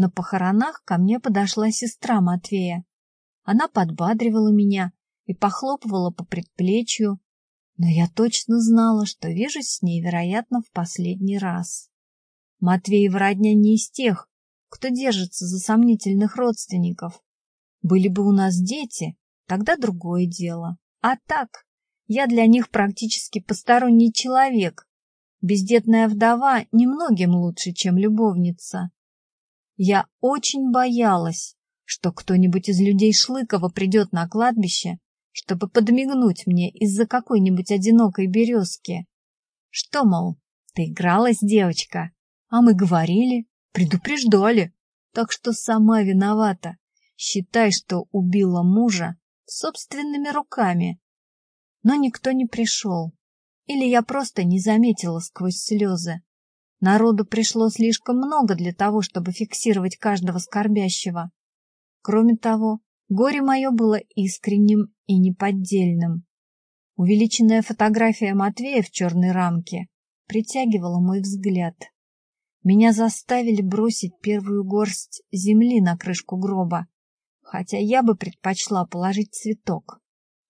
На похоронах ко мне подошла сестра Матвея. Она подбадривала меня и похлопывала по предплечью, но я точно знала, что вижусь с ней, вероятно, в последний раз. Матвеев родня не из тех, кто держится за сомнительных родственников. Были бы у нас дети, тогда другое дело. А так, я для них практически посторонний человек. Бездетная вдова немногим лучше, чем любовница. Я очень боялась, что кто-нибудь из людей Шлыкова придет на кладбище, чтобы подмигнуть мне из-за какой-нибудь одинокой березки. Что, мол, ты игралась, девочка? А мы говорили, предупреждали, так что сама виновата. Считай, что убила мужа собственными руками. Но никто не пришел. Или я просто не заметила сквозь слезы. Народу пришло слишком много для того, чтобы фиксировать каждого скорбящего. Кроме того, горе мое было искренним и неподдельным. Увеличенная фотография Матвея в черной рамке притягивала мой взгляд. Меня заставили бросить первую горсть земли на крышку гроба, хотя я бы предпочла положить цветок.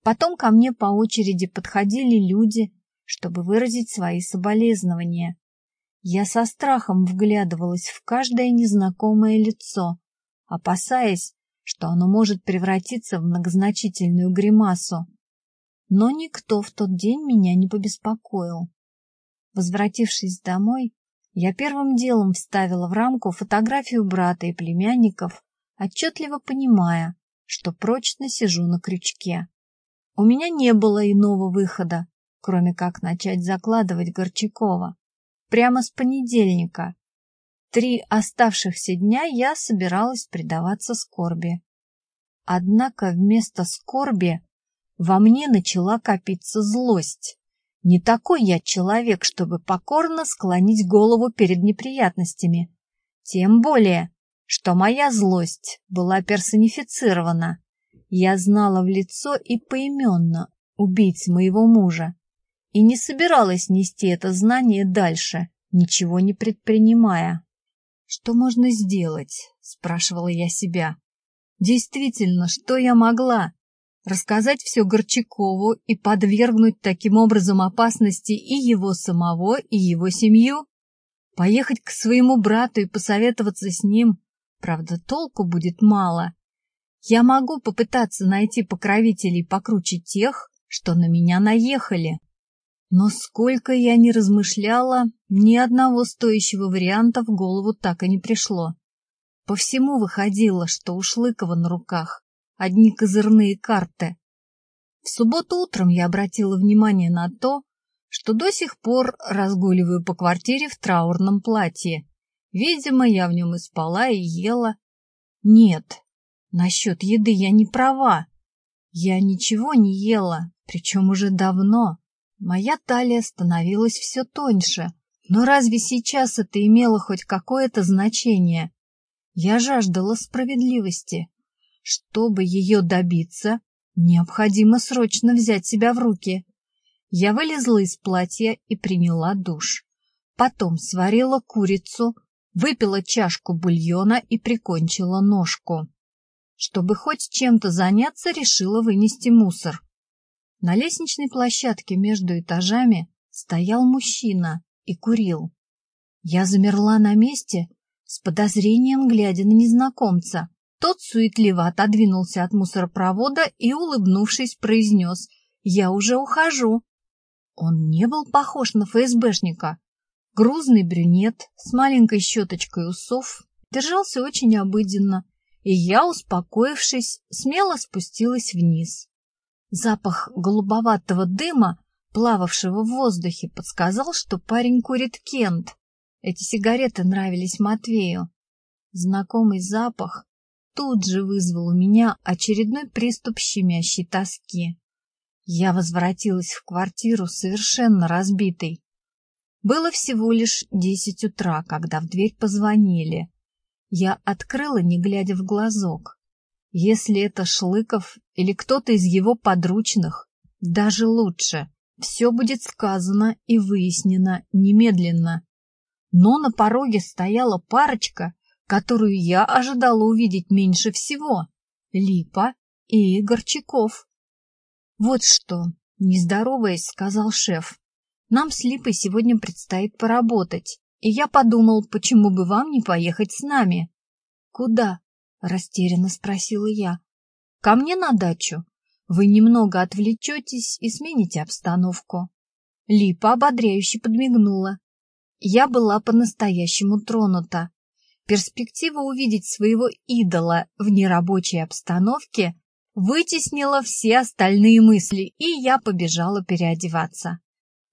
Потом ко мне по очереди подходили люди, чтобы выразить свои соболезнования. Я со страхом вглядывалась в каждое незнакомое лицо, опасаясь, что оно может превратиться в многозначительную гримасу. Но никто в тот день меня не побеспокоил. Возвратившись домой, я первым делом вставила в рамку фотографию брата и племянников, отчетливо понимая, что прочно сижу на крючке. У меня не было иного выхода, кроме как начать закладывать Горчакова. Прямо с понедельника. Три оставшихся дня я собиралась предаваться скорби. Однако вместо скорби во мне начала копиться злость. Не такой я человек, чтобы покорно склонить голову перед неприятностями. Тем более, что моя злость была персонифицирована. Я знала в лицо и поименно убийц моего мужа и не собиралась нести это знание дальше, ничего не предпринимая. «Что можно сделать?» — спрашивала я себя. «Действительно, что я могла? Рассказать все Горчакову и подвергнуть таким образом опасности и его самого, и его семью? Поехать к своему брату и посоветоваться с ним, Правда, толку будет мало. Я могу попытаться найти покровителей покруче тех, что на меня наехали. Но сколько я ни размышляла, ни одного стоящего варианта в голову так и не пришло. По всему выходило, что у Шлыкова на руках одни козырные карты. В субботу утром я обратила внимание на то, что до сих пор разгуливаю по квартире в траурном платье, Видимо, я в нем и спала, и ела. Нет, насчет еды я не права. Я ничего не ела, причем уже давно. Моя талия становилась все тоньше. Но разве сейчас это имело хоть какое-то значение? Я жаждала справедливости. Чтобы ее добиться, необходимо срочно взять себя в руки. Я вылезла из платья и приняла душ. Потом сварила курицу, выпила чашку бульона и прикончила ножку. Чтобы хоть чем-то заняться, решила вынести мусор. На лестничной площадке между этажами стоял мужчина и курил. Я замерла на месте, с подозрением глядя на незнакомца. Тот суетливо отодвинулся от мусоропровода и, улыбнувшись, произнес «Я уже ухожу». Он не был похож на ФСБшника, Грузный брюнет с маленькой щеточкой усов держался очень обыденно, и я, успокоившись, смело спустилась вниз. Запах голубоватого дыма, плававшего в воздухе, подсказал, что парень курит Кент. Эти сигареты нравились Матвею. Знакомый запах тут же вызвал у меня очередной приступ щемящей тоски. Я возвратилась в квартиру совершенно разбитой. Было всего лишь десять утра, когда в дверь позвонили. Я открыла, не глядя в глазок. Если это Шлыков или кто-то из его подручных, даже лучше. Все будет сказано и выяснено немедленно. Но на пороге стояла парочка, которую я ожидала увидеть меньше всего — Липа и Горчаков. «Вот что, не здороваясь, сказал шеф, — нам с Липой сегодня предстоит поработать, и я подумал, почему бы вам не поехать с нами?» «Куда?» — растерянно спросила я. «Ко мне на дачу. Вы немного отвлечетесь и смените обстановку». Липа ободряюще подмигнула. Я была по-настоящему тронута. Перспектива увидеть своего идола в нерабочей обстановке вытеснила все остальные мысли, и я побежала переодеваться.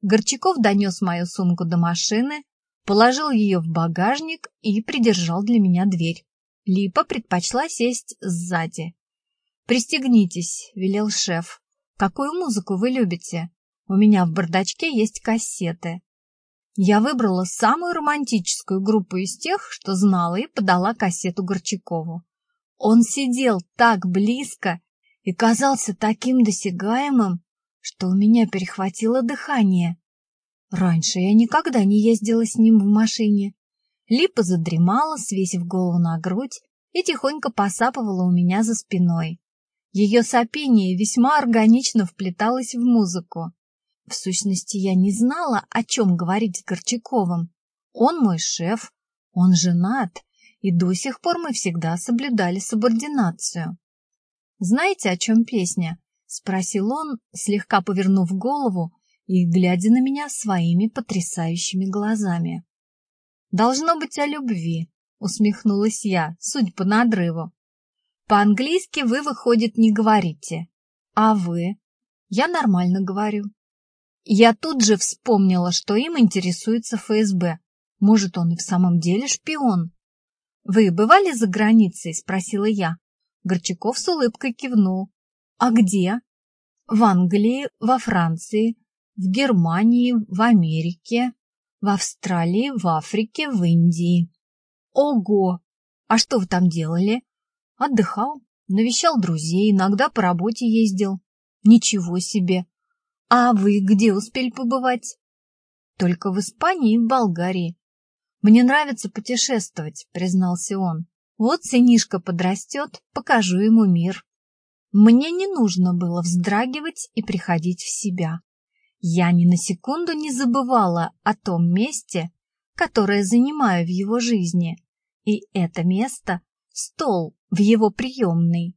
Горчаков донес мою сумку до машины, положил ее в багажник и придержал для меня дверь. Липа предпочла сесть сзади. «Пристегнитесь», — велел шеф. «Какую музыку вы любите? У меня в бардачке есть кассеты». Я выбрала самую романтическую группу из тех, что знала, и подала кассету Горчакову. Он сидел так близко и казался таким досягаемым, что у меня перехватило дыхание. Раньше я никогда не ездила с ним в машине. Липа задремала, свесив голову на грудь, и тихонько посапывала у меня за спиной. Ее сопение весьма органично вплеталось в музыку. В сущности, я не знала, о чем говорить с Горчаковым. Он мой шеф, он женат, и до сих пор мы всегда соблюдали субординацию. «Знаете, о чем песня?» — спросил он, слегка повернув голову и глядя на меня своими потрясающими глазами. «Должно быть о любви», — усмехнулась я, суть по надрыву. «По-английски вы, выходит, не говорите. А вы?» «Я нормально говорю. Я тут же вспомнила, что им интересуется ФСБ. Может, он и в самом деле шпион? «Вы бывали за границей?» – спросила я. Горчаков с улыбкой кивнул. «А где?» «В Англии, во Франции, в Германии, в Америке, в Австралии, в Африке, в Индии». «Ого! А что вы там делали?» «Отдыхал, навещал друзей, иногда по работе ездил». «Ничего себе! А вы где успели побывать? Только в Испании и в Болгарии. Мне нравится путешествовать, признался он. Вот сынишка подрастет, покажу ему мир. Мне не нужно было вздрагивать и приходить в себя. Я ни на секунду не забывала о том месте, которое занимаю в его жизни, и это место — стол в его приемной.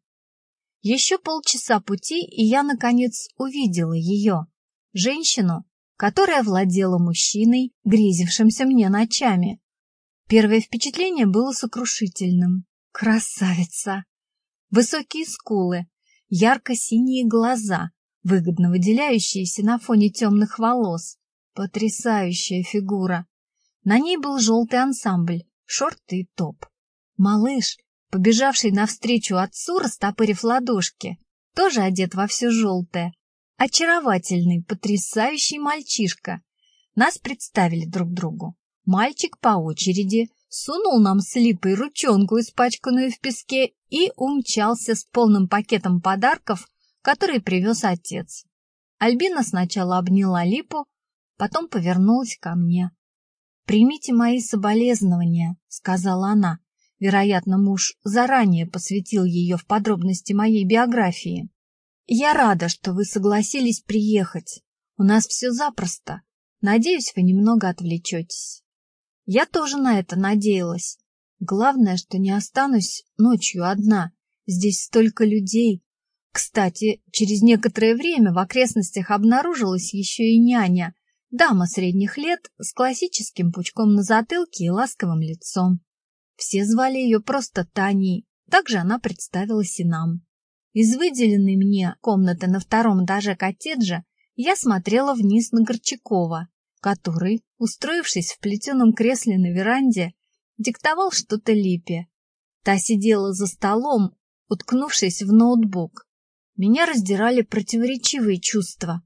Еще полчаса пути, и я, наконец, увидела ее, женщину, которая владела мужчиной, грезившимся мне ночами. Первое впечатление было сокрушительным. Красавица! Высокие скулы, ярко-синие глаза, выгодно выделяющиеся на фоне темных волос. Потрясающая фигура. На ней был желтый ансамбль, шорты и топ. Малыш, побежавший навстречу отцу, растопырив ладошки, тоже одет во все желтое. Очаровательный, потрясающий мальчишка. Нас представили друг другу. Мальчик по очереди сунул нам с Липой ручонку, испачканную в песке, и умчался с полным пакетом подарков, который привез отец. Альбина сначала обняла Липу, потом повернулась ко мне. «Примите мои соболезнования», — сказала она. Вероятно, муж заранее посвятил ее в подробности моей биографии. «Я рада, что вы согласились приехать. У нас все запросто. Надеюсь, вы немного отвлечетесь». Я тоже на это надеялась. Главное, что не останусь ночью одна. Здесь столько людей. Кстати, через некоторое время в окрестностях обнаружилась еще и няня, дама средних лет с классическим пучком на затылке и ласковым лицом. Все звали ее просто Таней, также она представилась и нам. Из выделенной мне комнаты на втором этаже коттеджа я смотрела вниз на Горчакова, который, устроившись в плетеном кресле на веранде, диктовал что-то Липе. Та сидела за столом, уткнувшись в ноутбук. Меня раздирали противоречивые чувства.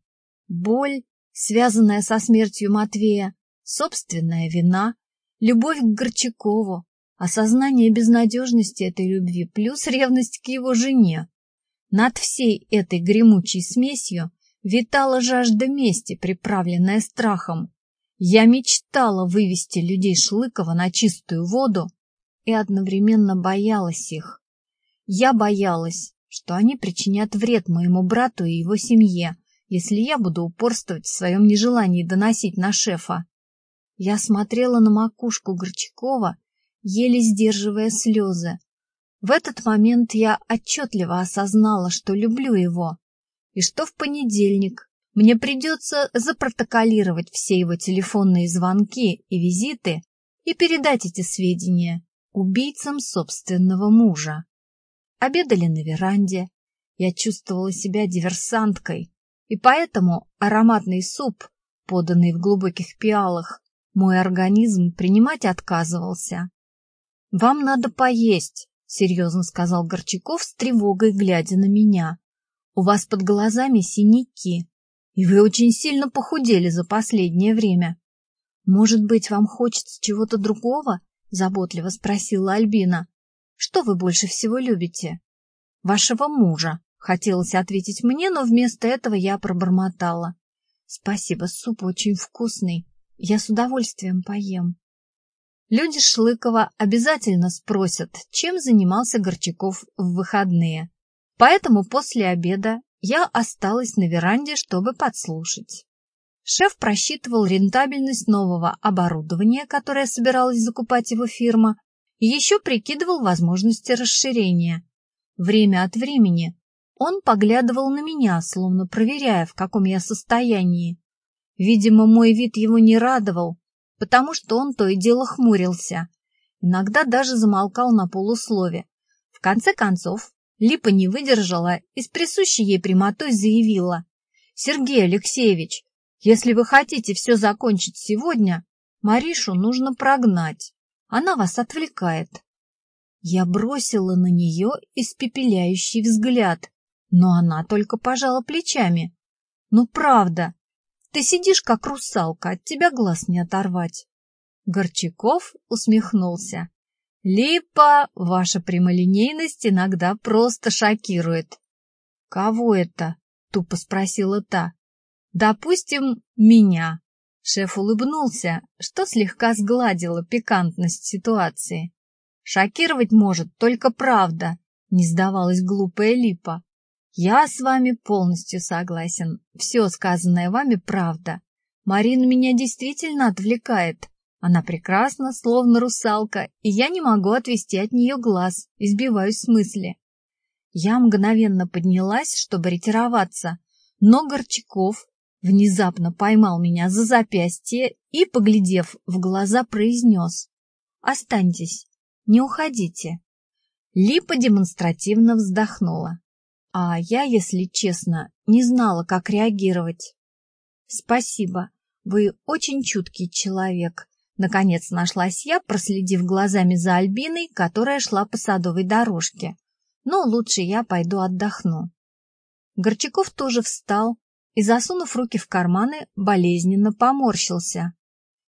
Боль, связанная со смертью Матвея, собственная вина, любовь к Горчакову, осознание безнадежности этой любви плюс ревность к его жене. Над всей этой гремучей смесью витала жажда мести, приправленная страхом. Я мечтала вывести людей Шлыкова на чистую воду, и одновременно боялась их. Я боялась, что они причинят вред моему брату и его семье, если я буду упорствовать в своем нежелании доносить на шефа. Я смотрела на макушку Горчакова, еле сдерживая слезы. В этот момент я отчетливо осознала, что люблю его, и что в понедельник мне придется запротоколировать все его телефонные звонки и визиты и передать эти сведения убийцам собственного мужа. Обедали на веранде. Я чувствовала себя диверсанткой, и поэтому ароматный суп, поданный в глубоких пиалах, мой организм принимать отказывался. «Вам надо поесть», — серьезно сказал Горчаков с тревогой, глядя на меня. «У вас под глазами синяки, и вы очень сильно похудели за последнее время. Может быть, вам хочется чего-то другого? Заботливо спросила Альбина. Что вы больше всего любите? Вашего мужа. Хотелось ответить мне, но вместо этого я пробормотала. Спасибо, суп очень вкусный. Я с удовольствием поем. Люди Шлыкова обязательно спросят, чем занимался Горчаков в выходные. Поэтому после обеда я осталась на веранде, чтобы подслушать. Шеф просчитывал рентабельность нового оборудования, которое собиралась закупать его фирма, еще прикидывал возможности расширения. Время от времени он поглядывал на меня, словно проверяя, в каком я состоянии. Видимо, мой вид его не радовал, потому что он то и дело хмурился. Иногда даже замолкал на полуслове. В конце концов, Липа не выдержала и с присущей ей прямотой заявила. «Сергей Алексеевич, если вы хотите все закончить сегодня, Маришу нужно прогнать. Она вас отвлекает». Я бросила на нее испепеляющий взгляд, но она только пожала плечами. «Ну, правда, ты сидишь как русалка, от тебя глаз не оторвать». Горчаков усмехнулся. Липа, ваша прямолинейность иногда просто шокирует. Кого это? Тупо спросила та. Допустим, меня. Шеф улыбнулся, что слегка сгладило пикантность ситуации. Шокировать может только правда, не сдавалась глупая Липа. Я с вами полностью согласен. Все сказанное вами правда. Марина меня действительно отвлекает. Она прекрасна, словно русалка, и я не могу отвести от нее глаз, избиваюсь с мысли. Я мгновенно поднялась, чтобы ретироваться, но Горчаков внезапно поймал меня за запястье и, поглядев в глаза, произнес «Останьтесь, не уходите». Липа демонстративно вздохнула, а я, если честно, не знала, как реагировать. «Спасибо, вы очень чуткий человек», Наконец нашлась я, проследив глазами за Альбиной, которая шла по садовой дорожке. Но лучше я пойду отдохну. Горчаков тоже встал и, засунув руки в карманы, болезненно поморщился.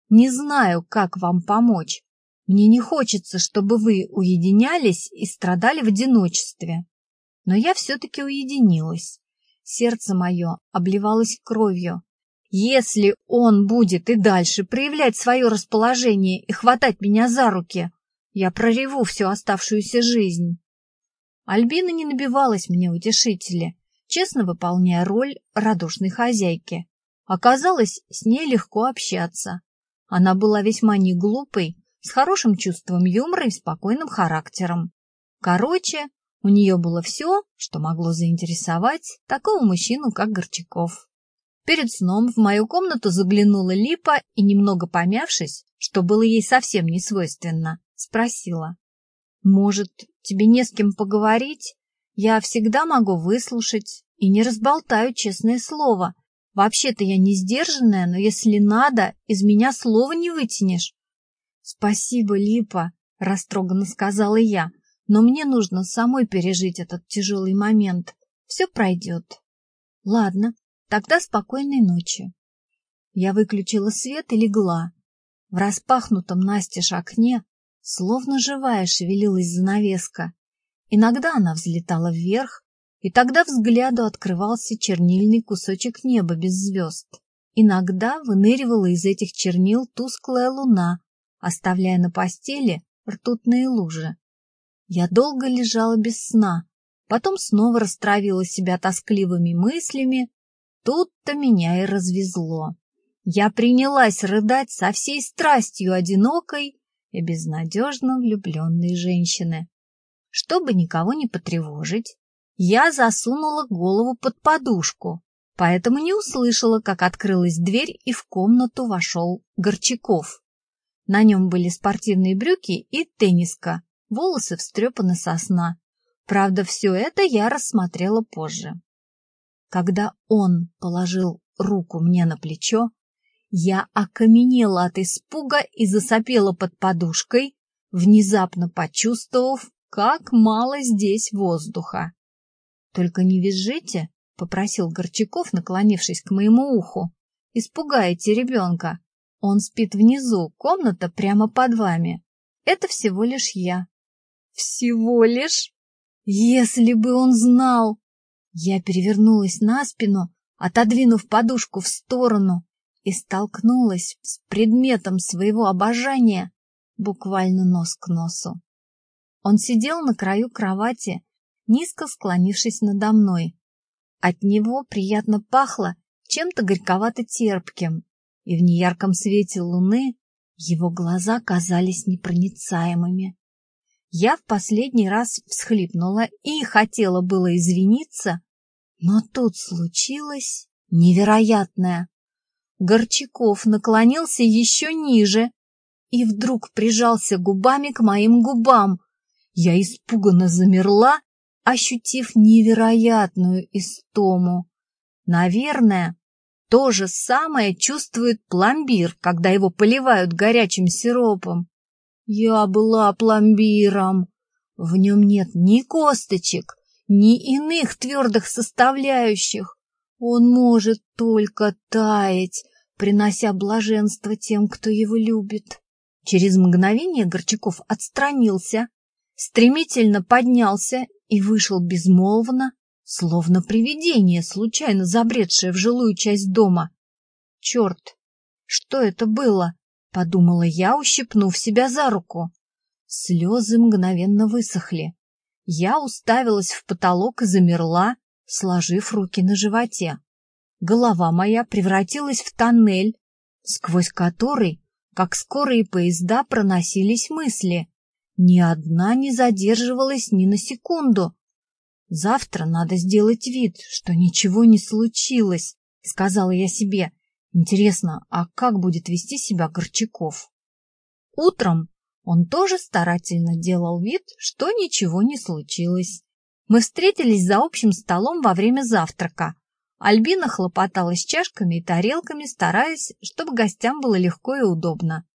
«Не знаю, как вам помочь. Мне не хочется, чтобы вы уединялись и страдали в одиночестве. Но я все-таки уединилась. Сердце мое обливалось кровью, если он будет и дальше проявлять свое расположение и хватать меня за руки, я прореву всю оставшуюся жизнь. Альбина не набивалась мне утешители, честно выполняя роль радушной хозяйки. Оказалось, с ней легко общаться. Она была весьма не глупой, с хорошим чувством юмора и спокойным характером. Короче, у нее было все, что могло заинтересовать такого мужчину, как Горчаков. Перед сном в мою комнату заглянула Липа и, немного помявшись, что было ей совсем не свойственно, спросила. «Может, тебе не с кем поговорить? Я всегда могу выслушать и не разболтаю честное слово. Вообще-то я не сдержанная, но если надо, из меня слова не вытянешь». «Спасибо, Липа», — растроганно сказала я, «но мне нужно самой пережить этот тяжелый момент. Все пройдет». «Ладно, Тогда спокойной ночи. Я выключила свет и легла. В распахнутом настежь окне, словно живая, шевелилась занавеска. Иногда она взлетала вверх, и тогда взгляду открывался чернильный кусочек неба без звезд. Иногда выныривала из этих чернил тусклая луна, оставляя на постели ртутные лужи. Я долго лежала без сна, потом снова растравила себя тоскливыми мыслями. Тут-то меня и развезло. Я принялась рыдать со всей страстью одинокой и безнадежно влюбленной женщины. Чтобы никого не потревожить, я засунула голову под подушку, поэтому не услышала, как открылась дверь и в комнату вошел Горчаков. На нем были спортивные брюки и тенниска, волосы встрепаны со сна. Правда, все это я рассмотрела позже. Когда он положил руку мне на плечо, я окаменела от испуга и засопела под подушкой, внезапно почувствовав, как мало здесь воздуха. — Только не визжите, — попросил Горчаков, наклонившись к моему уху. — Испугаете ребенка. Он спит внизу, комната прямо под вами. Это всего лишь я. — Всего лишь? Если бы он знал! Я перевернулась на спину, отодвинув подушку в сторону, и столкнулась с предметом своего обожания буквально нос к носу. Он сидел на краю кровати, низко склонившись надо мной. От него приятно пахло чем-то горьковато-терпким, и в неярком свете луны его глаза казались непроницаемыми. Я в последний раз всхлипнула и хотела было извиниться, но тут случилось невероятное. Горчаков наклонился еще ниже и вдруг прижался губами к моим губам. Я испуганно замерла, ощутив невероятную истому. Наверное, то же самое чувствует пломбир, когда его поливают горячим сиропом. Я была пломбиром. В нем нет ни косточек, ни иных твердых составляющих. Он может только таять, принося блаженство тем, кто его любит. Через мгновение Горчаков отстранился, стремительно поднялся и вышел безмолвно, словно привидение, случайно забредшее в жилую часть дома. «Черт! Что это было?» — подумала я, ущипнув себя за руку. Слезы мгновенно высохли. Я уставилась в потолок и замерла, сложив руки на животе. Голова моя превратилась в тоннель, сквозь который, как скорые поезда, проносились мысли. Ни одна не задерживалась ни на секунду. «Завтра надо сделать вид, что ничего не случилось», — сказала я себе. «Интересно, а как будет вести себя Горчаков?» Утром он тоже старательно делал вид, что ничего не случилось. Мы встретились за общим столом во время завтрака. Альбина хлопотала с чашками и тарелками, стараясь, чтобы гостям было легко и удобно.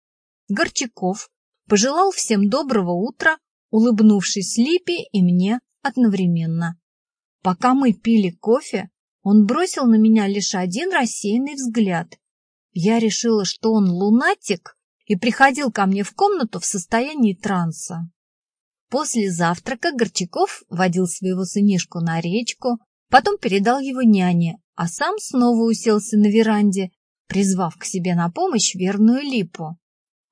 Горчаков пожелал всем доброго утра, улыбнувшись Липе и мне одновременно. Пока мы пили кофе, он бросил на меня лишь один рассеянный взгляд. Я решила, что он лунатик и приходил ко мне в комнату в состоянии транса. После завтрака Горчаков водил своего сынишку на речку, потом передал его няне, а сам снова уселся на веранде, призвав к себе на помощь верную липу.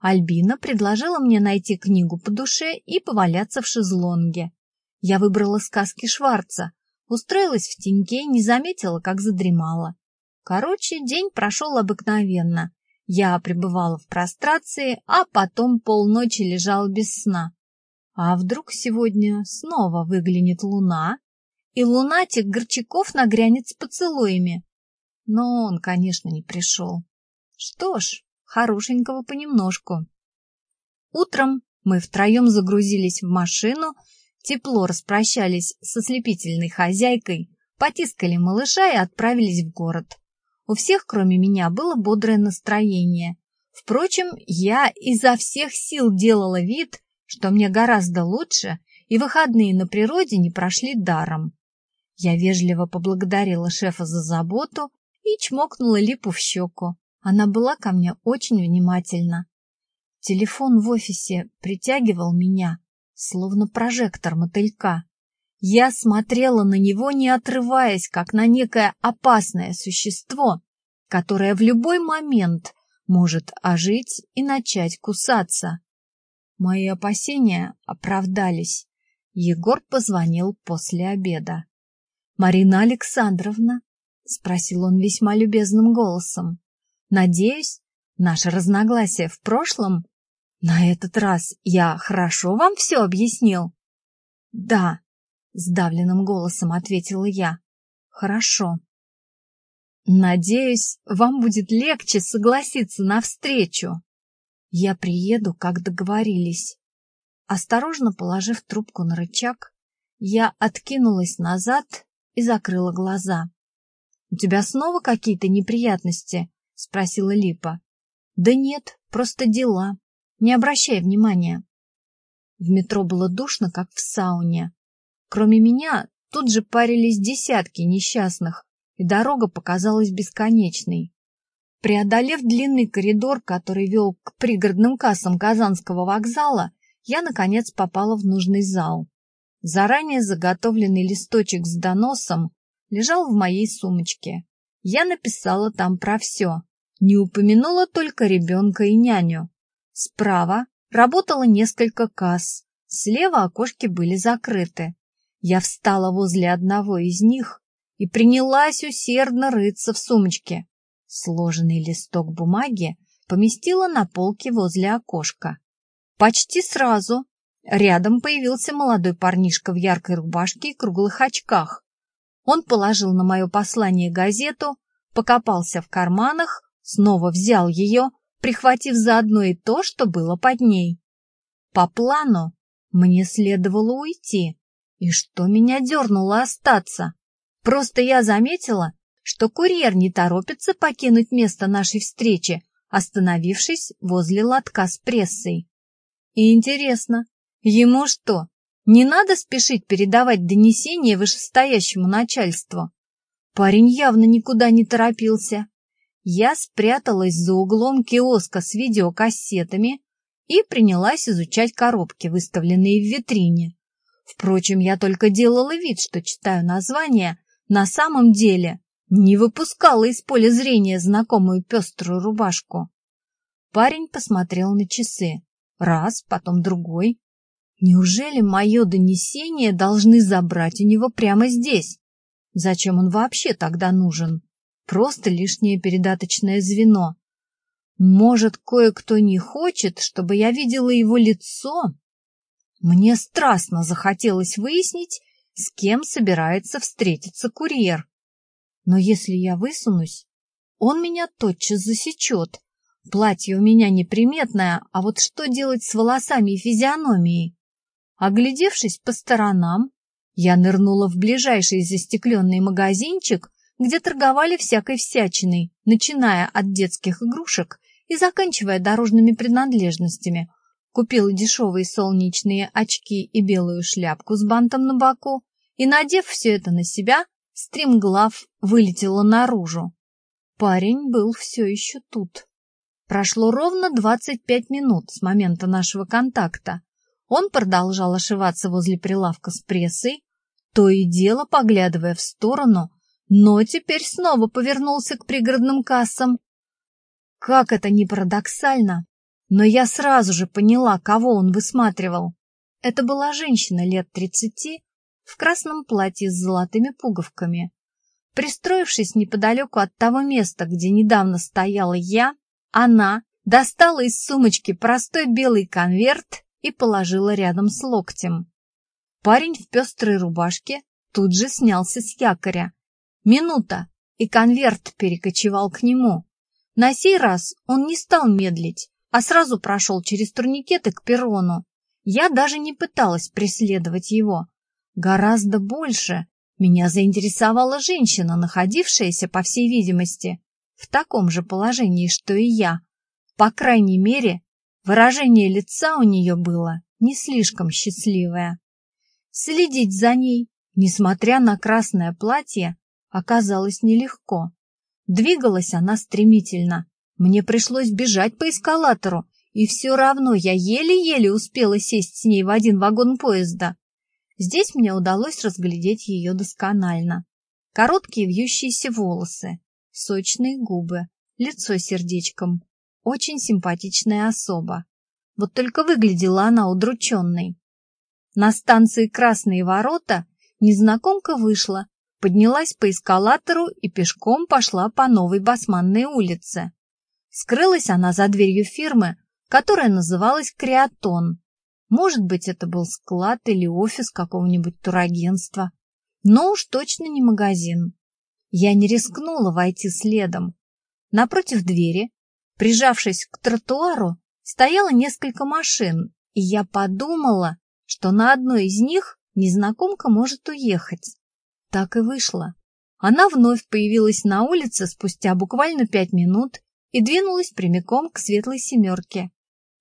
Альбина предложила мне найти книгу по душе и поваляться в шезлонге. Я выбрала сказки Шварца, устроилась в теньке и не заметила, как задремала. Короче, день прошел обыкновенно. Я пребывала в прострации, а потом полночи лежала без сна. А вдруг сегодня снова выглянет луна, и лунатик Горчаков нагрянет с поцелуями? Но он, конечно, не пришел. Что ж, хорошенького понемножку. Утром мы втроем загрузились в машину, тепло распрощались со слепительной хозяйкой, потискали малыша и отправились в город. У всех, кроме меня, было бодрое настроение. Впрочем, я изо всех сил делала вид, что мне гораздо лучше, и выходные на природе не прошли даром. Я вежливо поблагодарила шефа за заботу и чмокнула Липу в щеку. Она была ко мне очень внимательна. Телефон в офисе притягивал меня, словно прожектор мотылька. Я смотрела на него, не отрываясь, как на некое опасное существо, которое в любой момент может ожить и начать кусаться. Мои опасения оправдались. Егор позвонил после обеда. «Марина Александровна?» — спросил он весьма любезным голосом. «Надеюсь, наше разногласие в прошлом на этот раз я хорошо вам все объяснил? Да, сдавленным голосом ответила я. Хорошо. Надеюсь, вам будет легче согласиться на встречу. Я приеду, как договорились. Осторожно положив трубку на рычаг, я откинулась назад и закрыла глаза. — У тебя снова какие-то неприятности? — спросила Липа. — Да нет, просто дела. Не обращай внимания. В метро было душно, как в сауне. Кроме меня, тут же парились десятки несчастных, и дорога показалась бесконечной. Преодолев длинный коридор, который вел к пригородным кассам Казанского вокзала, я, наконец, попала в нужный зал. Заранее заготовленный листочек с доносом лежал в моей сумочке. Я написала там про все, не упомянула только ребенка и няню. Справа работало несколько касс, слева окошки были закрыты. Я встала возле одного из них и принялась усердно рыться в сумочке. Сложенный листок бумаги поместила на полке возле окошка. Почти сразу рядом появился молодой парнишка в яркой рубашке и круглых очках. Он положил на мое послание газету, покопался в карманах, снова взял ее прихватив заодно и то, что было под ней. По плану мне следовало уйти, и что меня дернуло остаться? Просто я заметила, что курьер не торопится покинуть место нашей встречи, остановившись возле лотка с прессой. И интересно, ему что, не надо спешить передавать донесение вышестоящему начальству? Парень явно никуда не торопился. Я спряталась за углом киоска с видеокассетами и принялась изучать коробки, выставленные в витрине. Впрочем, я только делала вид, что читаю название, на самом деле не выпускала из поля зрения знакомую пеструю рубашку. Парень посмотрел на часы. Раз, потом другой. Неужели мое донесение должны забрать у него прямо здесь? Зачем он вообще тогда нужен? Просто лишнее передаточное звено. Может, кое-кто не хочет, чтобы я видела его лицо? Мне страстно захотелось выяснить, с кем собирается встретиться курьер. Но если я высунусь, он меня тотчас засечет. Платье у меня неприметное, а вот что делать с волосами и физиономией? Оглядевшись по сторонам, я нырнула в ближайший застекленный магазинчик где торговали всякой всячиной, начиная от детских игрушек и заканчивая дорожными принадлежностями. Купила дешевые солнечные очки и белую шляпку с бантом на боку и, надев все это на себя, стримглав вылетела наружу. Парень был все еще тут. Прошло ровно 25 минут с момента нашего контакта. Он продолжал ошиваться возле прилавка с прессой, то и дело поглядывая в сторону, но теперь снова повернулся к пригородным кассам. Как это ни парадоксально, но я сразу же поняла, кого он высматривал. Это была женщина лет тридцати в красном платье с золотыми пуговками. Пристроившись неподалеку от того места, где недавно стояла я, она достала из сумочки простой белый конверт и положила рядом с локтем. Парень в пестрой рубашке тут же снялся с якоря Минута, и конверт перекочевал к нему. На сей раз он не стал медлить, а сразу прошел через турникеты к перрону. Я даже не пыталась преследовать его. Гораздо больше меня заинтересовала женщина, находившаяся, по всей видимости, в таком же положении, что и я. По крайней мере, выражение лица у нее было не слишком счастливое. Следить за ней, несмотря на красное платье, оказалось нелегко. Двигалась она стремительно. Мне пришлось бежать по эскалатору, и все равно я еле-еле успела сесть с ней в один вагон поезда. Здесь мне удалось разглядеть ее досконально. Короткие вьющиеся волосы, сочные губы, лицо сердечком. Очень симпатичная особа. Вот только выглядела она удрученной. На станции Красные ворота незнакомка вышла, поднялась по эскалатору и пешком пошла по новой Басманной улице. Скрылась она за дверью фирмы, которая называлась «Креатон». Может быть, это был склад или офис какого-нибудь турагентства, но уж точно не магазин. Я не рискнула войти следом. Напротив двери, прижавшись к тротуару, стояло несколько машин, и я подумала, что на одной из них незнакомка может уехать. Так и вышло. Она вновь появилась на улице спустя буквально пять минут и двинулась прямиком к светлой семерке.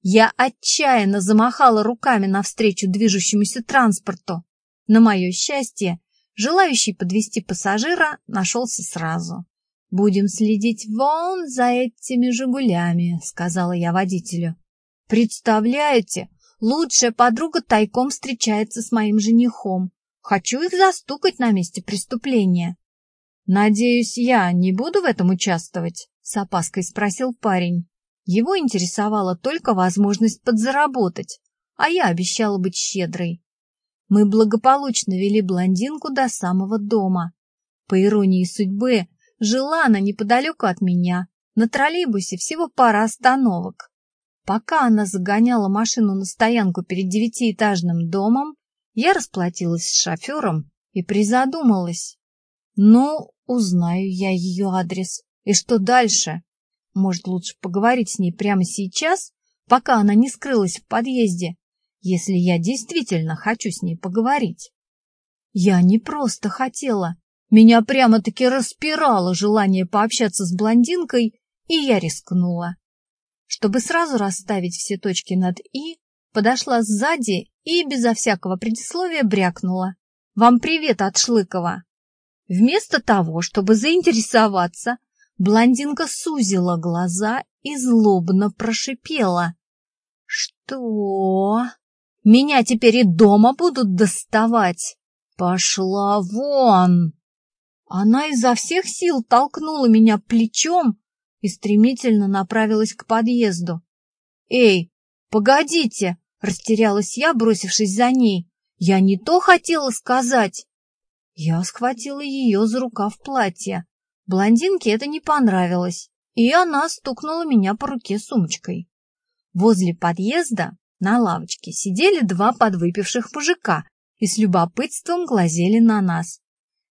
Я отчаянно замахала руками навстречу движущемуся транспорту. На мое счастье, желающий подвести пассажира нашелся сразу. «Будем следить вон за этими «Жигулями», — сказала я водителю. «Представляете, лучшая подруга тайком встречается с моим женихом. Хочу их застукать на месте преступления. Надеюсь, я не буду в этом участвовать, с опаской спросил парень. Его интересовала только возможность подзаработать, а я обещала быть щедрой. Мы благополучно вели блондинку до самого дома. По иронии судьбы, жила она неподалеку от меня, на троллейбусе всего пара остановок. Пока она загоняла машину на стоянку перед девятиэтажным домом, я расплатилась с шофером и призадумалась. Ну, узнаю я ее адрес. И что дальше? Может, лучше поговорить с ней прямо сейчас, пока она не скрылась в подъезде, если я действительно хочу с ней поговорить. Я не просто хотела. Меня прямо-таки распирало желание пообщаться с блондинкой, и я рискнула. Чтобы сразу расставить все точки над «и», подошла сзади и безо всякого предисловия брякнула. «Вам привет от Шлыкова!» Вместо того, чтобы заинтересоваться, блондинка сузила глаза и злобно прошипела. «Что? Меня теперь и дома будут доставать? Пошла вон!» Она изо всех сил толкнула меня плечом и стремительно направилась к подъезду. «Эй, погодите!» Растерялась я, бросившись за ней. Я не то хотела сказать. Я схватила ее за рукав платья. Блондинке это не понравилось, и она стукнула меня по руке сумочкой. Возле подъезда на лавочке сидели два подвыпивших мужика и с любопытством глазели на нас.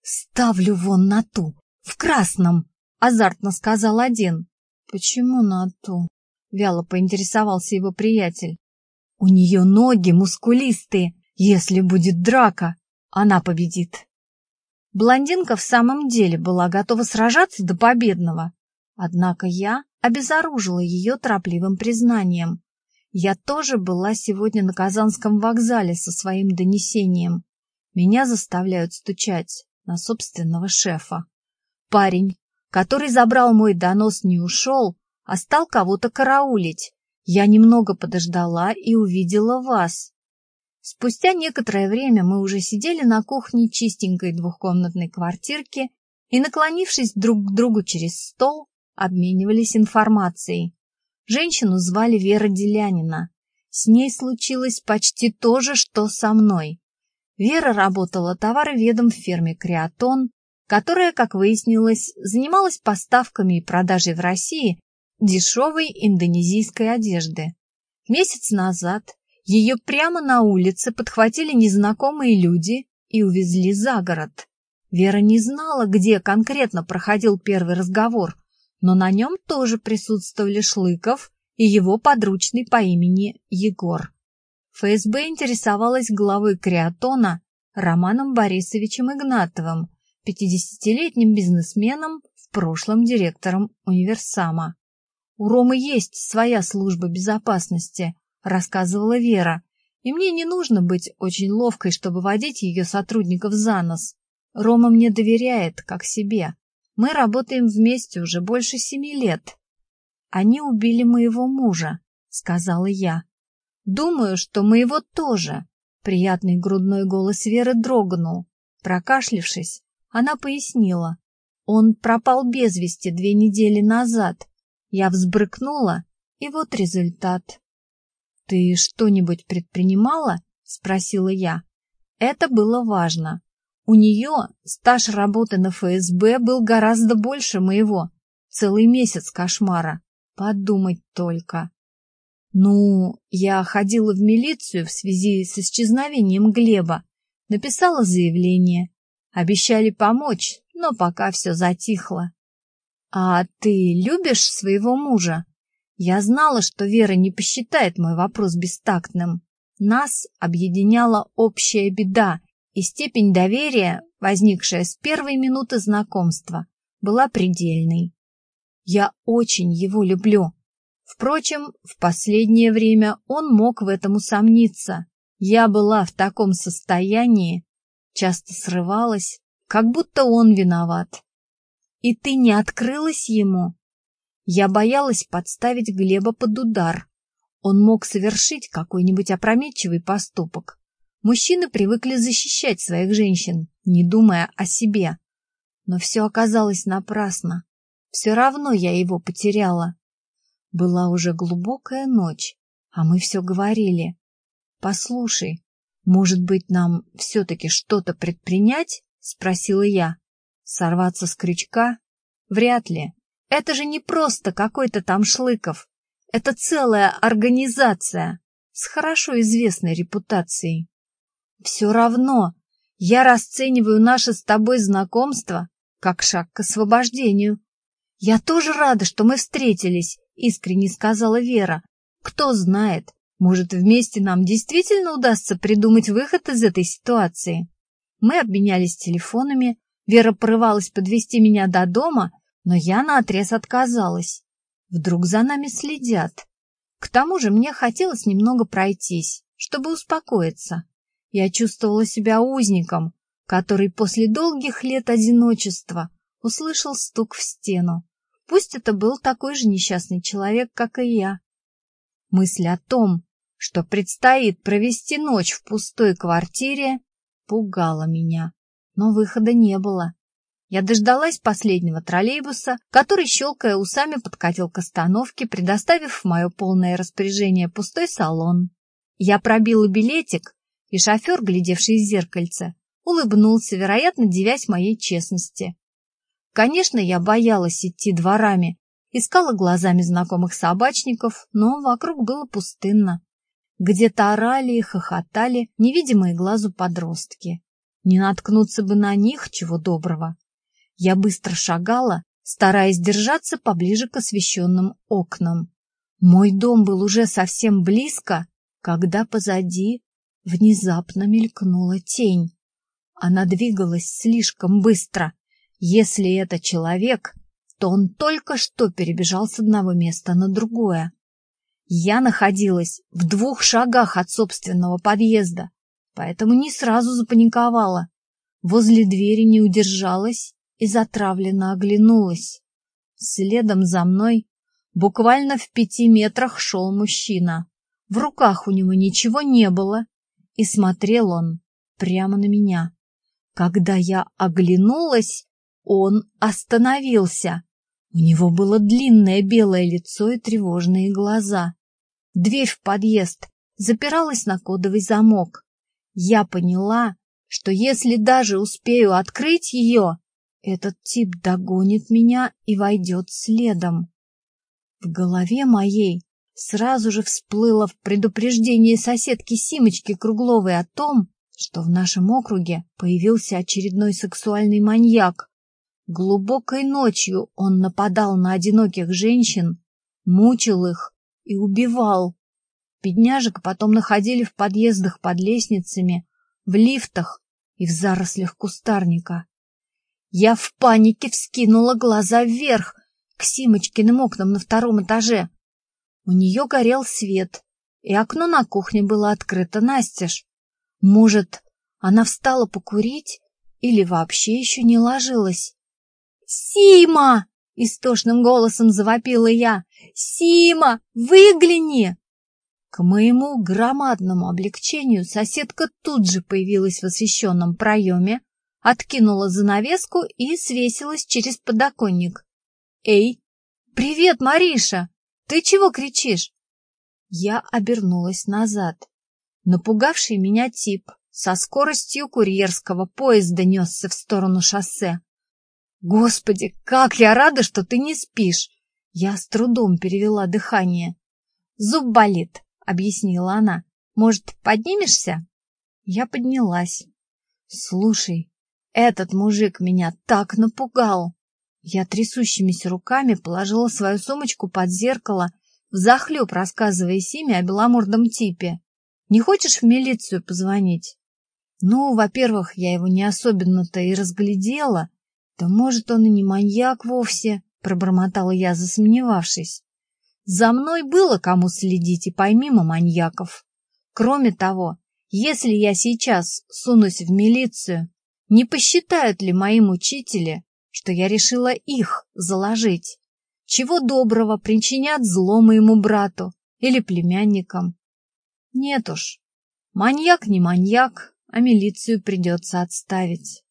«Ставлю вон на ту, в красном!» — азартно сказал один. «Почему на ту?» — вяло поинтересовался его приятель. У нее ноги мускулистые. Если будет драка, она победит. Блондинка в самом деле была готова сражаться до победного. Однако я обезоружила ее торопливым признанием. Я тоже была сегодня на Казанском вокзале со своим донесением. Меня заставляют стучать на собственного шефа. Парень, который забрал мой донос, не ушел, а стал кого-то караулить. Я немного подождала и увидела вас. Спустя некоторое время мы уже сидели на кухне чистенькой двухкомнатной квартирки и, наклонившись друг к другу через стол, обменивались информацией. Женщину звали Вера Делянина. С ней случилось почти то же, что со мной. Вера работала товароведом в ферме «Креатон», которая, как выяснилось, занималась поставками и продажей в России дешевой индонезийской одежды. Месяц назад ее прямо на улице подхватили незнакомые люди и увезли за город. Вера не знала, где конкретно проходил первый разговор, но на нем тоже присутствовали Шлыков и его подручный по имени Егор. ФСБ интересовалась главой Креатона Романом Борисовичем Игнатовым, 50-летним бизнесменом, в прошлом директором универсама. «У Ромы есть своя служба безопасности», — рассказывала Вера. «И мне не нужно быть очень ловкой, чтобы водить ее сотрудников за нос. Рома мне доверяет, как себе. Мы работаем вместе уже больше семи лет». «Они убили моего мужа», — сказала я. «Думаю, что моего тоже». Приятный грудной голос Веры дрогнул. Прокашлившись, она пояснила. Он пропал без вести две недели назад. Я взбрыкнула, и вот результат. «Ты что-нибудь предпринимала?» — спросила я. Это было важно. У нее стаж работы на ФСБ был гораздо больше моего. Целый месяц кошмара. Подумать только. Ну, я ходила в милицию в связи с исчезновением Глеба. Написала заявление. Обещали помочь, но пока все затихло. А ты любишь своего мужа? Я знала, что Вера не посчитает мой вопрос бестактным. Нас объединяла общая беда, и степень доверия, возникшая с первой минуты знакомства, была предельной. Я очень его люблю. Впрочем, в последнее время он мог в этом усомниться. Я была в таком состоянии, часто срывалась, как будто он виноват. И ты не открылась ему? Я боялась подставить Глеба под удар. Он мог совершить какой-нибудь опрометчивый поступок. Мужчины привыкли защищать своих женщин, не думая о себе. Но все оказалось напрасно. Все равно я его потеряла. Была уже глубокая ночь, а мы все говорили. «Послушай, может быть, нам все-таки что-то предпринять?» — спросила я. «Сорваться с крючка? Вряд ли. Это же не просто какой-то там Шлыков. Это целая организация с хорошо известной репутацией. Все равно я расцениваю наше с тобой знакомство как шаг к освобождению. Я тоже рада, что мы встретились, искренне сказала Вера. Кто знает, может, вместе нам действительно удастся придумать выход из этой ситуации. Мы обменялись телефонами, Вера порывалась подвести меня до дома, но я наотрез отказалась. Вдруг за нами следят. К тому же мне хотелось немного пройтись, чтобы успокоиться. Я чувствовала себя узником, который после долгих лет одиночества услышал стук в стену. Пусть это был такой же несчастный человек, как и я. Мысль о том, что предстоит провести ночь в пустой квартире, пугала меня, но выхода не было. Я дождалась последнего троллейбуса, который, щелкая усами, подкатил к остановке, предоставив в мое полное распоряжение пустой салон. Я пробила билетик, и шофер, глядевший из зеркальца, улыбнулся, вероятно, девясь моей честности. Конечно, я боялась идти дворами, искала глазами знакомых собачников, но вокруг было пустынно. Где-то орали и хохотали невидимые глазу подростки. Не наткнуться бы на них, чего доброго. Я быстро шагала, стараясь держаться поближе к освещенным окнам. Мой дом был уже совсем близко, когда позади внезапно мелькнула тень. Она двигалась слишком быстро. Если это человек, то он только что перебежал с одного места на другое. Я находилась в двух шагах от собственного подъезда, поэтому не сразу запаниковала. Возле двери не удержалась и затравленно оглянулась. Следом за мной буквально в пяти метрах шел мужчина. В руках у него ничего не было, и смотрел он прямо на меня. Когда я оглянулась, он остановился. У него было длинное белое лицо и тревожные глаза. Дверь в подъезд запиралась на кодовый замок. Я поняла, что если даже успею открыть ее, этот тип догонит меня и войдет следом. В голове моей сразу же всплыло в предупреждение соседки Симочки Кругловой о том, что в нашем округе появился очередной сексуальный маньяк. Глубокой ночью он нападал на одиноких женщин, мучил их и убивал. Бедняжек потом находили в подъездах под лестницами, в лифтах и в зарослях кустарника. Я в панике вскинула глаза вверх, к Симочкиным окнам на втором этаже. У нее горел свет, и окно на кухне было открыто настежь. Может, она встала покурить или вообще еще не ложилась? «Сима!» — истошным голосом завопила я. «Сима, выгляни!» К моему громадному облегчению соседка тут же появилась в освещенном проеме, откинула занавеску и свесилась через подоконник. «Эй! Привет, Мариша! Ты чего кричишь?» Я обернулась назад. Напугавший меня тип со скоростью курьерского поезда несся в сторону шоссе. «Господи, как я рада, что ты не спишь!» Я с трудом перевела дыхание. «Зуб болит», — объяснила она. «Может, поднимешься?» Я поднялась. «Слушай, этот мужик меня так напугал!» Я трясущимися руками положила свою сумочку под зеркало, взахлеб рассказывая Симе о беломордом типе. «Не хочешь в милицию позвонить?» «Ну, во-первых, я его не особенно-то и разглядела. Да может, он и не маньяк вовсе», — пробормотала я, засомневавшись. «За мной было кому следить и помимо маньяков. Кроме того, если я сейчас сунусь в милицию, не посчитают ли мои мучители, что я решила их заложить? Чего доброго причинят зло моему брату или племянникам? Нет уж, маньяк не маньяк, а милицию придется отставить.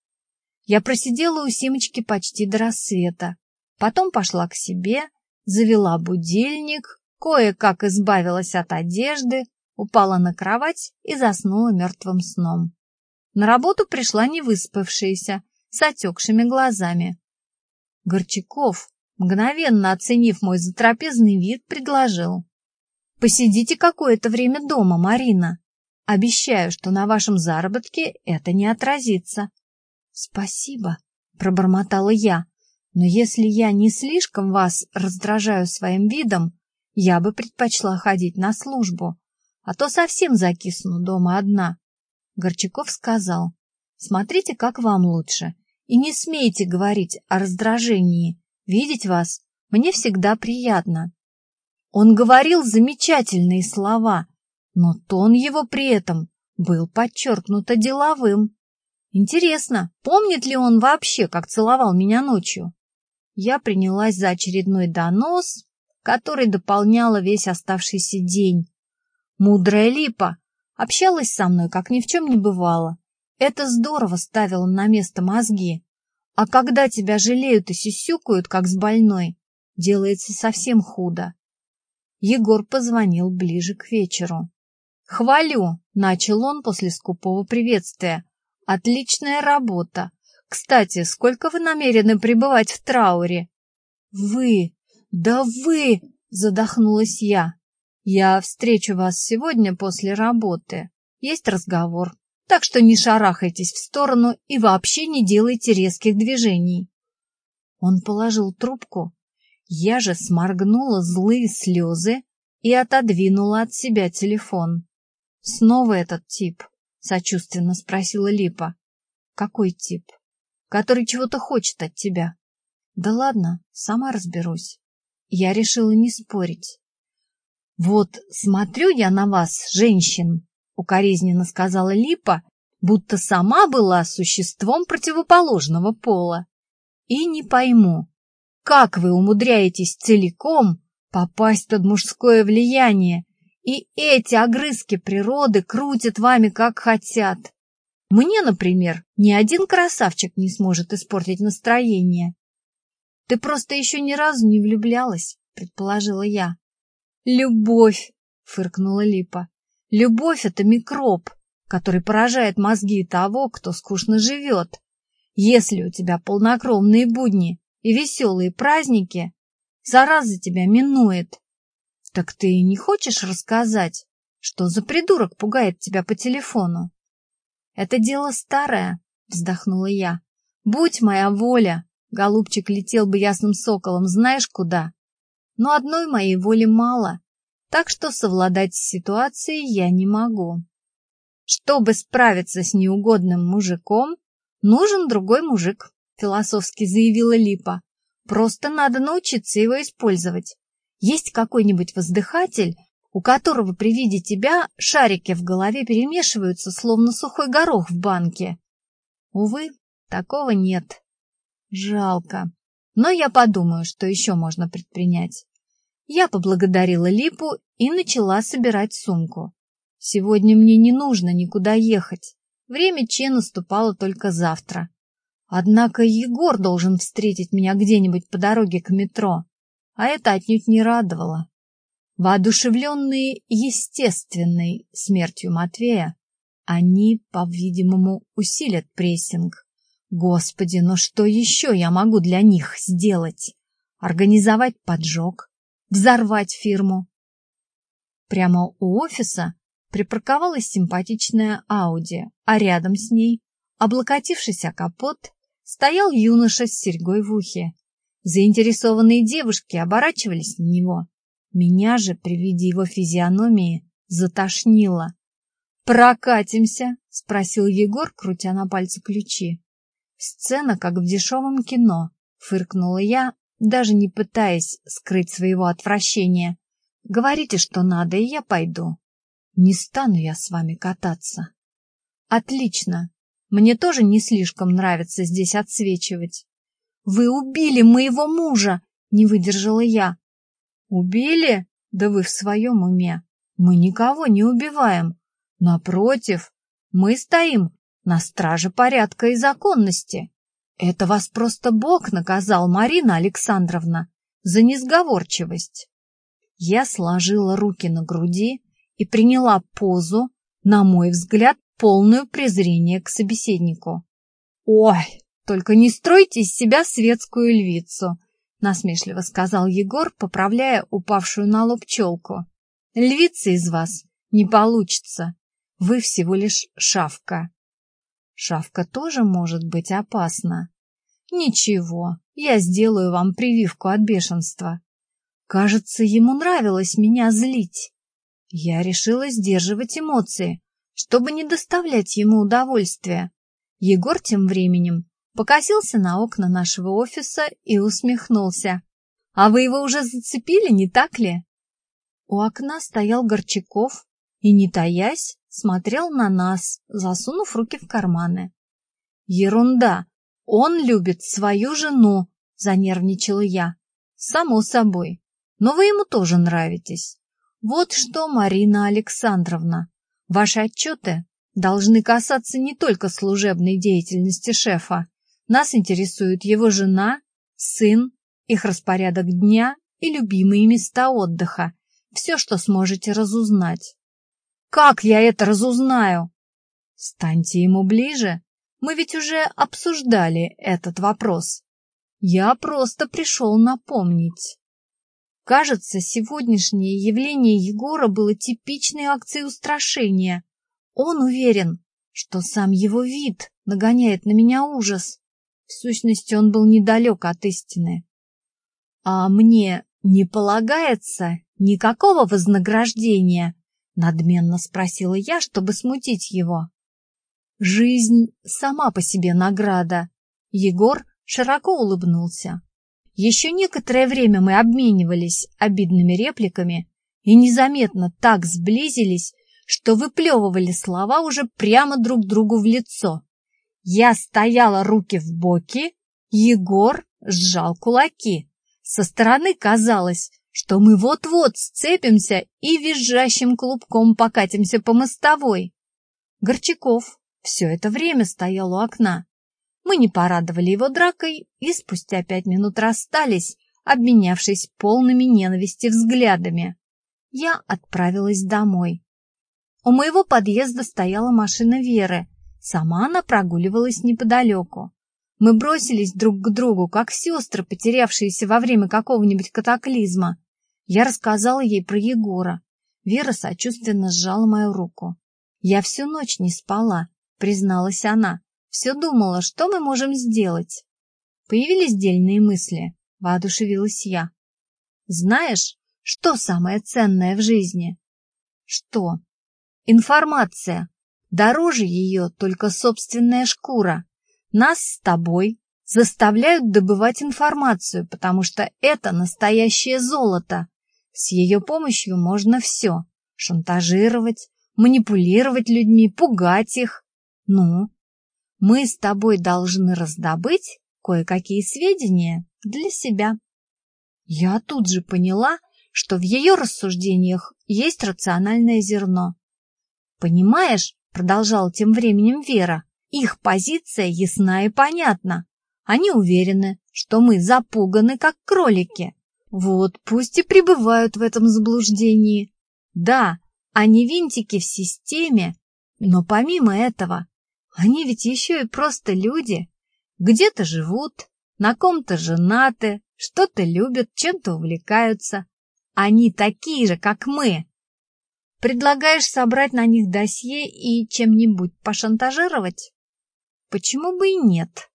Я просидела у Симочки почти до рассвета, потом пошла к себе, завела будильник, кое-как избавилась от одежды, упала на кровать и заснула мертвым сном. На работу пришла невыспавшаяся, с отекшими глазами. Горчаков, мгновенно оценив мой затрапезный вид, предложил. «Посидите какое-то время дома, Марина. Обещаю, что на вашем заработке это не отразится». «Спасибо», — пробормотала я, «но если я не слишком вас раздражаю своим видом, я бы предпочла ходить на службу, а то совсем закисну дома одна. Горчаков сказал, смотрите, как вам лучше, и не смейте говорить о раздражении. Видеть вас мне всегда приятно. Он говорил замечательные слова, но тон его при этом был подчеркнуто деловым. Интересно, помнит ли он вообще, как целовал меня ночью? Я принялась за очередной донос, который дополняла весь оставшийся день. Мудрая липа общалась со мной, как ни в чем не бывало. Это здорово ставило на место мозги. А когда тебя жалеют и сисюкают, как с больной, делается совсем худо. Егор позвонил ближе к вечеру. «Хвалю!» — начал он после скупого приветствия. «Отличная работа! Кстати, сколько вы намерены пребывать в трауре?» «Вы! Да вы!» — задохнулась я. Я встречу вас сегодня после работы. Есть разговор. Так что не шарахайтесь в сторону и вообще не делайте резких движений. Он положил трубку. Я же сморгнула злые слезы и отодвинула от себя телефон. Снова этот тип, сочувственно спросила Липа. Какой тип? Который чего-то хочет от тебя. Да ладно, сама разберусь. Я решила не спорить. «Вот смотрю я на вас, женщин», — укоризненно сказала Липа, будто сама была существом противоположного пола. «И не пойму, как вы умудряетесь целиком попасть под мужское влияние, и эти огрызки природы крутят вами как хотят. Мне, например, ни один красавчик не сможет испортить настроение». «Ты просто еще ни разу не влюблялась», — предположила я. «Любовь!» — фыркнула Липа. «Любовь — это микроб, который поражает мозги того, кто скучно живет. Если у тебя полнокровные будни и веселые праздники, зараза тебя минует. Так ты не хочешь рассказать, что за придурок пугает тебя по телефону?» «Это дело старое», — вздохнула я. «Будь моя воля, голубчик летел бы ясным соколом знаешь куда но одной моей воли мало, так что совладать с ситуацией я не могу. Чтобы справиться с неугодным мужиком, нужен другой мужик, философски заявила Липа. Просто надо научиться его использовать. Есть какой-нибудь воздыхатель, у которого при виде тебя шарики в голове перемешиваются, словно сухой горох в банке. Увы, такого нет. Жалко. Но я подумаю, что еще можно предпринять. Я поблагодарила Липу и начала собирать сумку. Сегодня мне не нужно никуда ехать. Время Че наступало только завтра. Однако Егор должен встретить меня где-нибудь по дороге к метро, а это отнюдь не радовало. Воодушевленные естественной смертью Матвея, они, по-видимому, усилят прессинг. Господи, но что еще я могу для них сделать? Организовать поджог, взорвать фирму. Прямо у офиса припарковалась симпатичная Ауди, а рядом с ней, облокотившись о капот, стоял юноша с серьгой в ухе. Заинтересованные девушки оборачивались на него. Меня же при виде его физиономии затошнило. «Прокатимся?» — спросил Егор, крутя на пальце ключи. «Сцена, как в дешевом кино», — фыркнула я, даже не пытаясь скрыть своего отвращения. «Говорите, что надо, и я пойду. Не стану я с вами кататься». «Отлично. Мне тоже не слишком нравится здесь отсвечивать». «Вы убили моего мужа!» — не выдержала я. Убили? Да вы в своем уме. Мы никого не убиваем. Напротив, мы стоим на страже порядка и законности. Это вас просто Бог наказал, Марина Александровна, за несговорчивость. Я сложила руки на груди и приняла позу, на мой взгляд, полную презрение к собеседнику. Ой, только не стройте из себя светскую львицу. — насмешливо сказал Егор, поправляя упавшую на лоб челку. «Львица из вас не получится. Вы всего лишь шавка». «Шавка тоже может быть опасна». «Ничего, я сделаю вам прививку от бешенства». Кажется, ему нравилось меня злить. Я решила сдерживать эмоции, чтобы не доставлять ему удовольствия. Егор тем временем покосился на окна нашего офиса и усмехнулся. «А вы его уже зацепили, не так ли?» У окна стоял Горчаков и, не таясь, смотрел на нас, засунув руки в карманы. «Ерунда! Он любит свою жену!» — занервничала я. «Само собой. Но вы ему тоже нравитесь. Вот что, Марина Александровна, ваши отчеты должны касаться не только служебной деятельности шефа, нас интересует его жена, сын, их распорядок дня и любимые места отдыха. Все, что сможете разузнать. Как я это разузнаю? Станьте ему ближе. Мы ведь уже обсуждали этот вопрос. Я просто пришел напомнить. Кажется, сегодняшнее явление Егора было типичной акцией устрашения. Он уверен, что сам его вид нагоняет на меня ужас. В сущности, он был недалек от истины. «А мне не полагается никакого вознаграждения?» — надменно спросила я, чтобы смутить его. «Жизнь сама по себе награда». Егор широко улыбнулся. Еще некоторое время мы обменивались обидными репликами и незаметно так сблизились, что выплевывали слова уже прямо друг другу в лицо. Я стояла руки в боки, Егор сжал кулаки. Со стороны казалось, что мы вот-вот сцепимся и визжащим клубком покатимся по мостовой. Горчаков все это время стоял у окна. Мы не порадовали его дракой и спустя пять минут расстались, обменявшись полными ненависти взглядами. Я отправилась домой. У моего подъезда стояла машина Веры, Сама она прогуливалась неподалеку. Мы бросились друг к другу, как сестры, потерявшиеся во время какого-нибудь катаклизма. Я рассказала ей про Егора. Вера сочувственно сжала мою руку. «Я всю ночь не спала», — призналась она. «Все думала, что мы можем сделать». Появились дельные мысли, воодушевилась я. «Знаешь, что самое ценное в жизни?» «Что?» «Информация», Дороже ее только собственная шкура. Нас с тобой заставляют добывать информацию, потому что это настоящее золото. С ее помощью можно все. Шантажировать, манипулировать людьми, пугать их. Ну, мы с тобой должны раздобыть кое-какие сведения для себя. Я тут же поняла, что в ее рассуждениях есть рациональное зерно. Понимаешь, продолжала тем временем Вера. Их позиция ясна и понятна. Они уверены, что мы запуганы, как кролики. Вот пусть и пребывают в этом заблуждении. Да, они винтики в системе, но помимо этого, они ведь еще и просто люди. Где-то живут, на ком-то женаты, что-то любят, чем-то увлекаются. Они такие же, как мы. Предлагаешь собрать на них досье и чем-нибудь пошантажировать? Почему бы и нет?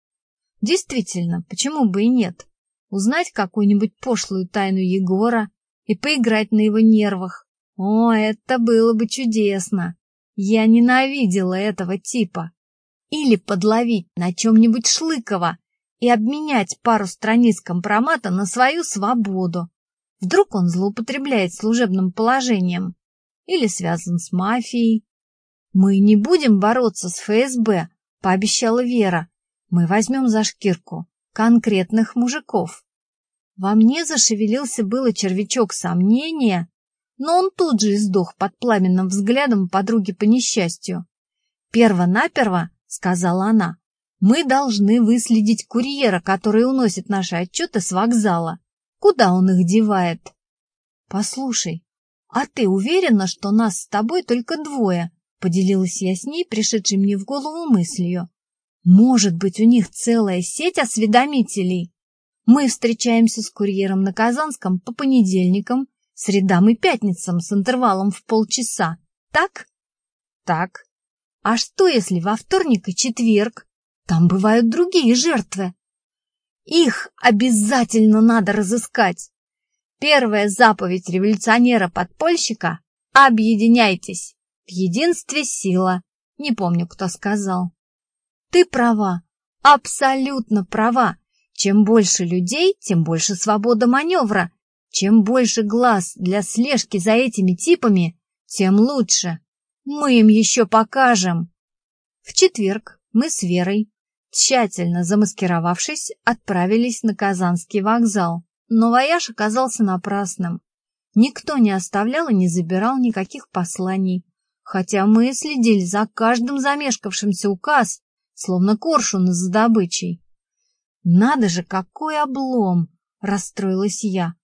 Действительно, почему бы и нет? Узнать какую-нибудь пошлую тайну Егора и поиграть на его нервах. О, это было бы чудесно. Я ненавидела этого типа. Или подловить на чем-нибудь Шлыкова и обменять пару страниц компромата на свою свободу. Вдруг он злоупотребляет служебным положением или связан с мафией. Мы не будем бороться с ФСБ, пообещала Вера. Мы возьмем за шкирку конкретных мужиков. Во мне зашевелился было червячок сомнения, но он тут же издох под пламенным взглядом подруги по несчастью. «Перво-наперво», — сказала она, — «мы должны выследить курьера, который уносит наши отчеты с вокзала. Куда он их девает?» «Послушай, а ты уверена, что нас с тобой только двое?» — поделилась я с ней, пришедшей мне в голову мыслью. «Может быть, у них целая сеть осведомителей?» Мы встречаемся с курьером на Казанском по понедельникам, средам и пятницам с интервалом в полчаса. Так? Так. А что, если во вторник и четверг? Там бывают другие жертвы. Их обязательно надо разыскать. Первая заповедь революционера-подпольщика — объединяйтесь. В единстве сила. Не помню, кто сказал. Ты права, абсолютно права. Чем больше людей, тем больше свобода маневра. Чем больше глаз для слежки за этими типами, тем лучше. Мы им еще покажем. В четверг мы с Верой, тщательно замаскировавшись, отправились на Казанский вокзал. Но вояж оказался напрасным. Никто не оставлял и не забирал никаких посланий, хотя мы следили за каждым замешкавшимся указ, словно коршуны за добычей. «Надо же, какой облом!» — расстроилась я.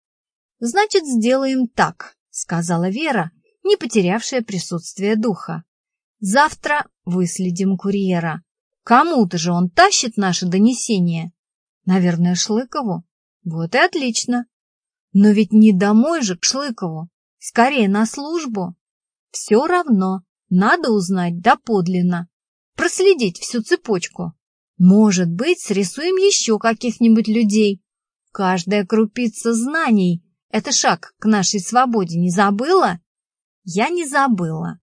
«Значит, сделаем так», — сказала Вера, не потерявшая присутствие духа. «Завтра выследим курьера. Кому-то же он тащит наше донесение. Наверное, Шлыкову. Вот и отлично. Но ведь не домой же к Шлыкову, скорее на службу. Все равно, надо узнать доподлинно, проследить всю цепочку. Может быть, срисуем еще каких-нибудь людей. Каждая крупица знаний — это шаг к нашей свободе. Не забыла? Я не забыла.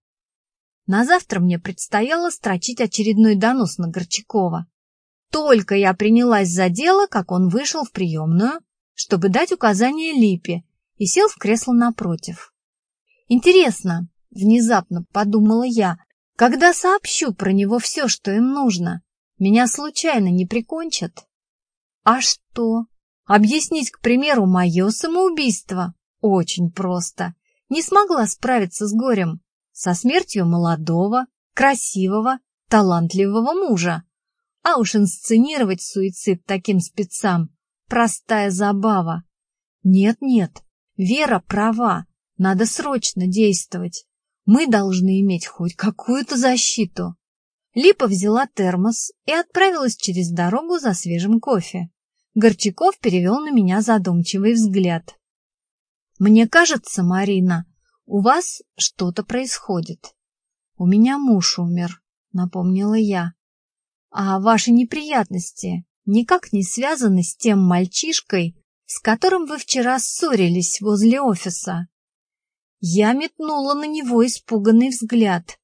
На завтра мне предстояло строчить очередной донос на Горчакова. Только я принялась за дело, как он вышел в приемную, чтобы дать указание Липе, и сел в кресло напротив. Интересно, внезапно подумала я, когда сообщу про него все, что им нужно. Меня случайно не прикончат? А что? Объяснить, к примеру, мое самоубийство? Очень просто. Не смогла справиться с горем, со смертью молодого, красивого, талантливого мужа. А уж инсценировать суицид таким спецам — простая забава. Нет-нет, Вера права, надо срочно действовать. Мы должны иметь хоть какую-то защиту. Липа взяла термос и отправилась через дорогу за свежим кофе. Горчаков перевел на меня задумчивый взгляд. «Мне кажется, Марина, у вас что-то происходит. У меня муж умер», — напомнила я. «А ваши неприятности никак не связаны с тем мальчишкой, с которым вы вчера ссорились возле офиса?» Я метнула на него испуганный взгляд.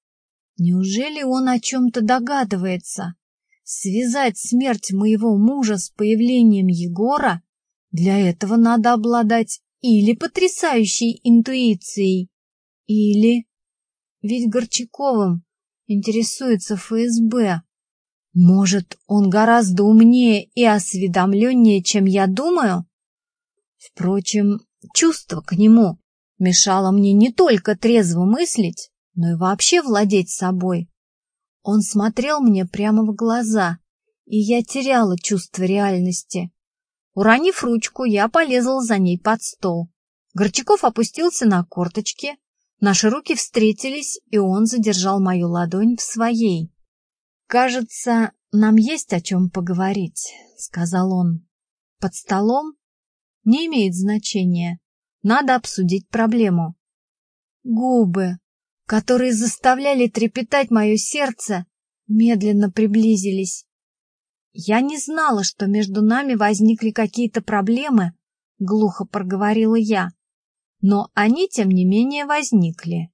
Неужели он о чем-то догадывается? Связать смерть моего мужа с появлением Егора? Для этого надо обладать или потрясающей интуицией, или... Ведь Горчаковым интересуется ФСБ. Может, он гораздо умнее и осведомленнее, чем я думаю? Впрочем, чувство к нему мешало мне не только трезво мыслить, но и вообще владеть собой. Он смотрел мне прямо в глаза, и я теряла чувство реальности. Уронив ручку, я полезла за ней под стол. Горчаков опустился на корточки, наши руки встретились, и он задержал мою ладонь в своей. «Кажется, нам есть о чем поговорить», — сказал он. «Под столом? Не имеет значения. Надо обсудить проблему». Губы, которые заставляли трепетать мое сердце, медленно приблизились. Я не знала, что между нами возникли какие-то проблемы, глухо проговорила я. Но они, тем не менее, возникли.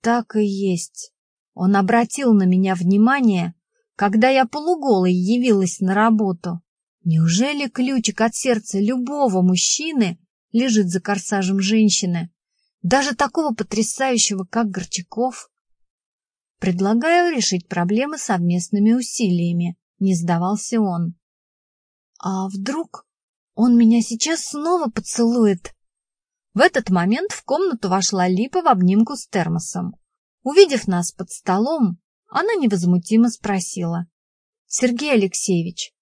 Так и есть. Он обратил на меня внимание, когда я полуголой явилась на работу. Неужели ключик от сердца любого мужчины лежит за корсажем женщины, даже такого потрясающего, как Горчаков? Предлагаю решить проблемы совместными усилиями, не сдавался он. А вдруг он меня сейчас снова поцелует? В этот момент в комнату вошла Липа в обнимку с термосом. Увидев нас под столом, она невозмутимо спросила. — Сергей Алексеевич,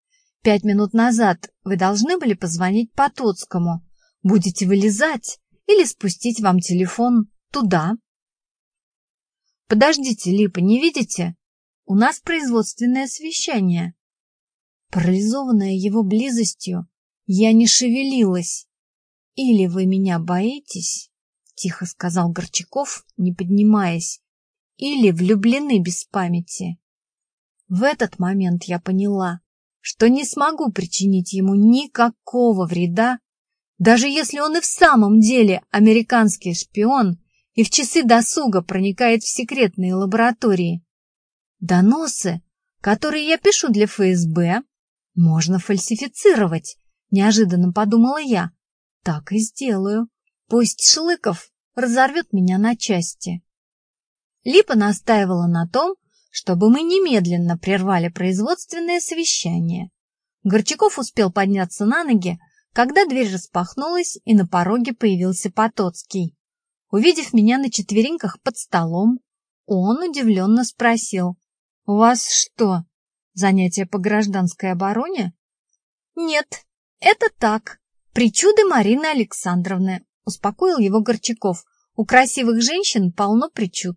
пять минут назад вы должны были позвонить Потоцкому. Будете вылезать или спустить вам телефон туда? Подождите, Липа, не видите? У нас производственное совещание. Парализованная его близостью, я не шевелилась. Или вы меня боитесь, тихо сказал Горчаков, не поднимаясь, или влюблены без памяти. В этот момент я поняла, что не смогу причинить ему никакого вреда, даже если он и в самом деле американский шпион и в часы досуга проникает в секретные лаборатории. Доносы, которые я пишу для ФСБ, можно фальсифицировать, неожиданно подумала я. Так и сделаю. Пусть Шлыков разорвет меня на части. Липа настаивала на том, чтобы мы немедленно прервали производственное совещание. Горчаков успел подняться на ноги, когда дверь распахнулась, и на пороге появился Потоцкий. Увидев меня на четвереньках под столом, он удивленно спросил, «У вас что, занятие по гражданской обороне?» «Нет, это так, причуды Марины Александровны», успокоил его Горчаков. «У красивых женщин полно причуд».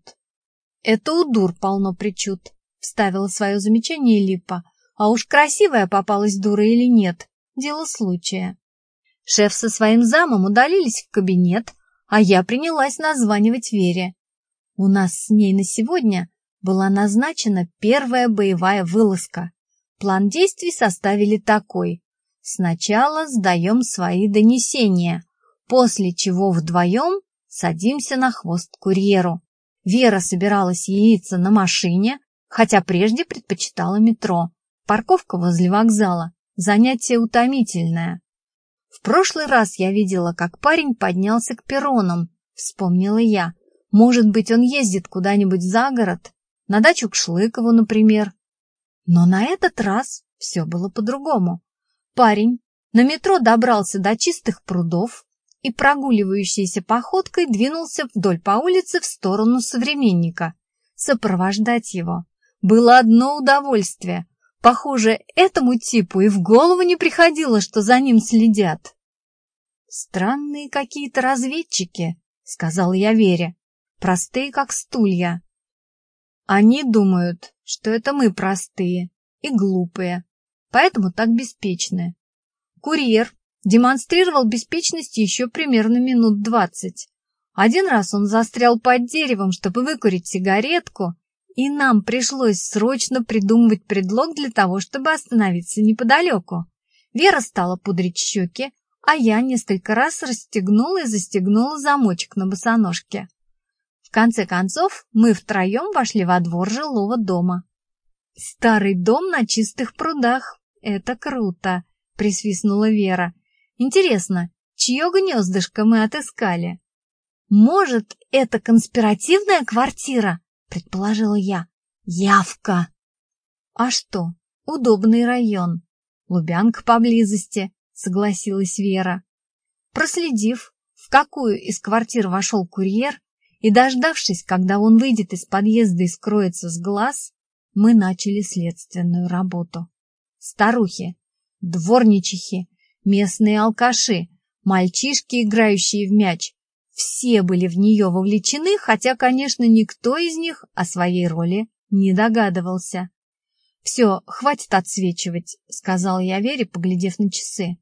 «Это у дур полно причуд», вставила свое замечание Липа. «А уж красивая попалась дура или нет, дело случая». Шеф со своим замом удалились в кабинет, а я принялась названивать Вере. У нас с ней на сегодня была назначена первая боевая вылазка. План действий составили такой. Сначала сдаем свои донесения, после чего вдвоем садимся на хвост курьеру. Вера собиралась яйца на машине, хотя прежде предпочитала метро. Парковка возле вокзала. Занятие утомительное. В прошлый раз я видела, как парень поднялся к перронам, вспомнила я. Может быть, он ездит куда-нибудь за город, на дачу к Шлыкову, например. Но на этот раз все было по-другому. Парень на метро добрался до чистых прудов и прогуливающейся походкой двинулся вдоль по улице в сторону современника. Сопровождать его было одно удовольствие. Похоже, этому типу и в голову не приходило, что за ним следят. «Странные какие-то разведчики», — сказал я Вере, — «простые, как стулья». Они думают, что это мы простые и глупые, поэтому так беспечны. Курьер демонстрировал беспечность еще примерно минут двадцать. Один раз он застрял под деревом, чтобы выкурить сигаретку, и нам пришлось срочно придумывать предлог для того, чтобы остановиться неподалеку. Вера стала пудрить щеки, а я несколько раз расстегнула и застегнула замочек на босоножке. В конце концов, мы втроем вошли во двор жилого дома. «Старый дом на чистых прудах. Это круто!» — присвистнула Вера. «Интересно, чье гнездышко мы отыскали?» «Может, это конспиративная квартира?» предположила я. Явка! А что, удобный район. Лубянка поблизости, согласилась Вера. Проследив, в какую из квартир вошел курьер, и дождавшись, когда он выйдет из подъезда и скроется с глаз, мы начали следственную работу. Старухи, дворничихи, местные алкаши, мальчишки, играющие в мяч. Все были в нее вовлечены, хотя, конечно, никто из них о своей роли не догадывался. «Все, хватит отсвечивать», — сказал я Вере, поглядев на часы.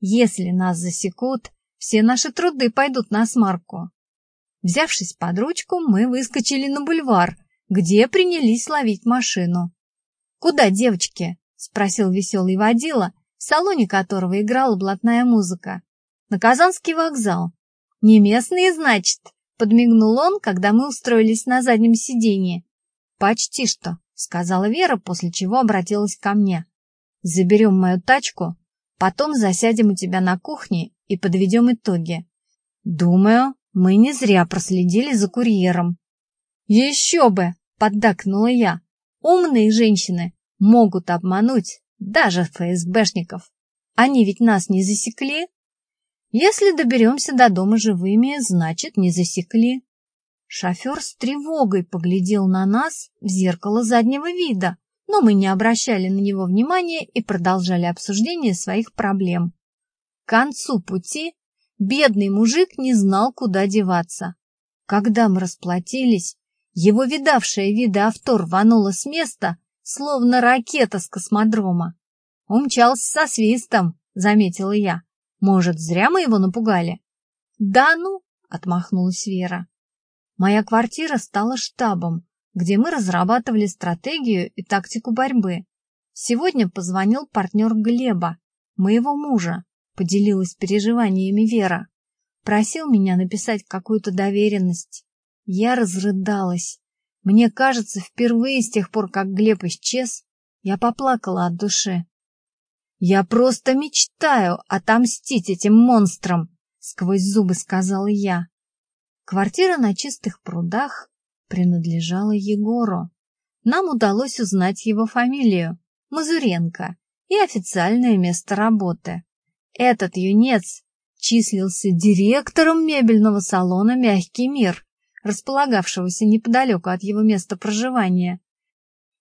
«Если нас засекут, все наши труды пойдут на смарку». Взявшись под ручку, мы выскочили на бульвар, где принялись ловить машину. «Куда, девочки?» — спросил веселый водила, салоне которого играла блатная музыка. «На Казанский вокзал». «Не местные, значит?» — подмигнул он, когда мы устроились на заднем сиденье. «Почти что», — сказала Вера, после чего обратилась ко мне. «Заберем мою тачку, потом засядем у тебя на кухне и подведем итоги. Думаю, мы не зря проследили за курьером». «Еще бы!» — поддакнула я. «Умные женщины могут обмануть даже ФСБшников. Они ведь нас не засекли. Если доберемся до дома живыми, значит, не засекли». Шофер с тревогой поглядел на нас в зеркало заднего вида, но мы не обращали на него внимания и продолжали обсуждение своих проблем. К концу пути бедный мужик не знал, куда деваться. Когда мы расплатились, его видавшее виды авто рвануло с места, словно ракета с космодрома. Умчался со свистом, заметила я. Может, зря мы его напугали? Да ну, отмахнулась Вера. Моя квартира стала штабом, где мы разрабатывали стратегию и тактику борьбы. Сегодня позвонил партнер Глеба, моего мужа, поделилась переживаниями Вера. Просил меня написать какую-то доверенность. Я разрыдалась. Мне кажется, впервые с тех пор, как Глеб исчез, я поплакала от души. «Я просто мечтаю отомстить этим монстрам!» — сквозь зубы сказала я. Квартира на чистых прудах принадлежала Егору. Нам удалось узнать его фамилию – Мазуренко, и официальное место работы. Этот юнец числился директором мебельного салона «Мягкий мир», располагавшегося неподалеку от его места проживания.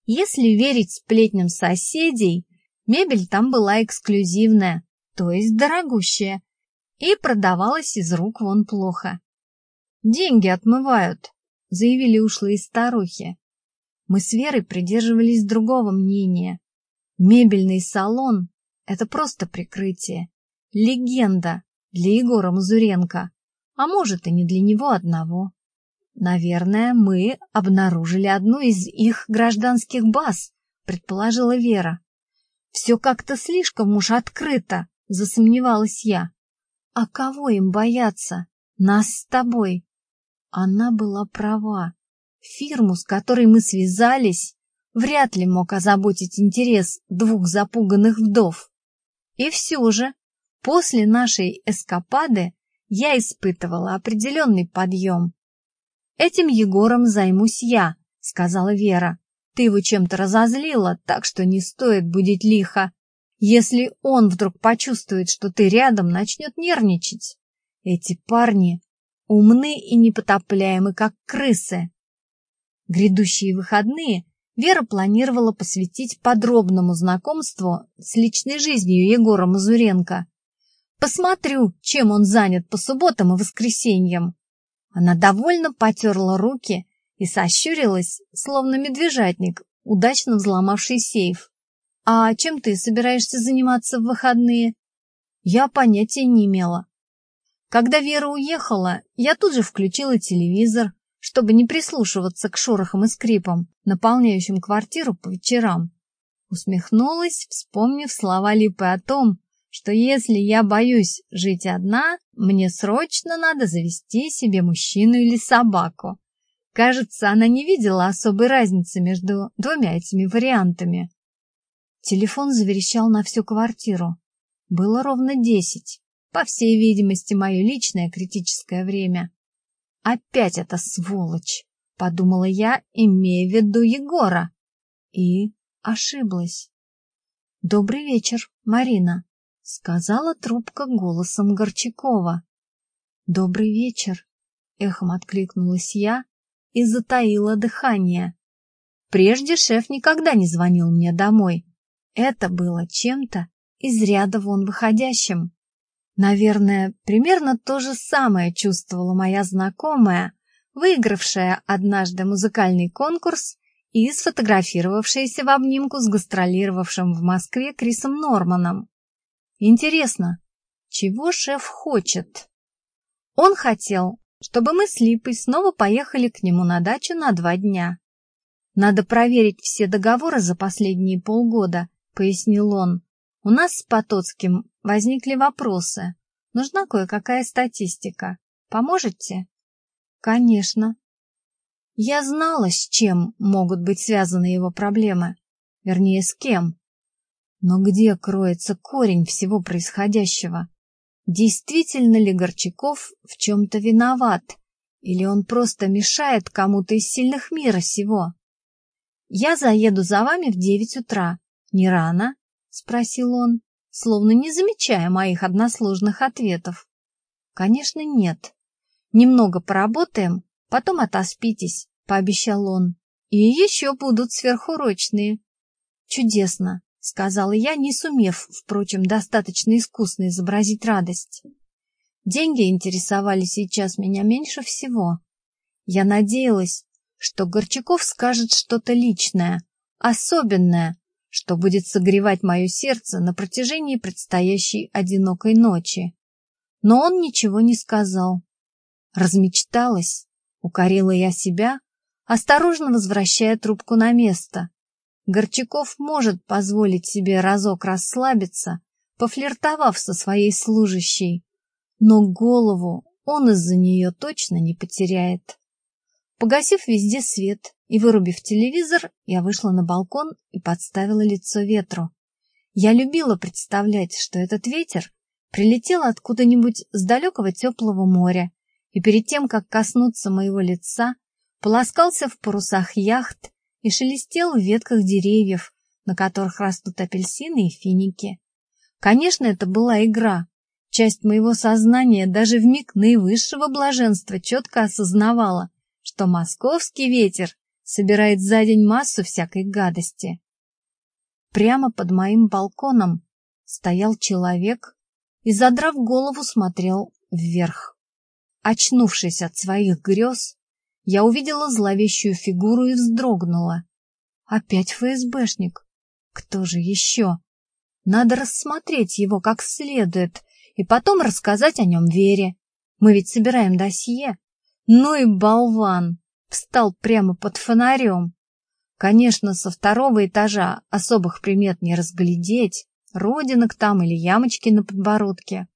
Если верить сплетням соседей, мебель там была эксклюзивная, то есть дорогущая, и продавалась из рук вон плохо. Деньги отмывают, заявили ушлые старухи. Мы с Верой придерживались другого мнения. Мебельный салон — это просто прикрытие. Легенда для Егора Мазуренко, а может и не для него одного. Наверное, мы обнаружили одну из их гражданских баз, предположила Вера. Все как-то слишком уж открыто, засомневалась я. А кого им бояться? Нас с тобой. Она была права. Фирму, с которой мы связались, вряд ли мог озаботить интерес двух запуганных вдов. И все же, после нашей эскапады я испытывала определенный подъем. «Этим Егором займусь я», — сказала Вера. «Ты его чем-то разозлила, так что не стоит будить лихо. Если он вдруг почувствует, что ты рядом, начнет нервничать. Эти парни умны и непотопляемы, как крысы. Грядущие выходные Вера планировала посвятить подробному знакомству с личной жизнью Егора Мазуренко. Посмотрю, чем он занят по субботам и воскресеньям. Она довольно потерла руки и сощурилась, словно медвежатник, удачно взломавший сейф. «А чем ты собираешься заниматься в выходные?» Я понятия не имела. Когда Вера уехала, я тут же включила телевизор, чтобы не прислушиваться к шорохам и скрипам, наполняющим квартиру по вечерам. Усмехнулась, вспомнив слова Липы о том, что если я боюсь жить одна, мне срочно надо завести себе мужчину или собаку. Кажется, она не видела особой разницы между двумя этими вариантами. Телефон заверещал на всю квартиру. Было ровно десять. По всей видимости, мое личное критическое время. Опять эта сволочь, подумала я, имея в виду Егора. И ошиблась. Добрый вечер, Марина, сказала трубка голосом Горчакова. Добрый вечер, эхом откликнулась я и затаила дыхание. Прежде шеф никогда не звонил мне домой. Это было чем-то из ряда вон выходящим. Наверное, примерно то же самое чувствовала моя знакомая, выигравшая однажды музыкальный конкурс и сфотографировавшаяся в обнимку с гастролировавшим в Москве Крисом Норманом. Интересно, чего шеф хочет? Он хотел, чтобы мы с Липой снова поехали к нему на дачу на два дня. Надо проверить все договоры за последние полгода, пояснил он. У нас с Потоцким возникли вопросы. Нужна кое-какая статистика. Поможете? Конечно. Я знала, с чем могут быть связаны его проблемы. Вернее, с кем. Но где кроется корень всего происходящего? Действительно ли Горчаков в чем-то виноват? Или он просто мешает кому-то из сильных мира сего? «Я заеду за вами в девять утра. Не рано?» — спросил он, словно не замечая моих односложных ответов. «Конечно, нет. Немного поработаем, потом отоспитесь», — пообещал он. «И еще будут сверхурочные». «Чудесно», — сказала я, не сумев, впрочем, достаточно искусно изобразить радость. Деньги интересовали сейчас меня меньше всего. Я надеялась, что Горчаков скажет что-то личное, особенное, что будет согревать мое сердце на протяжении предстоящей одинокой ночи. Но он ничего не сказал. Размечталась, укорила я себя, осторожно возвращая трубку на место. Горчаков может позволить себе разок расслабиться, пофлиртовав со своей служащей, но голову он из-за нее точно не потеряет. Погасив везде свет и вырубив телевизор, я вышла на балкон и подставила лицо ветру. Я любила представлять, что этот ветер прилетел откуда-нибудь с далекого теплого моря и перед тем, как коснуться моего лица, полоскался в парусах яхт и шелестел в ветках деревьев, на которых растут апельсины и финики. Конечно, это была игра. Часть моего сознания даже в миг наивысшего блаженства четко осознавала, что московский ветер собирает за день массу всякой гадости. Прямо под моим балконом стоял человек и, задрав голову, смотрел вверх. Очнувшись от своих грез, я увидела зловещую фигуру и вздрогнула. Опять ФСБшник. Кто же еще? Надо рассмотреть его как следует и потом рассказать о нем Вере. Мы ведь собираем досье. Ну и болван! Встал прямо под фонарем. Конечно, со второго этажа особых примет не разглядеть, родинок там или ямочки на подбородке.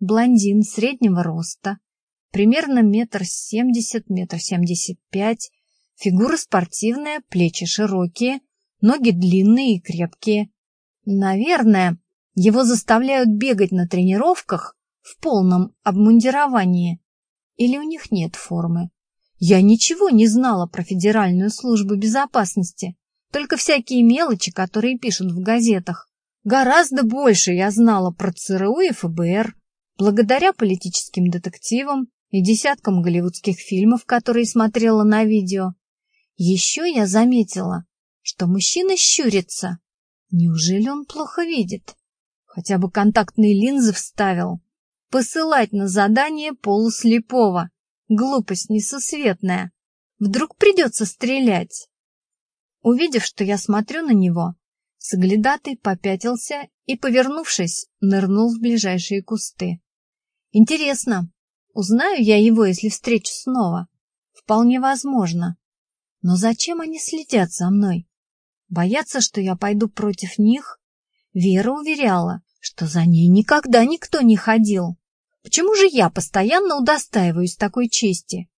Блондин среднего роста, примерно метр семьдесят, метр семьдесят пять, фигура спортивная, плечи широкие, ноги длинные и крепкие. Наверное, его заставляют бегать на тренировках в полном обмундировании. Или у них нет формы? Я ничего не знала про Федеральную службу безопасности, только всякие мелочи, которые пишут в газетах. Гораздо больше я знала про ЦРУ и ФБР, благодаря политическим детективам и десяткам голливудских фильмов, которые смотрела на видео. Еще я заметила, что мужчина щурится. Неужели он плохо видит? Хотя бы контактные линзы вставил посылать на задание полуслепого. Глупость несусветная. Вдруг придется стрелять. Увидев, что я смотрю на него, Соглядатый попятился и, повернувшись, нырнул в ближайшие кусты. Интересно, узнаю я его, если встречу снова? Вполне возможно. Но зачем они следят за мной? Боятся, что я пойду против них? Вера уверяла, что за ней никогда никто не ходил. Почему же я постоянно удостаиваюсь такой чести?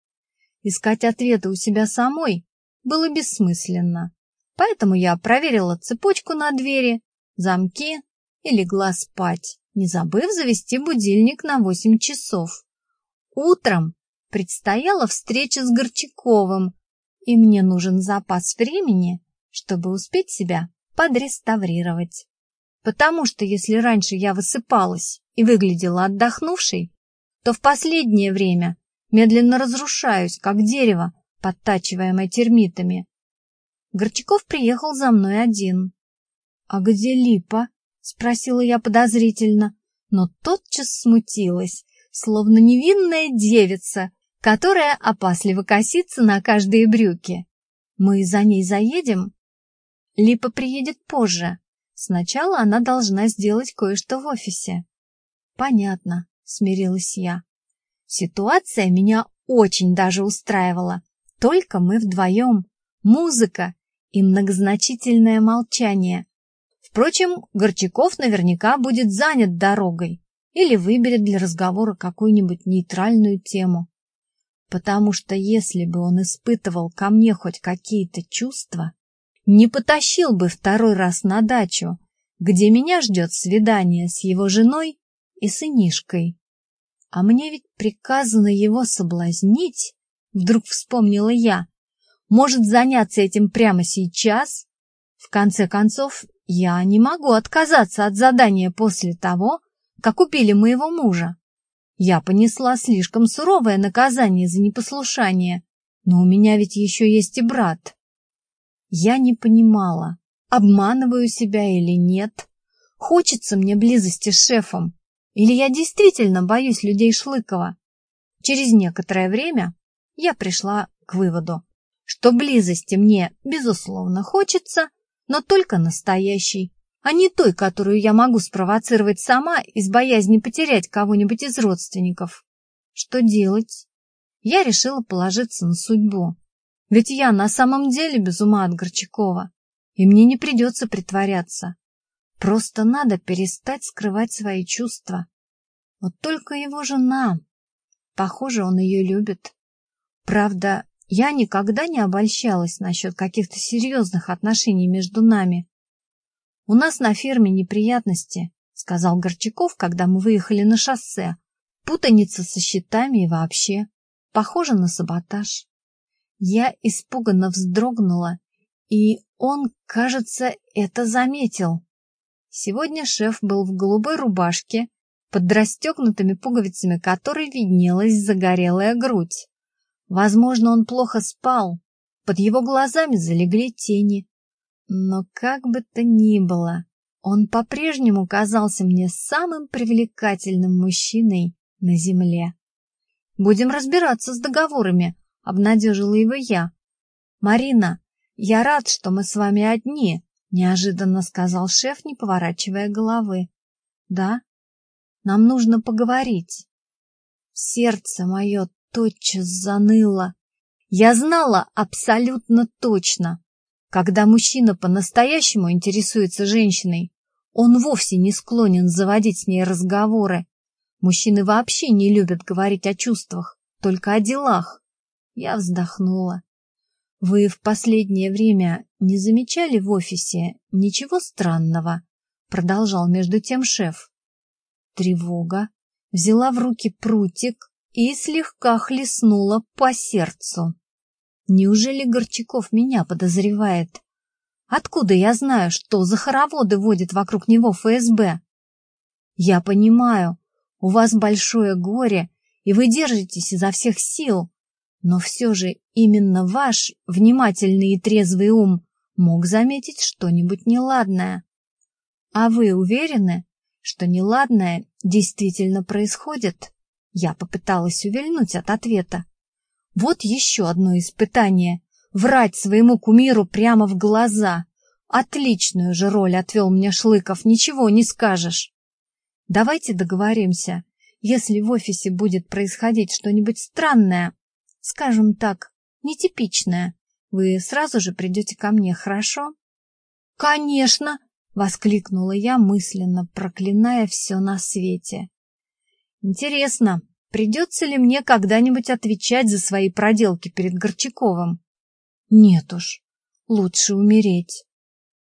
Искать ответы у себя самой было бессмысленно. Поэтому я проверила цепочку на двери, замки и легла спать, не забыв завести будильник на восемь часов. Утром предстояла встреча с Горчаковым, и мне нужен запас времени, чтобы успеть себя подреставрировать. Потому что если раньше я высыпалась и выглядела отдохнувшей, то в последнее время медленно разрушаюсь, как дерево, подтачиваемое термитами. Горчаков приехал за мной один. — А где Липа? — спросила я подозрительно, но тотчас смутилась, словно невинная девица, которая опасливо косится на каждые брюки. Мы за ней заедем? Липа приедет позже. Сначала она должна сделать кое-что в офисе. Понятно, смирилась я. Ситуация меня очень даже устраивала. Только мы вдвоем. Музыка и многозначительное молчание. Впрочем, Горчаков наверняка будет занят дорогой или выберет для разговора какую-нибудь нейтральную тему. Потому что если бы он испытывал ко мне хоть какие-то чувства, не потащил бы второй раз на дачу, где меня ждет свидание с его женой и сынишкой. А мне ведь приказано его соблазнить, вдруг вспомнила я. Может заняться этим прямо сейчас? В конце концов, я не могу отказаться от задания после того, как убили моего мужа. Я понесла слишком суровое наказание за непослушание, но у меня ведь еще есть и брат. Я не понимала, обманываю себя или нет. Хочется мне близости с шефом, или я действительно боюсь людей Шлыкова. Через некоторое время я пришла к выводу, что близости мне, безусловно, хочется, но только настоящей, а не той, которую я могу спровоцировать сама из боязни потерять кого-нибудь из родственников. Что делать? Я решила положиться на судьбу. Ведь я на самом деле без ума от Горчакова, и мне не придется притворяться. Просто надо перестать скрывать свои чувства. Вот только его жена... Похоже, он ее любит. Правда, я никогда не обольщалась насчет каких-то серьезных отношений между нами. «У нас на ферме неприятности», — сказал Горчаков, когда мы выехали на шоссе. «Путаница со счетами и вообще. Похоже на саботаж». Я испуганно вздрогнула, и он, кажется, это заметил. Сегодня шеф был в голубой рубашке, под расстегнутыми пуговицами которой виднелась загорелая грудь. Возможно, он плохо спал, под его глазами залегли тени, но как бы то ни было, он по-прежнему казался мне самым привлекательным мужчиной на земле. «Будем разбираться с договорами», — обнадежила его я. «Марина, я рад, что мы с вами одни», — неожиданно сказал шеф, не поворачивая головы. «Да? Нам нужно поговорить». Сердце мое тотчас заныло. Я знала абсолютно точно, когда мужчина по-настоящему интересуется женщиной, он вовсе не склонен заводить с ней разговоры. Мужчины вообще не любят говорить о чувствах, только о делах. Я вздохнула. Вы в последнее время не замечали в офисе ничего странного? Продолжал между тем шеф. Тревога взяла в руки прутик и слегка хлестнула по сердцу. Неужели Горчаков меня подозревает? Откуда я знаю, что за хороводы водит вокруг него ФСБ? Я понимаю, у вас большое горе, и вы держитесь изо всех сил, но все же именно ваш внимательный и трезвый ум мог заметить что-нибудь неладное. А вы уверены, что неладное действительно происходит? Я попыталась увильнуть от ответа. Вот еще одно испытание. Врать своему кумиру прямо в глаза. Отличную же роль отвел мне Шлыков, ничего не скажешь. Давайте договоримся. Если в офисе будет происходить что-нибудь странное, скажем так, нетипичное, вы сразу же придете ко мне, хорошо? Конечно! — воскликнула я мысленно, проклиная все на свете. Интересно, Придется ли мне когда-нибудь отвечать за свои проделки перед Горчаковым? Нет уж, лучше умереть.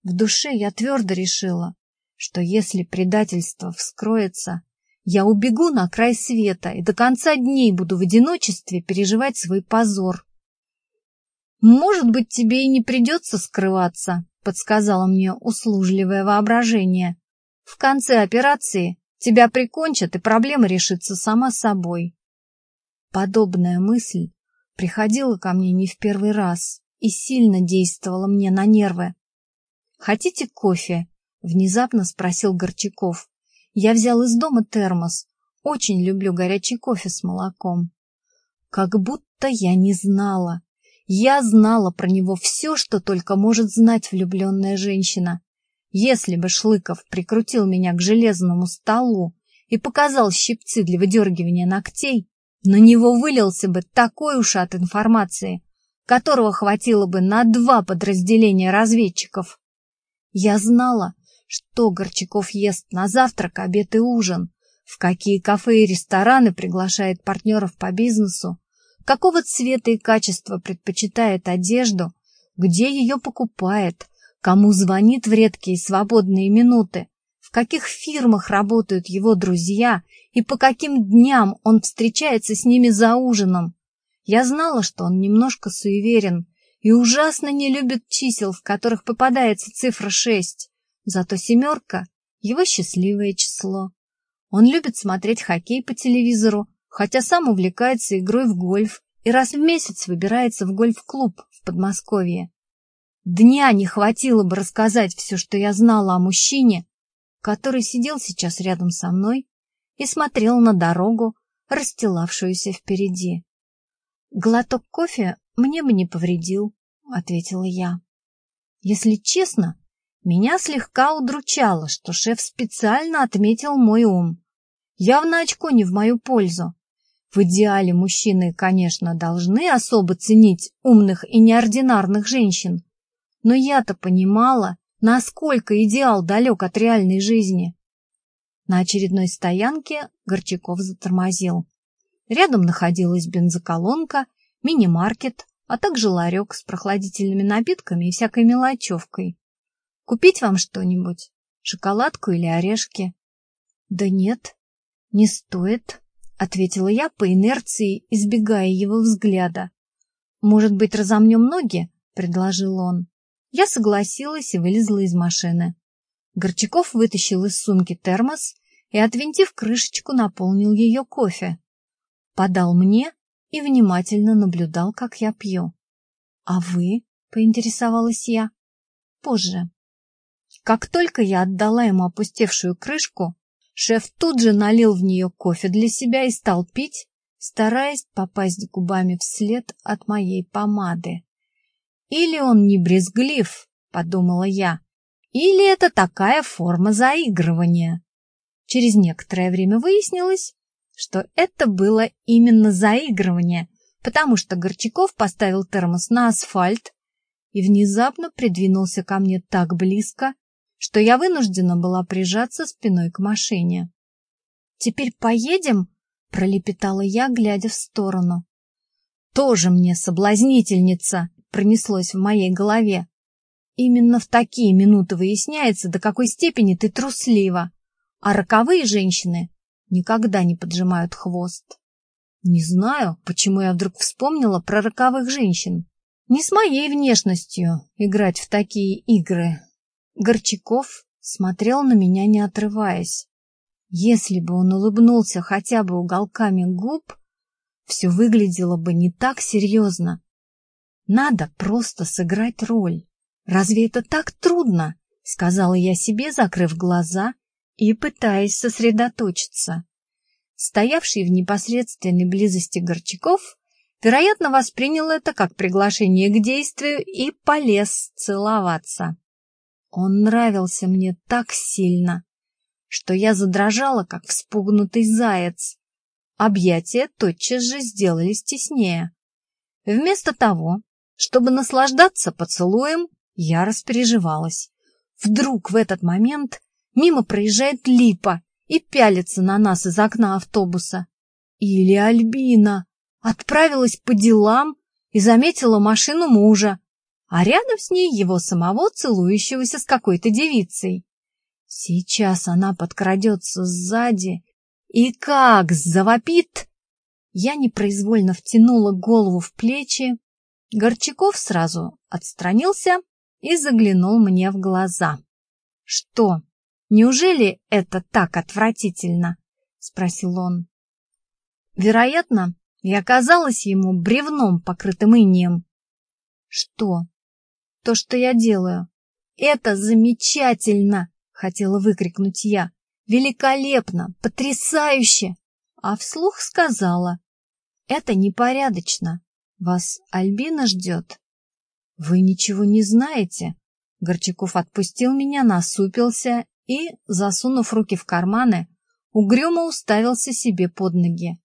В душе я твердо решила, что если предательство вскроется, я убегу на край света и до конца дней буду в одиночестве переживать свой позор. «Может быть, тебе и не придется скрываться», — подсказало мне услужливое воображение. «В конце операции Тебя прикончат, и проблема решится сама собой. Подобная мысль приходила ко мне не в первый раз и сильно действовала мне на нервы. «Хотите кофе?» Внезапно спросил Горчаков. Я взял из дома термос. Очень люблю горячий кофе с молоком. Как будто я не знала. Я знала про него все, что только может знать влюбленная женщина. Если бы Шлыков прикрутил меня к железному столу и показал щипцы для выдергивания ногтей, на него вылился бы такой ушат информации, которого хватило бы на два подразделения разведчиков. Я знала, что Горчаков ест на завтрак, обед и ужин, в какие кафе и рестораны приглашает партнеров по бизнесу, какого цвета и качества предпочитает одежду, где ее покупает, кому звонит в редкие свободные минуты, в каких фирмах работают его друзья и по каким дням он встречается с ними за ужином. Я знала, что он немножко суеверен и ужасно не любит чисел, в которых попадается цифра шесть. Зато семерка — его счастливое число. Он любит смотреть хоккей по телевизору, хотя сам увлекается игрой в гольф и раз в месяц выбирается в гольф-клуб в Подмосковье. Дня не хватило бы рассказать все, что я знала о мужчине, который сидел сейчас рядом со мной и смотрел на дорогу, расстилавшуюся впереди. «Глоток кофе мне бы не повредил», — ответила я. Если честно, меня слегка удручало, что шеф специально отметил мой ум. Явно очко не в мою пользу. В идеале мужчины, конечно, должны особо ценить умных и неординарных женщин. Но я-то понимала, насколько идеал далек от реальной жизни. На очередной стоянке Горчаков затормозил. Рядом находилась бензоколонка, мини-маркет, а также ларек с прохладительными напитками и всякой мелочевкой. «Купить вам что-нибудь? Шоколадку или орешки?» «Да нет, не стоит», ответила я по инерции, избегая его взгляда. «Может быть, разомнем ноги?» — предложил он. Я согласилась и вылезла из машины. Горчаков вытащил из сумки термос и, отвинтив крышечку, наполнил ее кофе. Подал мне и внимательно наблюдал, как я пью. «А вы?» — поинтересовалась я. «Позже». Как только я отдала ему опустевшую крышку, Шеф тут же налил в нее кофе для себя и стал пить, стараясь попасть губами вслед от моей помады. Или он не брезглив, подумала я, или это такая форма заигрывания. Через некоторое время выяснилось, что это было именно заигрывание, потому что Горчаков поставил термос на асфальт и внезапно придвинулся ко мне так близко, что я вынуждена была прижаться спиной к машине. «Теперь поедем?» — пролепетала я, глядя в сторону. «Тоже мне соблазнительница!» — пронеслось в моей голове. Именно в такие минуты выясняется, до какой степени ты труслива, а роковые женщины никогда не поджимают хвост. Не знаю, почему я вдруг вспомнила про роковых женщин. Не с моей внешностью играть в такие игры, Горчаков смотрел на меня, не отрываясь. Если бы он улыбнулся хотя бы уголками губ, все выглядело бы не так серьезно. Надо просто сыграть роль. Разве это так трудно? Сказала я себе, закрыв глаза и пытаясь сосредоточиться. Стоявший в непосредственной близости Горчаков, вероятно, воспринял это как приглашение к действию и полез целоваться. Он нравился мне так сильно, что я задрожала, как вспугнутый заяц. Объятия тотчас же сделались теснее. Вместо того, чтобы наслаждаться поцелуем, я распереживалась. Вдруг в этот момент мимо проезжает Липа и пялится на нас из окна автобуса. Или Альбина отправилась по делам и заметила машину мужа, а рядом с ней его самого, целующегося с какой-то девицей. Сейчас она подкрадется сзади и как завопит! Я непроизвольно втянула голову в плечи. Горчаков сразу отстранился и заглянул мне в глаза. — Что, неужели это так отвратительно? — спросил он. Вероятно, я оказалась ему бревном, покрытым инеем. — Что? то, что я делаю. Это замечательно, хотела выкрикнуть я. Великолепно, потрясающе! А вслух сказала. Это непорядочно. Вас Альбина ждет. Вы ничего не знаете. Горчаков отпустил меня, насупился и, засунув руки в карманы, угрюмо уставился себе под ноги.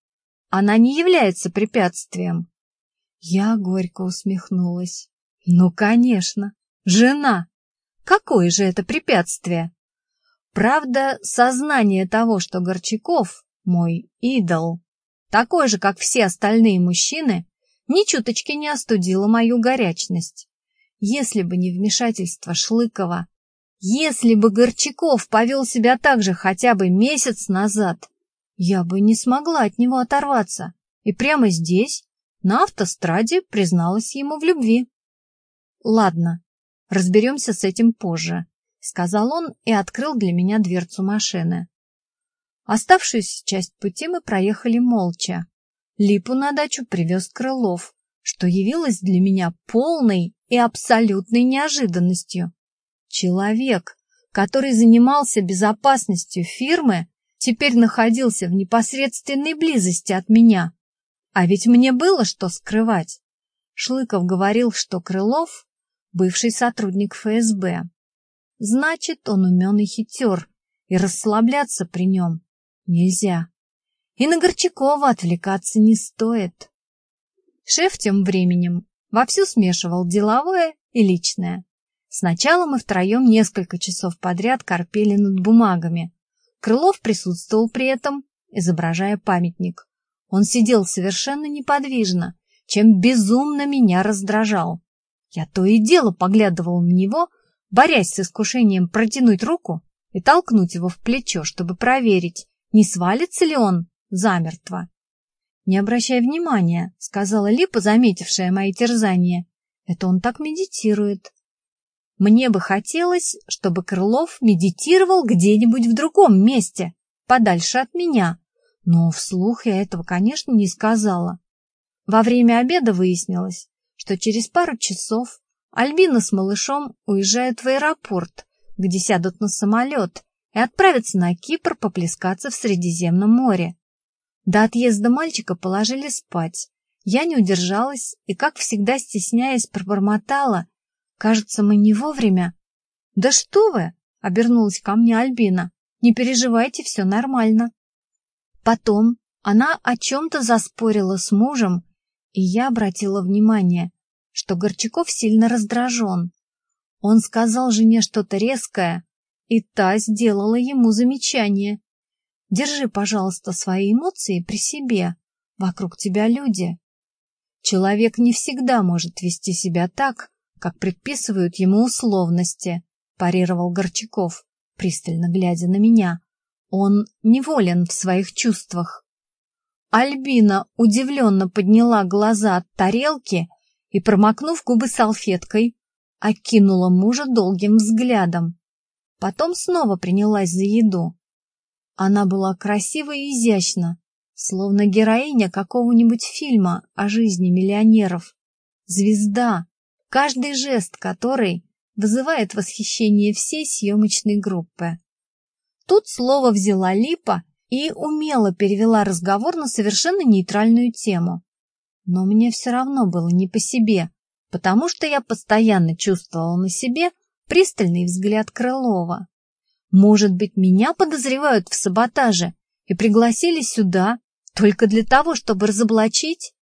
Она не является препятствием. Я горько усмехнулась. Ну, конечно, жена. Какое же это препятствие? Правда, сознание того, что Горчаков, мой идол, такой же, как все остальные мужчины, ни чуточки не остудило мою горячность. Если бы не вмешательство Шлыкова, если бы Горчаков повел себя так же хотя бы месяц назад, я бы не смогла от него оторваться и прямо здесь, на автостраде, призналась ему в любви. Ладно, разберемся с этим позже, сказал он и открыл для меня дверцу машины. Оставшуюся часть пути мы проехали молча. Липу на дачу привез Крылов, что явилось для меня полной и абсолютной неожиданностью. Человек, который занимался безопасностью фирмы, теперь находился в непосредственной близости от меня. А ведь мне было что скрывать. Шлыков говорил, что Крылов — бывший сотрудник ФСБ. Значит, он умен и хитер, и расслабляться при нем нельзя. И на Горчакова отвлекаться не стоит. Шеф тем временем вовсю смешивал деловое и личное. Сначала мы втроем несколько часов подряд корпели над бумагами. Крылов присутствовал при этом, изображая памятник. Он сидел совершенно неподвижно, чем безумно меня раздражал. Я то и дело поглядывал на него, борясь с искушением протянуть руку и толкнуть его в плечо, чтобы проверить, не свалится ли он замертво. «Не обращай внимания», — сказала Липа, заметившая мои терзания. «Это он так медитирует». Мне бы хотелось, чтобы Крылов медитировал где-нибудь в другом месте, подальше от меня. Но вслух я этого, конечно, не сказала. Во время обеда выяснилось, что через пару часов Альбина с малышом уезжают в аэропорт, где сядут на самолет и отправятся на Кипр поплескаться в Средиземном море. До отъезда мальчика положили спать. Я не удержалась и, как всегда стесняясь, пробормотала — Кажется, мы не вовремя. Да что вы, обернулась ко мне Альбина. Не переживайте, все нормально. Потом она о чем-то заспорила с мужем, и я обратила внимание, что Горчаков сильно раздражен. Он сказал жене что-то резкое, и та сделала ему замечание. «Держи, пожалуйста, свои эмоции при себе. Вокруг тебя люди». Человек не всегда может вести себя так, как предписывают ему условности, парировал Горчаков, пристально глядя на меня. Он неволен в своих чувствах. Альбина удивленно подняла глаза от тарелки и, промокнув губы салфеткой, окинула мужа долгим взглядом. Потом снова принялась за еду. Она была красива и изящна, словно героиня какого-нибудь фильма о жизни миллионеров. Звезда, каждый жест которой вызывает восхищение всей съемочной группы. Тут слово взяла Липа и умело перевела разговор на совершенно нейтральную тему. Но мне все равно было не по себе, потому что я постоянно чувствовала на себе пристальный взгляд Крылова. Может быть, меня подозревают в саботаже и пригласили сюда только для того, чтобы разоблачить?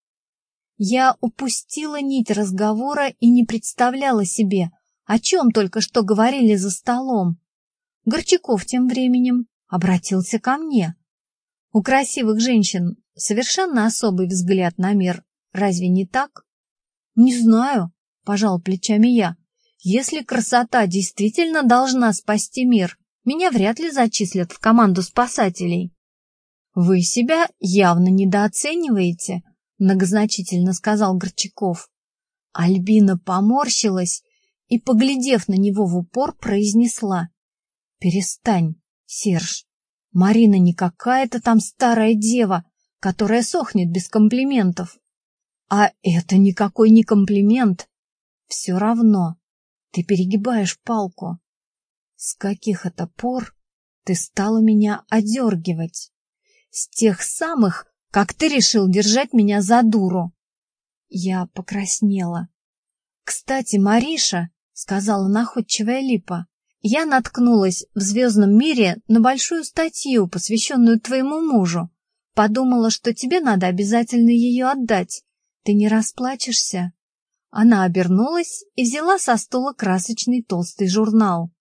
Я упустила нить разговора и не представляла себе, о чем только что говорили за столом. Горчаков тем временем обратился ко мне. У красивых женщин совершенно особый взгляд на мир. Разве не так? Не знаю, пожал плечами я. Если красота действительно должна спасти мир, меня вряд ли зачислят в команду спасателей. Вы себя явно недооцениваете, многозначительно сказал Горчаков. Альбина поморщилась и, поглядев на него в упор, произнесла. «Перестань, Серж. Марина не какая-то там старая дева, которая сохнет без комплиментов. А это никакой не комплимент. Все равно ты перегибаешь палку. С каких это пор ты стала меня одергивать? С тех самых, как ты решил держать меня за дуру. Я покраснела. Кстати, Мариша, сказала находчивая Липа, я наткнулась в «Звездном мире» на большую статью, посвященную твоему мужу. Подумала, что тебе надо обязательно ее отдать. Ты не расплачешься? Она обернулась и взяла со стула красочный толстый журнал.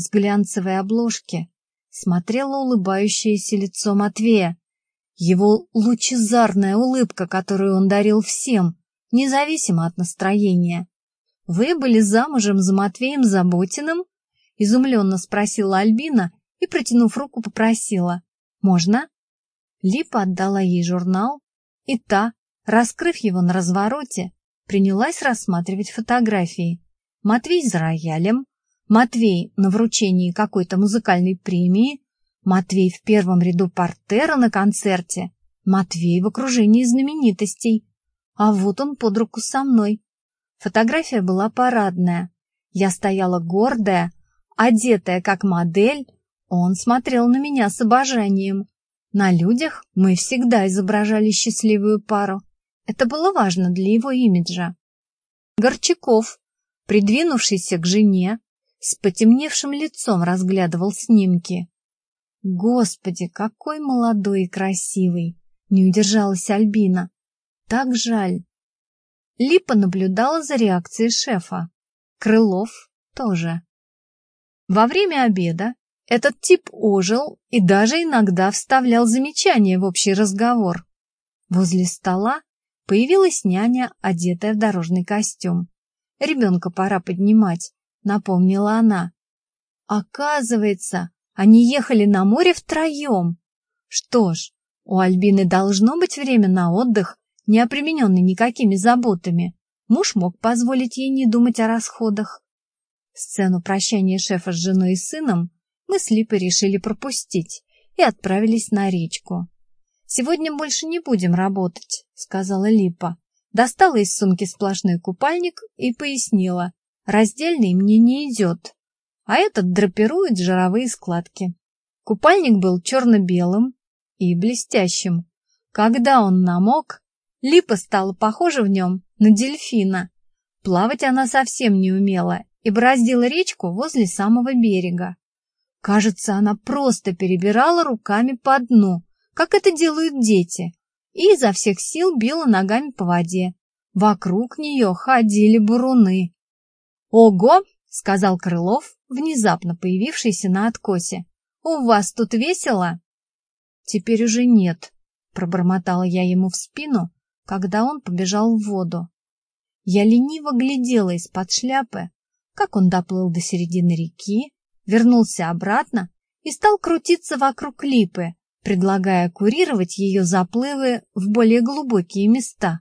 С глянцевой обложки смотрело улыбающееся лицо Матвея. Его лучезарная улыбка, которую он дарил всем, независимо от настроения. «Вы были замужем за Матвеем Заботиным?» — изумленно спросила Альбина и, протянув руку, попросила. «Можно?» Липа отдала ей журнал, и та, раскрыв его на развороте, принялась рассматривать фотографии. Матвей за роялем, Матвей на вручении какой-то музыкальной премии, Матвей в первом ряду портера на концерте, Матвей в окружении знаменитостей. А вот он под руку со мной. Фотография была парадная. Я стояла гордая, одетая как модель, он смотрел на меня с обожанием. На людях мы всегда изображали счастливую пару. Это было важно для его имиджа. Горчаков, придвинувшийся к жене, с потемневшим лицом разглядывал снимки. Господи, какой молодой и красивый! Не удержалась Альбина. Так жаль. Липа наблюдала за реакцией шефа. Крылов тоже. Во время обеда этот тип ожил и даже иногда вставлял замечания в общий разговор. Возле стола появилась няня, одетая в дорожный костюм. «Ребенка пора поднимать», — напомнила она. «Оказывается, они ехали на море втроем. Что ж, у Альбины должно быть время на отдых, не обремененный никакими заботами. Муж мог позволить ей не думать о расходах. Сцену прощания шефа с женой и сыном мы с Липой решили пропустить и отправились на речку. «Сегодня больше не будем работать», — сказала Липа. Достала из сумки сплошной купальник и пояснила. «Раздельный мне не идет, а этот драпирует жировые складки». Купальник был черно-белым и блестящим. Когда он намок, Липа стала похожа в нем на дельфина. Плавать она совсем не умела и бороздила речку возле самого берега. Кажется, она просто перебирала руками по дну, как это делают дети, и изо всех сил била ногами по воде. Вокруг нее ходили буруны. «Ого!» — сказал Крылов, внезапно появившийся на откосе. «У вас тут весело?» «Теперь уже нет», — пробормотала я ему в спину, когда он побежал в воду. Я лениво глядела из-под шляпы, как он доплыл до середины реки, вернулся обратно и стал крутиться вокруг липы, предлагая курировать ее заплывы в более глубокие места.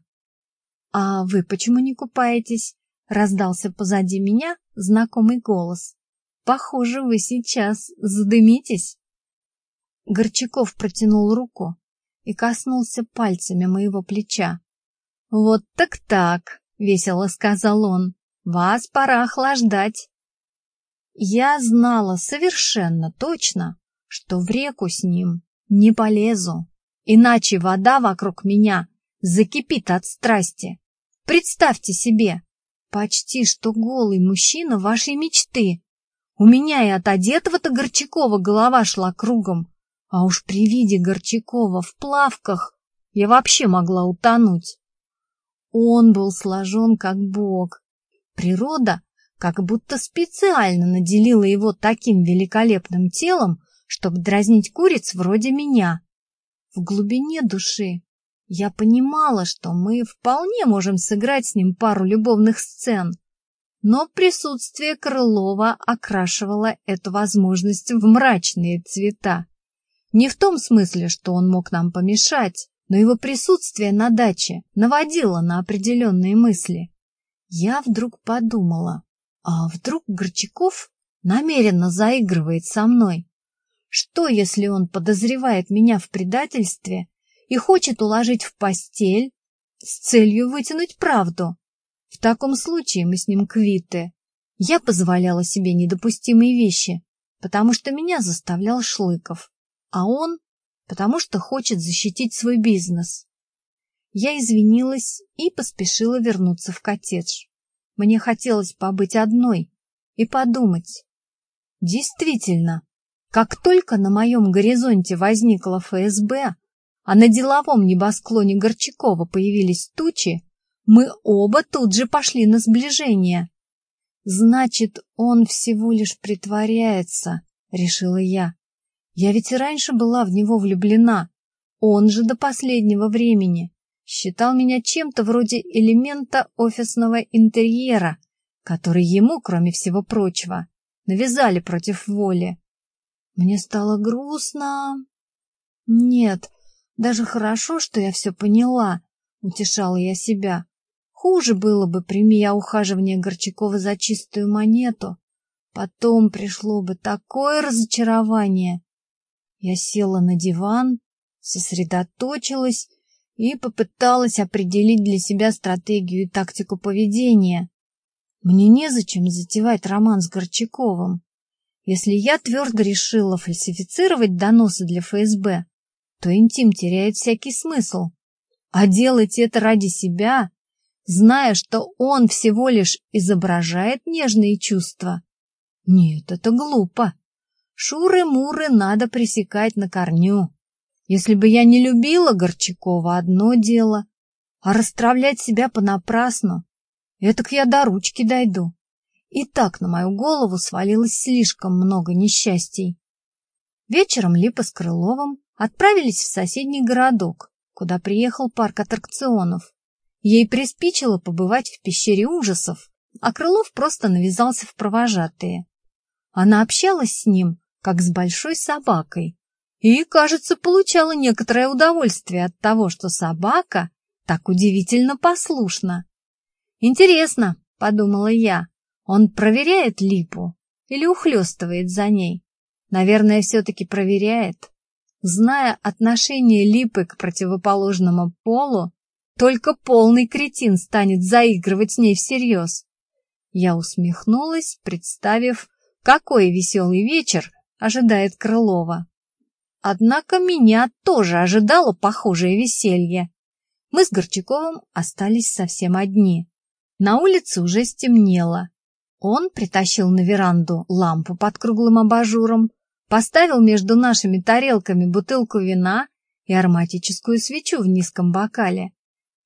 «А вы почему не купаетесь?» — раздался позади меня знакомый голос. «Похоже, вы сейчас задымитесь». Горчаков протянул руку и коснулся пальцами моего плеча. «Вот так-так», — весело сказал он, — «вас пора охлаждать». Я знала совершенно точно, что в реку с ним не полезу, иначе вода вокруг меня закипит от страсти. Представьте себе, почти что голый мужчина вашей мечты. У меня и от одетого-то Горчакова голова шла кругом, а уж при виде Горчакова в плавках я вообще могла утонуть. Он был сложен как бог. Природа как будто специально наделила его таким великолепным телом, чтобы дразнить куриц вроде меня. В глубине души я понимала, что мы вполне можем сыграть с ним пару любовных сцен, но присутствие Крылова окрашивало эту возможность в мрачные цвета. Не в том смысле, что он мог нам помешать, но его присутствие на даче наводило на определенные мысли. Я вдруг подумала, а вдруг Горчаков намеренно заигрывает со мной? Что, если он подозревает меня в предательстве и хочет уложить в постель с целью вытянуть правду? В таком случае мы с ним квиты. Я позволяла себе недопустимые вещи, потому что меня заставлял Шлыков, а он, потому что хочет защитить свой бизнес. Я извинилась и поспешила вернуться в коттедж. Мне хотелось побыть одной и подумать. Действительно, как только на моем горизонте возникла ФСБ, а на деловом небосклоне Горчакова появились тучи, мы оба тут же пошли на сближение. Значит, он всего лишь притворяется, решила я. Я ведь и раньше была в него влюблена. Он же до последнего времени считал меня чем-то вроде элемента офисного интерьера, который ему, кроме всего прочего, навязали против воли. Мне стало грустно. Нет, даже хорошо, что я все поняла, утешала я себя. Хуже было бы, прими я ухаживание Горчакова за чистую монету. Потом пришло бы такое разочарование. Я села на диван, сосредоточилась и попыталась определить для себя стратегию и тактику поведения. Мне незачем затевать роман с Горчаковым. Если я твердо решила фальсифицировать доносы для ФСБ, то интим теряет всякий смысл. А делать это ради себя зная, что он всего лишь изображает нежные чувства. Нет, это глупо. Шуры-муры надо пресекать на корню. Если бы я не любила Горчакова, одно дело, а расстравлять себя понапрасну, этак я до ручки дойду. И так на мою голову свалилось слишком много несчастий. Вечером Липа с Крыловым отправились в соседний городок, куда приехал парк аттракционов. Ей приспичило побывать в пещере ужасов, а Крылов просто навязался в провожатые. Она общалась с ним, как с большой собакой, и, кажется, получала некоторое удовольствие от того, что собака так удивительно послушна. «Интересно», — подумала я, — «он проверяет липу или ухлёстывает за ней? Наверное, все-таки проверяет. Зная отношение липы к противоположному полу, только полный кретин станет заигрывать с ней всерьез. Я усмехнулась, представив, какой веселый вечер ожидает Крылова. Однако меня тоже ожидало похожее веселье. Мы с Горчаковым остались совсем одни. На улице уже стемнело. Он притащил на веранду лампу под круглым абажуром, поставил между нашими тарелками бутылку вина и ароматическую свечу в низком бокале.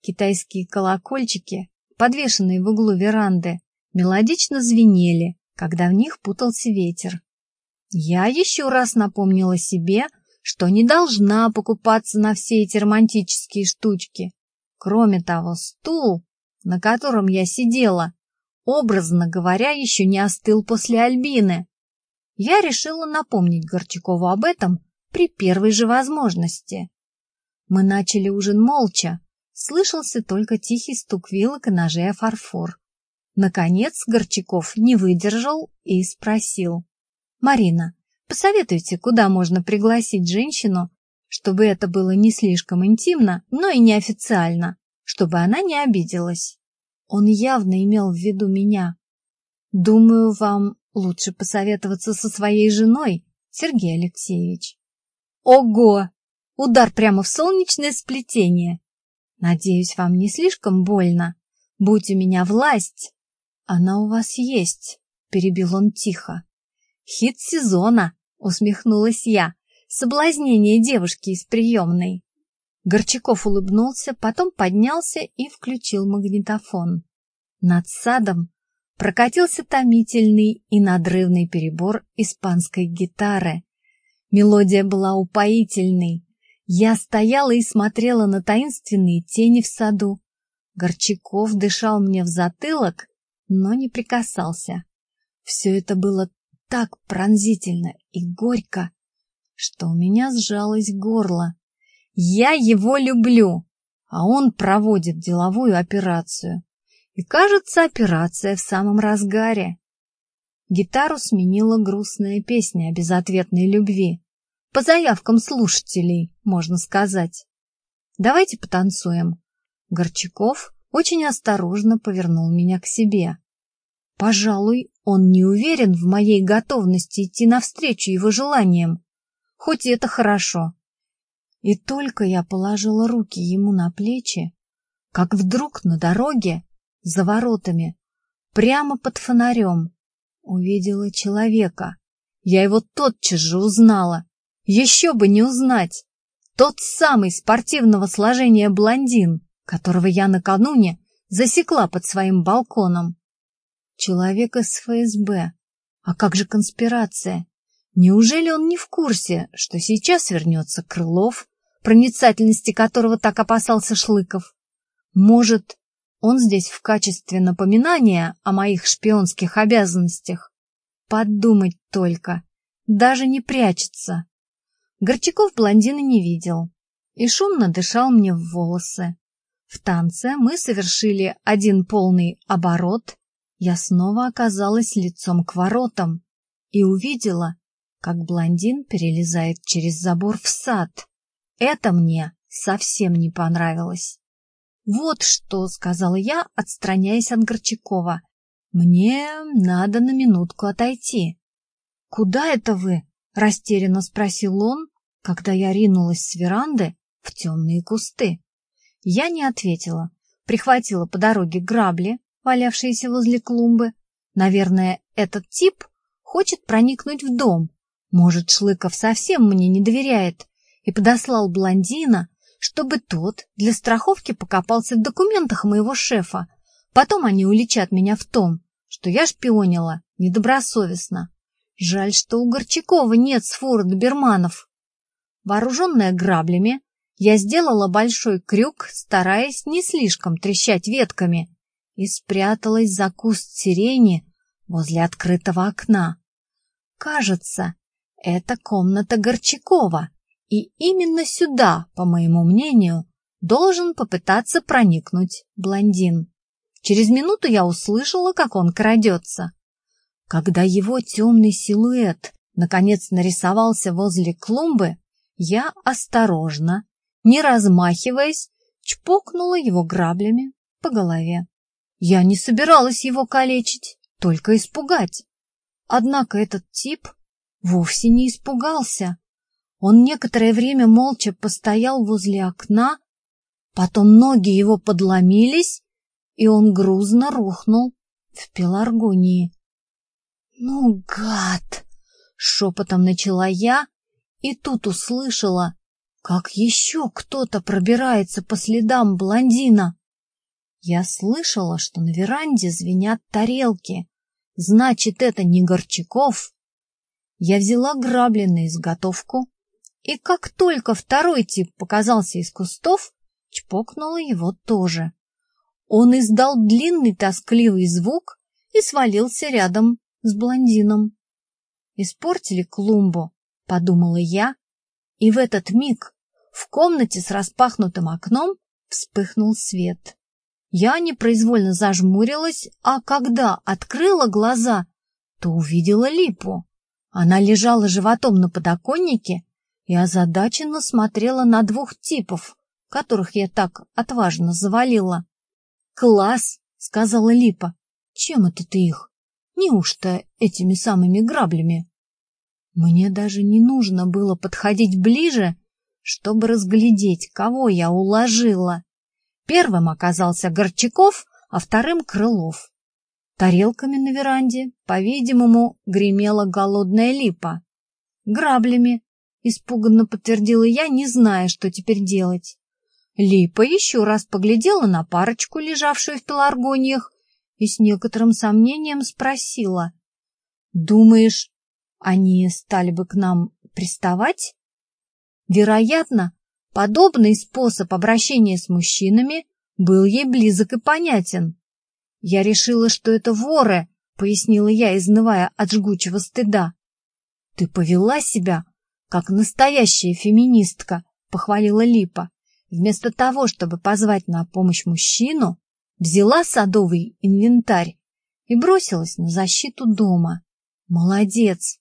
Китайские колокольчики, подвешенные в углу веранды, мелодично звенели, когда в них путался ветер. Я еще раз напомнила себе, что не должна покупаться на все эти романтические штучки. Кроме того, стул, на котором я сидела, образно говоря, еще не остыл после Альбины. Я решила напомнить Горчакову об этом при первой же возможности. Мы начали ужин молча, слышался только тихий стук вилок и ножей о фарфор. Наконец Горчаков не выдержал и спросил. «Марина, посоветуйте, куда можно пригласить женщину, чтобы это было не слишком интимно, но и неофициально, чтобы она не обиделась?» Он явно имел в виду меня. «Думаю, вам лучше посоветоваться со своей женой, Сергей Алексеевич». «Ого! Удар прямо в солнечное сплетение!» Надеюсь, вам не слишком больно. Будь у меня власть. Она у вас есть, перебил он тихо. Хит сезона, усмехнулась я. Соблазнение девушки из приемной. Горчаков улыбнулся, потом поднялся и включил магнитофон. Над садом прокатился томительный и надрывный перебор испанской гитары. Мелодия была упоительной, я стояла и смотрела на таинственные тени в саду. Горчаков дышал мне в затылок, но не прикасался. Все это было так пронзительно и горько, что у меня сжалось горло. Я его люблю, а он проводит деловую операцию. И, кажется, операция в самом разгаре. Гитару сменила грустная песня о безответной любви по заявкам слушателей, можно сказать. Давайте потанцуем. Горчаков очень осторожно повернул меня к себе. Пожалуй, он не уверен в моей готовности идти навстречу его желаниям, хоть и это хорошо. И только я положила руки ему на плечи, как вдруг на дороге, за воротами, прямо под фонарем, увидела человека. Я его тотчас же узнала. Еще бы не узнать. Тот самый спортивного сложения блондин, которого я накануне засекла под своим балконом. Человек из ФСБ. А как же конспирация? Неужели он не в курсе, что сейчас вернется Крылов, проницательности которого так опасался Шлыков? Может, он здесь в качестве напоминания о моих шпионских обязанностях? Подумать только, даже не прячется. Горчаков блондина не видел и шумно дышал мне в волосы. В танце мы совершили один полный оборот. Я снова оказалась лицом к воротам и увидела, как блондин перелезает через забор в сад. Это мне совсем не понравилось. «Вот что», — сказала я, отстраняясь от Горчакова. «Мне надо на минутку отойти». «Куда это вы?» — растерянно спросил он, когда я ринулась с веранды в темные кусты. Я не ответила, прихватила по дороге грабли, валявшиеся возле клумбы. Наверное, этот тип хочет проникнуть в дом. Может, Шлыков совсем мне не доверяет и подослал блондина, чтобы тот для страховки покопался в документах моего шефа. Потом они уличат меня в том, что я шпионила недобросовестно. Жаль, что у Горчакова нет сфоры доберманов. Вооруженная граблями, я сделала большой крюк, стараясь не слишком трещать ветками, и спряталась за куст сирени возле открытого окна. Кажется, это комната Горчакова, и именно сюда, по моему мнению, должен попытаться проникнуть блондин. Через минуту я услышала, как он крадется. Когда его темный силуэт наконец нарисовался возле клумбы, я осторожно, не размахиваясь, чпокнула его граблями по голове. Я не собиралась его калечить, только испугать. Однако этот тип вовсе не испугался. Он некоторое время молча постоял возле окна, потом ноги его подломились, и он грузно рухнул в пеларгонии. «Ну, гад!» — шепотом начала я, и тут услышала, как еще кто-то пробирается по следам блондина. Я слышала, что на веранде звенят тарелки. Значит, это не Горчаков. Я взяла грабли на изготовку, и как только второй тип показался из кустов, чпокнула его тоже. Он издал длинный тоскливый звук и свалился рядом с блондином. Испортили клумбу, подумала я, и в этот миг в комнате с распахнутым окном вспыхнул свет. Я непроизвольно зажмурилась, а когда открыла глаза, то увидела липу. Она лежала животом на подоконнике и озадаченно смотрела на двух типов, которых я так отважно завалила. «Класс!» — сказала Липа. «Чем это ты их? Неужто этими самыми граблями?» Мне даже не нужно было подходить ближе, чтобы разглядеть, кого я уложила. Первым оказался Горчаков, а вторым — Крылов. Тарелками на веранде, по-видимому, гремела голодная липа. Граблями — испуганно подтвердила я, не зная, что теперь делать. Липа еще раз поглядела на парочку, лежавшую в пеларгониях, и с некоторым сомнением спросила. — Думаешь, они стали бы к нам приставать? Вероятно, подобный способ обращения с мужчинами был ей близок и понятен. Я решила, что это воры, — пояснила я, изнывая от жгучего стыда. — Ты повела себя как настоящая феминистка, похвалила Липа. Вместо того, чтобы позвать на помощь мужчину, взяла садовый инвентарь и бросилась на защиту дома. Молодец!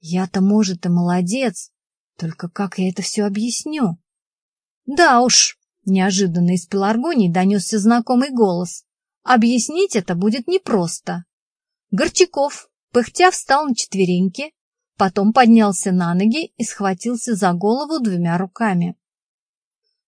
Я-то, может, и молодец, только как я это все объясню? Да уж, неожиданно из пеларгонии донесся знакомый голос. Объяснить это будет непросто. Горчаков, пыхтя, встал на четвереньки, потом поднялся на ноги и схватился за голову двумя руками.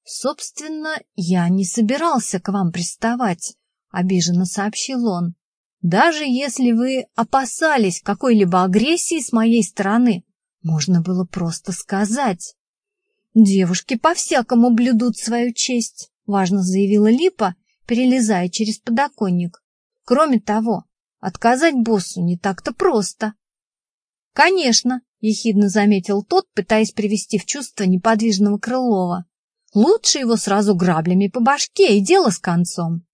«Собственно, я не собирался к вам приставать», — обиженно сообщил он. «Даже если вы опасались какой-либо агрессии с моей стороны, можно было просто сказать». «Девушки по-всякому блюдут свою честь», — важно заявила Липа, перелезая через подоконник. «Кроме того, отказать боссу не так-то просто». «Конечно», — ехидно заметил тот, пытаясь привести в чувство неподвижного Крылова. «Лучше его сразу граблями по башке и дело с концом».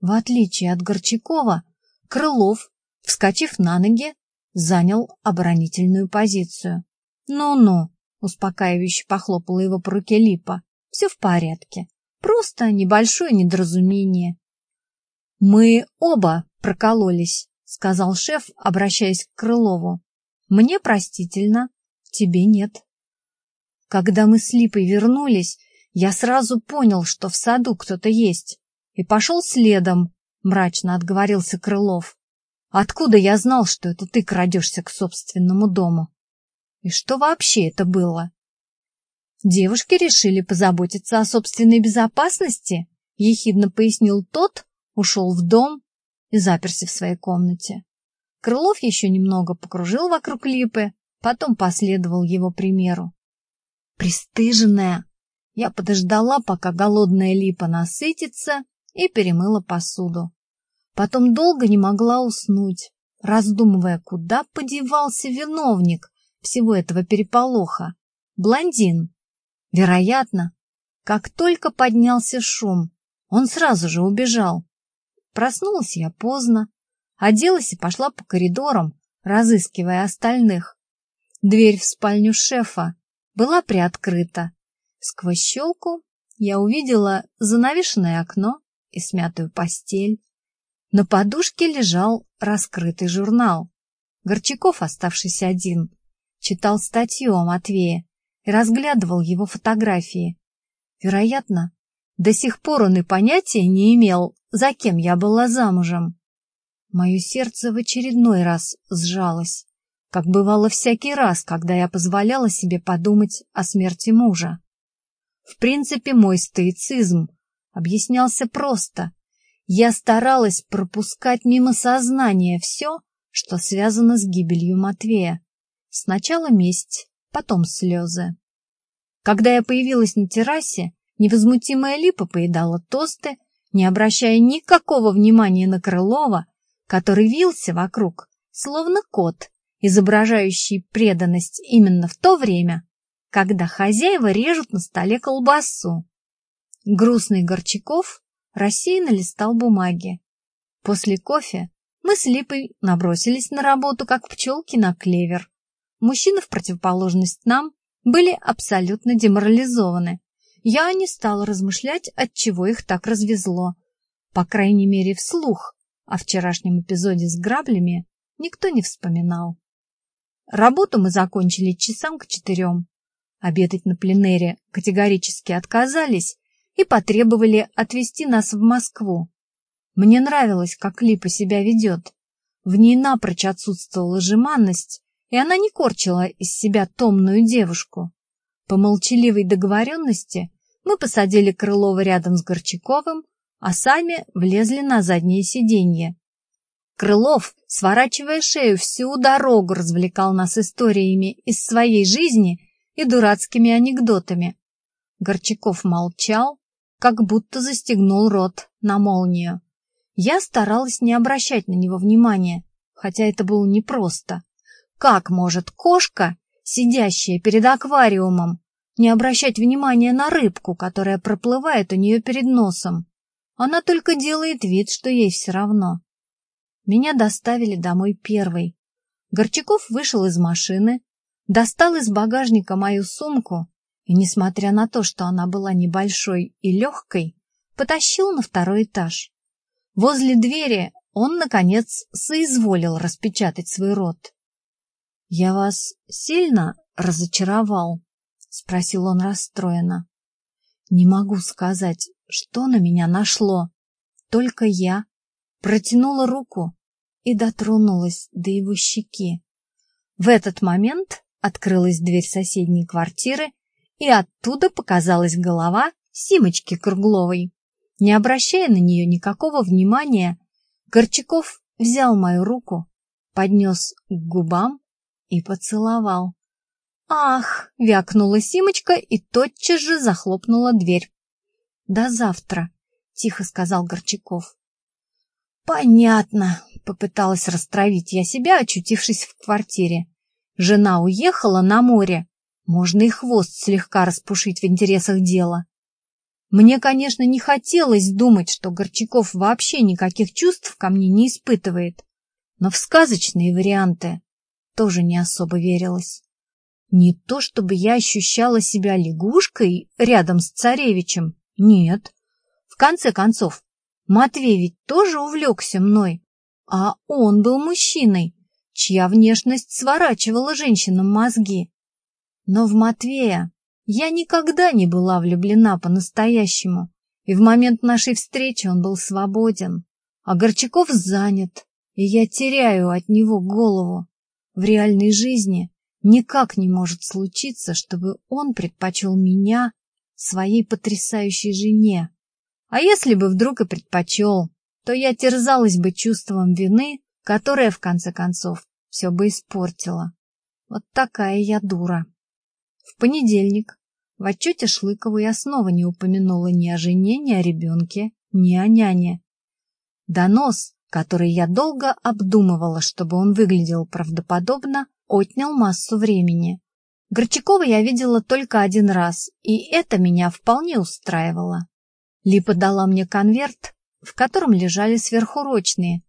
В отличие от Горчакова, Крылов, вскочив на ноги, занял оборонительную позицию. «Ну-ну», Успокаивающе похлопала его по руке Липа. Все в порядке. Просто небольшое недоразумение. Мы оба прокололись, сказал шеф, обращаясь к Крылову. Мне простительно, тебе нет. Когда мы с Липой вернулись, я сразу понял, что в саду кто-то есть, и пошел следом, мрачно отговорился Крылов. Откуда я знал, что это ты крадешься к собственному дому? И что вообще это было? Девушки решили позаботиться о собственной безопасности, ехидно пояснил тот, ушел в дом и заперся в своей комнате. Крылов еще немного покружил вокруг липы, потом последовал его примеру. Пристыженная, я подождала, пока голодная липа насытится, и перемыла посуду. Потом долго не могла уснуть, раздумывая, куда подевался виновник, всего этого переполоха. Блондин. Вероятно, как только поднялся шум, он сразу же убежал. Проснулась я поздно, оделась и пошла по коридорам, разыскивая остальных. Дверь в спальню шефа была приоткрыта. Сквозь щелку я увидела занавешенное окно и смятую постель. На подушке лежал раскрытый журнал. Горчаков, оставшийся один, читал статью о Матвее и разглядывал его фотографии. Вероятно, до сих пор он и понятия не имел, за кем я была замужем. Мое сердце в очередной раз сжалось, как бывало всякий раз, когда я позволяла себе подумать о смерти мужа. В принципе, мой стоицизм объяснялся просто. Я старалась пропускать мимо сознания все, что связано с гибелью Матвея. Сначала месть, потом слезы. Когда я появилась на террасе, невозмутимая Липа поедала тосты, не обращая никакого внимания на Крылова, который вился вокруг, словно кот, изображающий преданность именно в то время, когда хозяева режут на столе колбасу. Грустный Горчаков рассеянно листал бумаги. После кофе мы с Липой набросились на работу, как пчелки на клевер. Мужчины в противоположность нам были абсолютно деморализованы. Я не стала размышлять, от чего их так развезло. По крайней мере, вслух о вчерашнем эпизоде с граблями никто не вспоминал. Работу мы закончили часам к четырем. Обедать на пленэре категорически отказались и потребовали отвезти нас в Москву. Мне нравилось, как Липа себя ведет. В ней напрочь отсутствовала жеманность, и она не корчила из себя томную девушку. По молчаливой договоренности мы посадили Крылова рядом с Горчаковым, а сами влезли на заднее сиденье. Крылов, сворачивая шею, всю дорогу развлекал нас историями из своей жизни и дурацкими анекдотами. Горчаков молчал, как будто застегнул рот на молнию. Я старалась не обращать на него внимания, хотя это было непросто. Как может кошка, сидящая перед аквариумом, не обращать внимания на рыбку, которая проплывает у нее перед носом? Она только делает вид, что ей все равно. Меня доставили домой первой. Горчаков вышел из машины, достал из багажника мою сумку и, несмотря на то, что она была небольшой и легкой, потащил на второй этаж. Возле двери он, наконец, соизволил распечатать свой рот. «Я вас сильно разочаровал?» — спросил он расстроенно. «Не могу сказать, что на меня нашло. Только я протянула руку и дотронулась до его щеки. В этот момент открылась дверь соседней квартиры, и оттуда показалась голова Симочки Кругловой. Не обращая на нее никакого внимания, Горчаков взял мою руку, поднес к губам и поцеловал. «Ах!» — вякнула Симочка и тотчас же захлопнула дверь. «До завтра», — тихо сказал Горчаков. «Понятно», — попыталась растравить я себя, очутившись в квартире. Жена уехала на море. Можно и хвост слегка распушить в интересах дела. Мне, конечно, не хотелось думать, что Горчаков вообще никаких чувств ко мне не испытывает, но в сказочные варианты тоже не особо верилось. Не то чтобы я ощущала себя лягушкой рядом с царевичем, нет. В конце концов, Матвей ведь тоже увлекся мной, а он был мужчиной, чья внешность сворачивала женщинам мозги. Но в Матвея я никогда не была влюблена по-настоящему, и в момент нашей встречи он был свободен, а Горчаков занят, и я теряю от него голову. В реальной жизни никак не может случиться, чтобы он предпочел меня своей потрясающей жене. А если бы вдруг и предпочел, то я терзалась бы чувством вины, которое, в конце концов, все бы испортило. Вот такая я дура. В понедельник в отчете Шлыкову я снова не упомянула ни о жене, ни о ребенке, ни о няне. Донос, который я долго обдумывала, чтобы он выглядел правдоподобно, отнял массу времени. Горчакова я видела только один раз, и это меня вполне устраивало. Липа дала мне конверт, в котором лежали сверхурочные.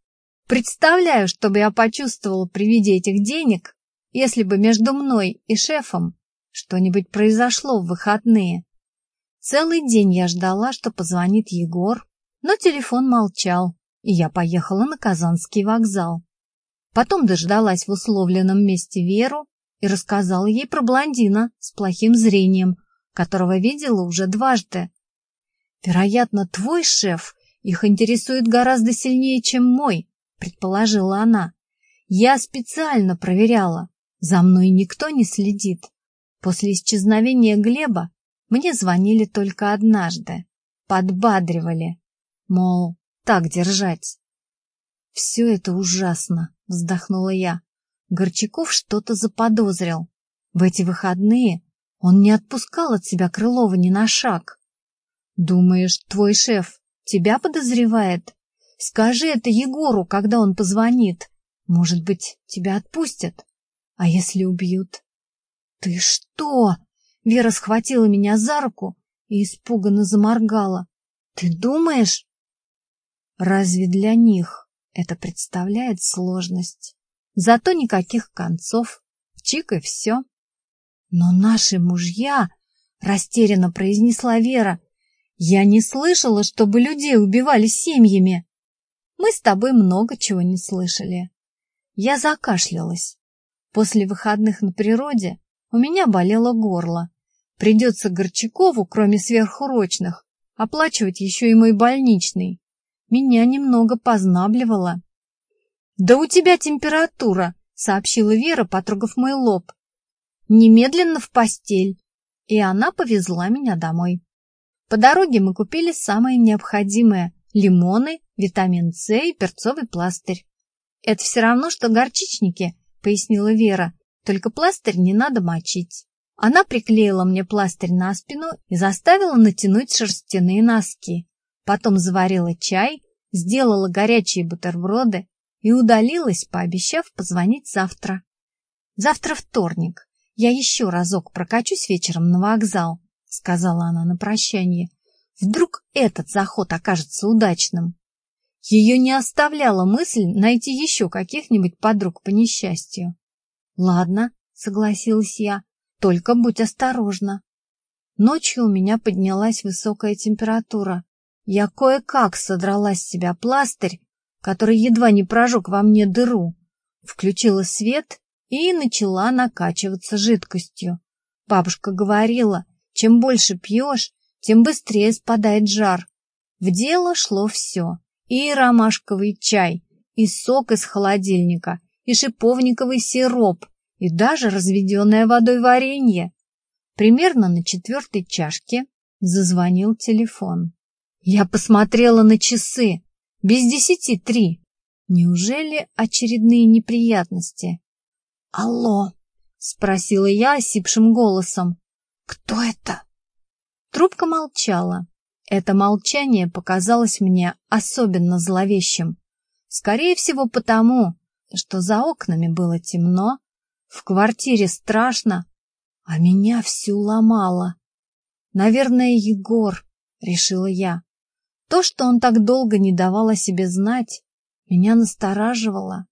Представляю, что бы я почувствовала при виде этих денег, если бы между мной и шефом что-нибудь произошло в выходные. Целый день я ждала, что позвонит Егор, но телефон молчал, и я поехала на Казанский вокзал. Потом дождалась в условленном месте Веру и рассказала ей про блондина с плохим зрением, которого видела уже дважды. Вероятно, твой шеф их интересует гораздо сильнее, чем мой, предположила она. Я специально проверяла. За мной никто не следит. После исчезновения Глеба мне звонили только однажды. Подбадривали. Мол, так держать. Все это ужасно, вздохнула я. Горчаков что-то заподозрил. В эти выходные он не отпускал от себя Крылова ни на шаг. Думаешь, твой шеф тебя подозревает? Скажи это Егору, когда он позвонит. Может быть, тебя отпустят? А если убьют? «Ты что?» Вера схватила меня за руку и испуганно заморгала. «Ты думаешь?» «Разве для них это представляет сложность? Зато никаких концов. Чик и все». «Но наши мужья...» — растерянно произнесла Вера. «Я не слышала, чтобы людей убивали семьями». «Мы с тобой много чего не слышали». Я закашлялась. После выходных на природе у меня болело горло. Придется Горчакову, кроме сверхурочных, оплачивать еще и мой больничный. Меня немного познабливало. «Да у тебя температура», — сообщила Вера, потрогав мой лоб. «Немедленно в постель». И она повезла меня домой. По дороге мы купили самое необходимое — лимоны, витамин С и перцовый пластырь. «Это все равно, что горчичники», — пояснила Вера. Только пластырь не надо мочить. Она приклеила мне пластырь на спину и заставила натянуть шерстяные носки. Потом заварила чай, сделала горячие бутерброды и удалилась, пообещав позвонить завтра. Завтра вторник. Я еще разок прокачусь вечером на вокзал, сказала она на прощание. Вдруг этот заход окажется удачным. Ее не оставляла мысль найти еще каких-нибудь подруг по несчастью. Ладно, согласилась я, только будь осторожна. Ночью у меня поднялась высокая температура. Я кое-как содрала с себя пластырь, который едва не прожег во мне дыру, включила свет и начала накачиваться жидкостью. Бабушка говорила, чем больше пьешь, тем быстрее спадает жар. В дело шло все. И ромашковый чай, и сок из холодильника, и шиповниковый сироп, и даже разведенное водой варенье. Примерно на четвертой чашке зазвонил телефон. Я посмотрела на часы. Без десяти три. Неужели очередные неприятности? «Алло!» — спросила я осипшим голосом. «Кто это?» Трубка молчала. Это молчание показалось мне особенно зловещим. Скорее всего потому, что за окнами было темно, в квартире страшно, а меня всю ломало. Наверное, Егор, решила я. То, что он так долго не давал о себе знать, меня настораживало.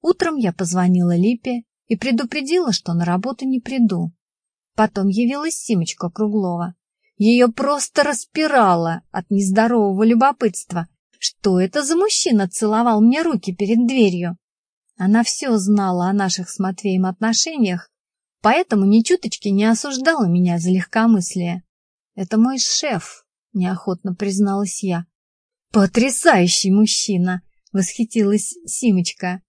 Утром я позвонила Липе и предупредила, что на работу не приду. Потом явилась Симочка Круглова. Ее просто распирало от нездорового любопытства. Что это за мужчина целовал мне руки перед дверью? Она все знала о наших с Матвеем отношениях, поэтому ни чуточки не осуждала меня за легкомыслие. Это мой шеф, неохотно призналась я. Потрясающий мужчина, восхитилась Симочка.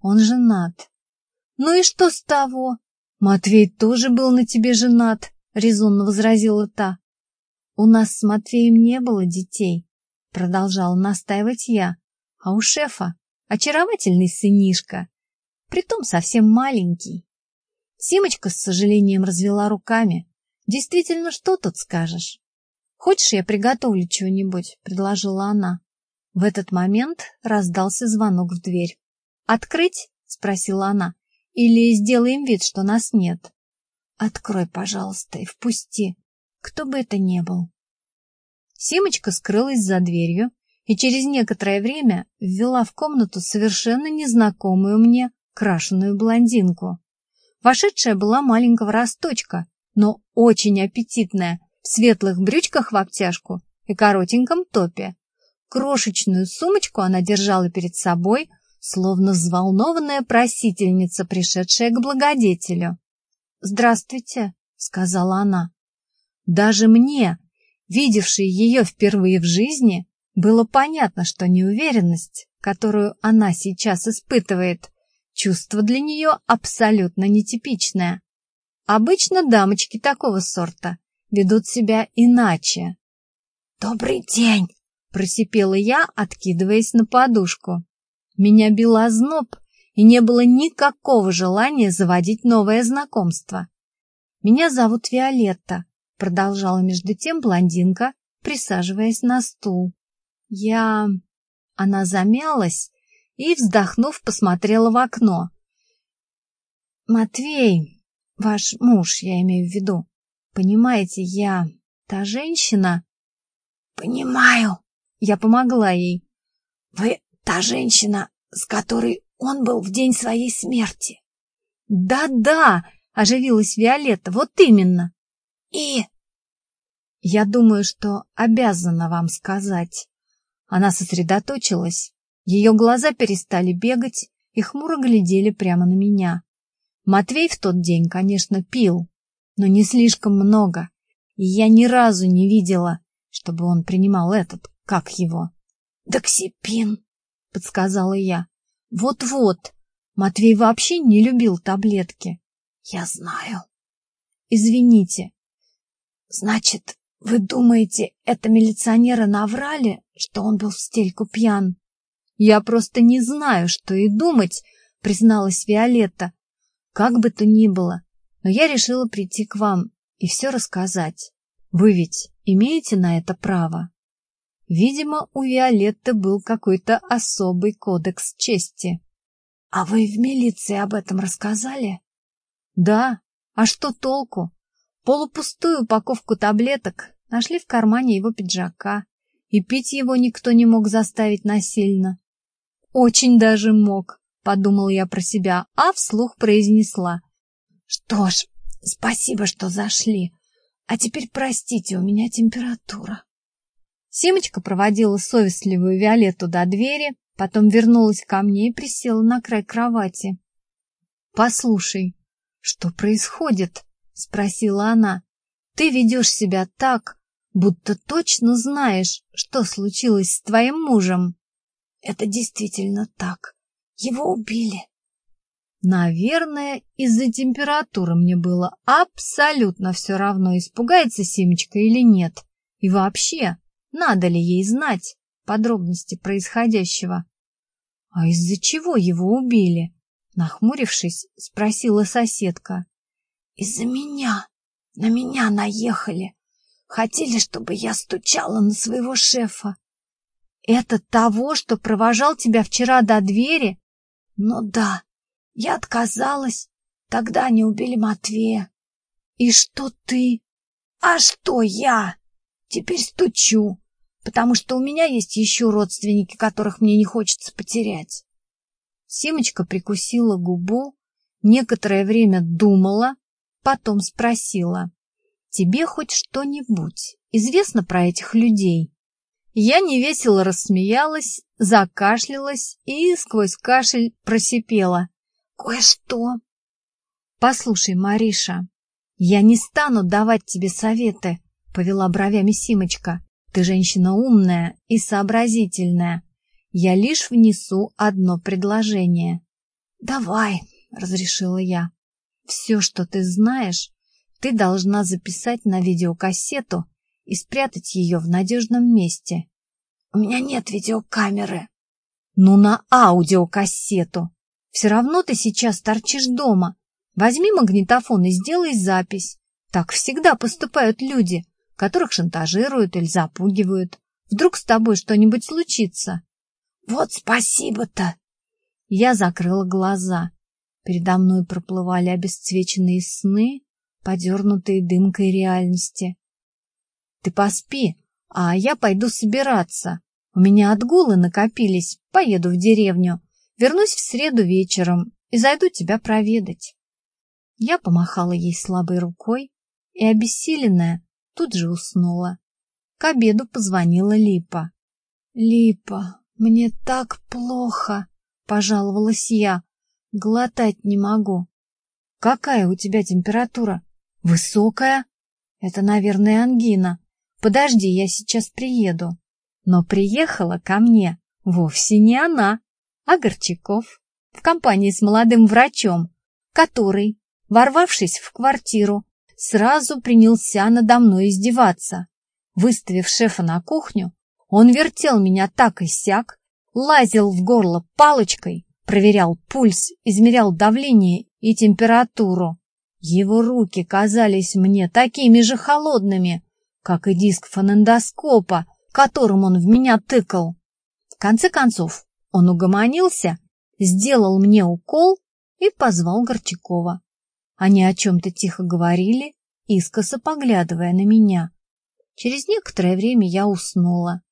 Он женат. Ну и что с того? Матвей тоже был на тебе женат, резонно возразила та. У нас с Матвеем не было детей, продолжала настаивать я, а у шефа очаровательный сынишка, притом совсем маленький. Симочка с сожалением развела руками. Действительно, что тут скажешь? Хочешь, я приготовлю чего-нибудь, предложила она. В этот момент раздался звонок в дверь. Открыть? спросила она. Или сделаем вид, что нас нет? Открой, пожалуйста, и впусти кто бы это ни был. Симочка скрылась за дверью и через некоторое время ввела в комнату совершенно незнакомую мне крашеную блондинку. Вошедшая была маленького росточка, но очень аппетитная, в светлых брючках в обтяжку и коротеньком топе. Крошечную сумочку она держала перед собой, словно взволнованная просительница, пришедшая к благодетелю. «Здравствуйте», — сказала она. Даже мне, видевшей ее впервые в жизни, было понятно, что неуверенность, которую она сейчас испытывает, чувство для нее абсолютно нетипичное. Обычно дамочки такого сорта ведут себя иначе. «Добрый день!» — просипела я, откидываясь на подушку. Меня бил озноб, и не было никакого желания заводить новое знакомство. «Меня зовут Виолетта», Продолжала между тем блондинка, присаживаясь на стул. Я... Она замялась и, вздохнув, посмотрела в окно. Матвей, ваш муж, я имею в виду. Понимаете, я... Та женщина... Понимаю. Я помогла ей. Вы та женщина, с которой он был в день своей смерти. Да-да, оживилась Виолетта, вот именно. И... Я думаю, что обязана вам сказать. Она сосредоточилась. Ее глаза перестали бегать и хмуро глядели прямо на меня. Матвей в тот день, конечно, пил, но не слишком много, и я ни разу не видела, чтобы он принимал этот, как его. «Доксипин», — подсказала я. «Вот-вот, Матвей вообще не любил таблетки». «Я знаю». «Извините, Значит, вы думаете, это милиционеры наврали, что он был в стельку пьян? Я просто не знаю, что и думать, призналась Виолетта. Как бы то ни было, но я решила прийти к вам и все рассказать. Вы ведь имеете на это право? Видимо, у Виолетты был какой-то особый кодекс чести. А вы в милиции об этом рассказали? Да. А что толку? Полупустую упаковку таблеток нашли в кармане его пиджака, и пить его никто не мог заставить насильно. Очень даже мог, подумал я про себя, а вслух произнесла. Что ж, спасибо, что зашли. А теперь простите, у меня температура. Симочка проводила совестливую Виолетту до двери, потом вернулась ко мне и присела на край кровати. «Послушай, что происходит?» — спросила она. «Ты ведешь себя так, будто точно знаешь, что случилось с твоим мужем». это действительно так. Его убили. Наверное, из-за температуры мне было абсолютно все равно, испугается Симочка или нет. И вообще, надо ли ей знать подробности происходящего? А из-за чего его убили? Нахмурившись, спросила соседка. Из-за меня. На меня наехали. Хотели, чтобы я стучала на своего шефа. Это того, что провожал тебя вчера до двери? Ну да, я отказалась. Тогда они убили Матвея. И что ты? А что я? Теперь стучу, потому что у меня есть еще родственники, которых мне не хочется потерять. Симочка прикусила губу, некоторое время думала, потом спросила. «Тебе хоть что-нибудь известно про этих людей?» Я невесело рассмеялась, закашлялась и сквозь кашель просипела. «Кое-что». «Послушай, Мариша, я не стану давать тебе советы», — повела бровями Симочка. «Ты женщина умная и сообразительная. Я лишь внесу одно предложение». «Давай», — разрешила я. «Все, что ты знаешь, ты должна записать на видеокассету и спрятать ее в надежном месте». «У меня нет видеокамеры». «Ну, на аудиокассету. Все равно ты сейчас торчишь дома. Возьми магнитофон и сделай запись. Так всегда поступают люди, которых шантажируют или запугивают. Вдруг с тобой что-нибудь случится. Вот спасибо-то. Я закрыла глаза. Передо мной проплывали обесцвеченные сны, подернутые дымкой реальности. Ты поспи, а я пойду собираться. У меня отгулы накопились, поеду в деревню. Вернусь в среду вечером и зайду тебя проведать. Я помахала ей слабой рукой и, обессиленная, тут же уснула. К обеду позвонила Липа. «Липа, мне так плохо!» — пожаловалась я. «Глотать не могу». «Какая у тебя температура? Высокая?» «Это, наверное, ангина. Подожди, я сейчас приеду». Но приехала ко мне вовсе не она, а Горчаков в компании с молодым врачом, который, ворвавшись в квартиру, сразу принялся надо мной издеваться. Выставив шефа на кухню, он вертел меня так и сяк, лазил в горло палочкой, проверял пульс, измерял давление и температуру. Его руки казались мне такими же холодными, как и диск фонендоскопа, которым он в меня тыкал. В конце концов, он угомонился, сделал мне укол и позвал Горчакова. Они о чем-то тихо говорили, искоса поглядывая на меня. Через некоторое время я уснула.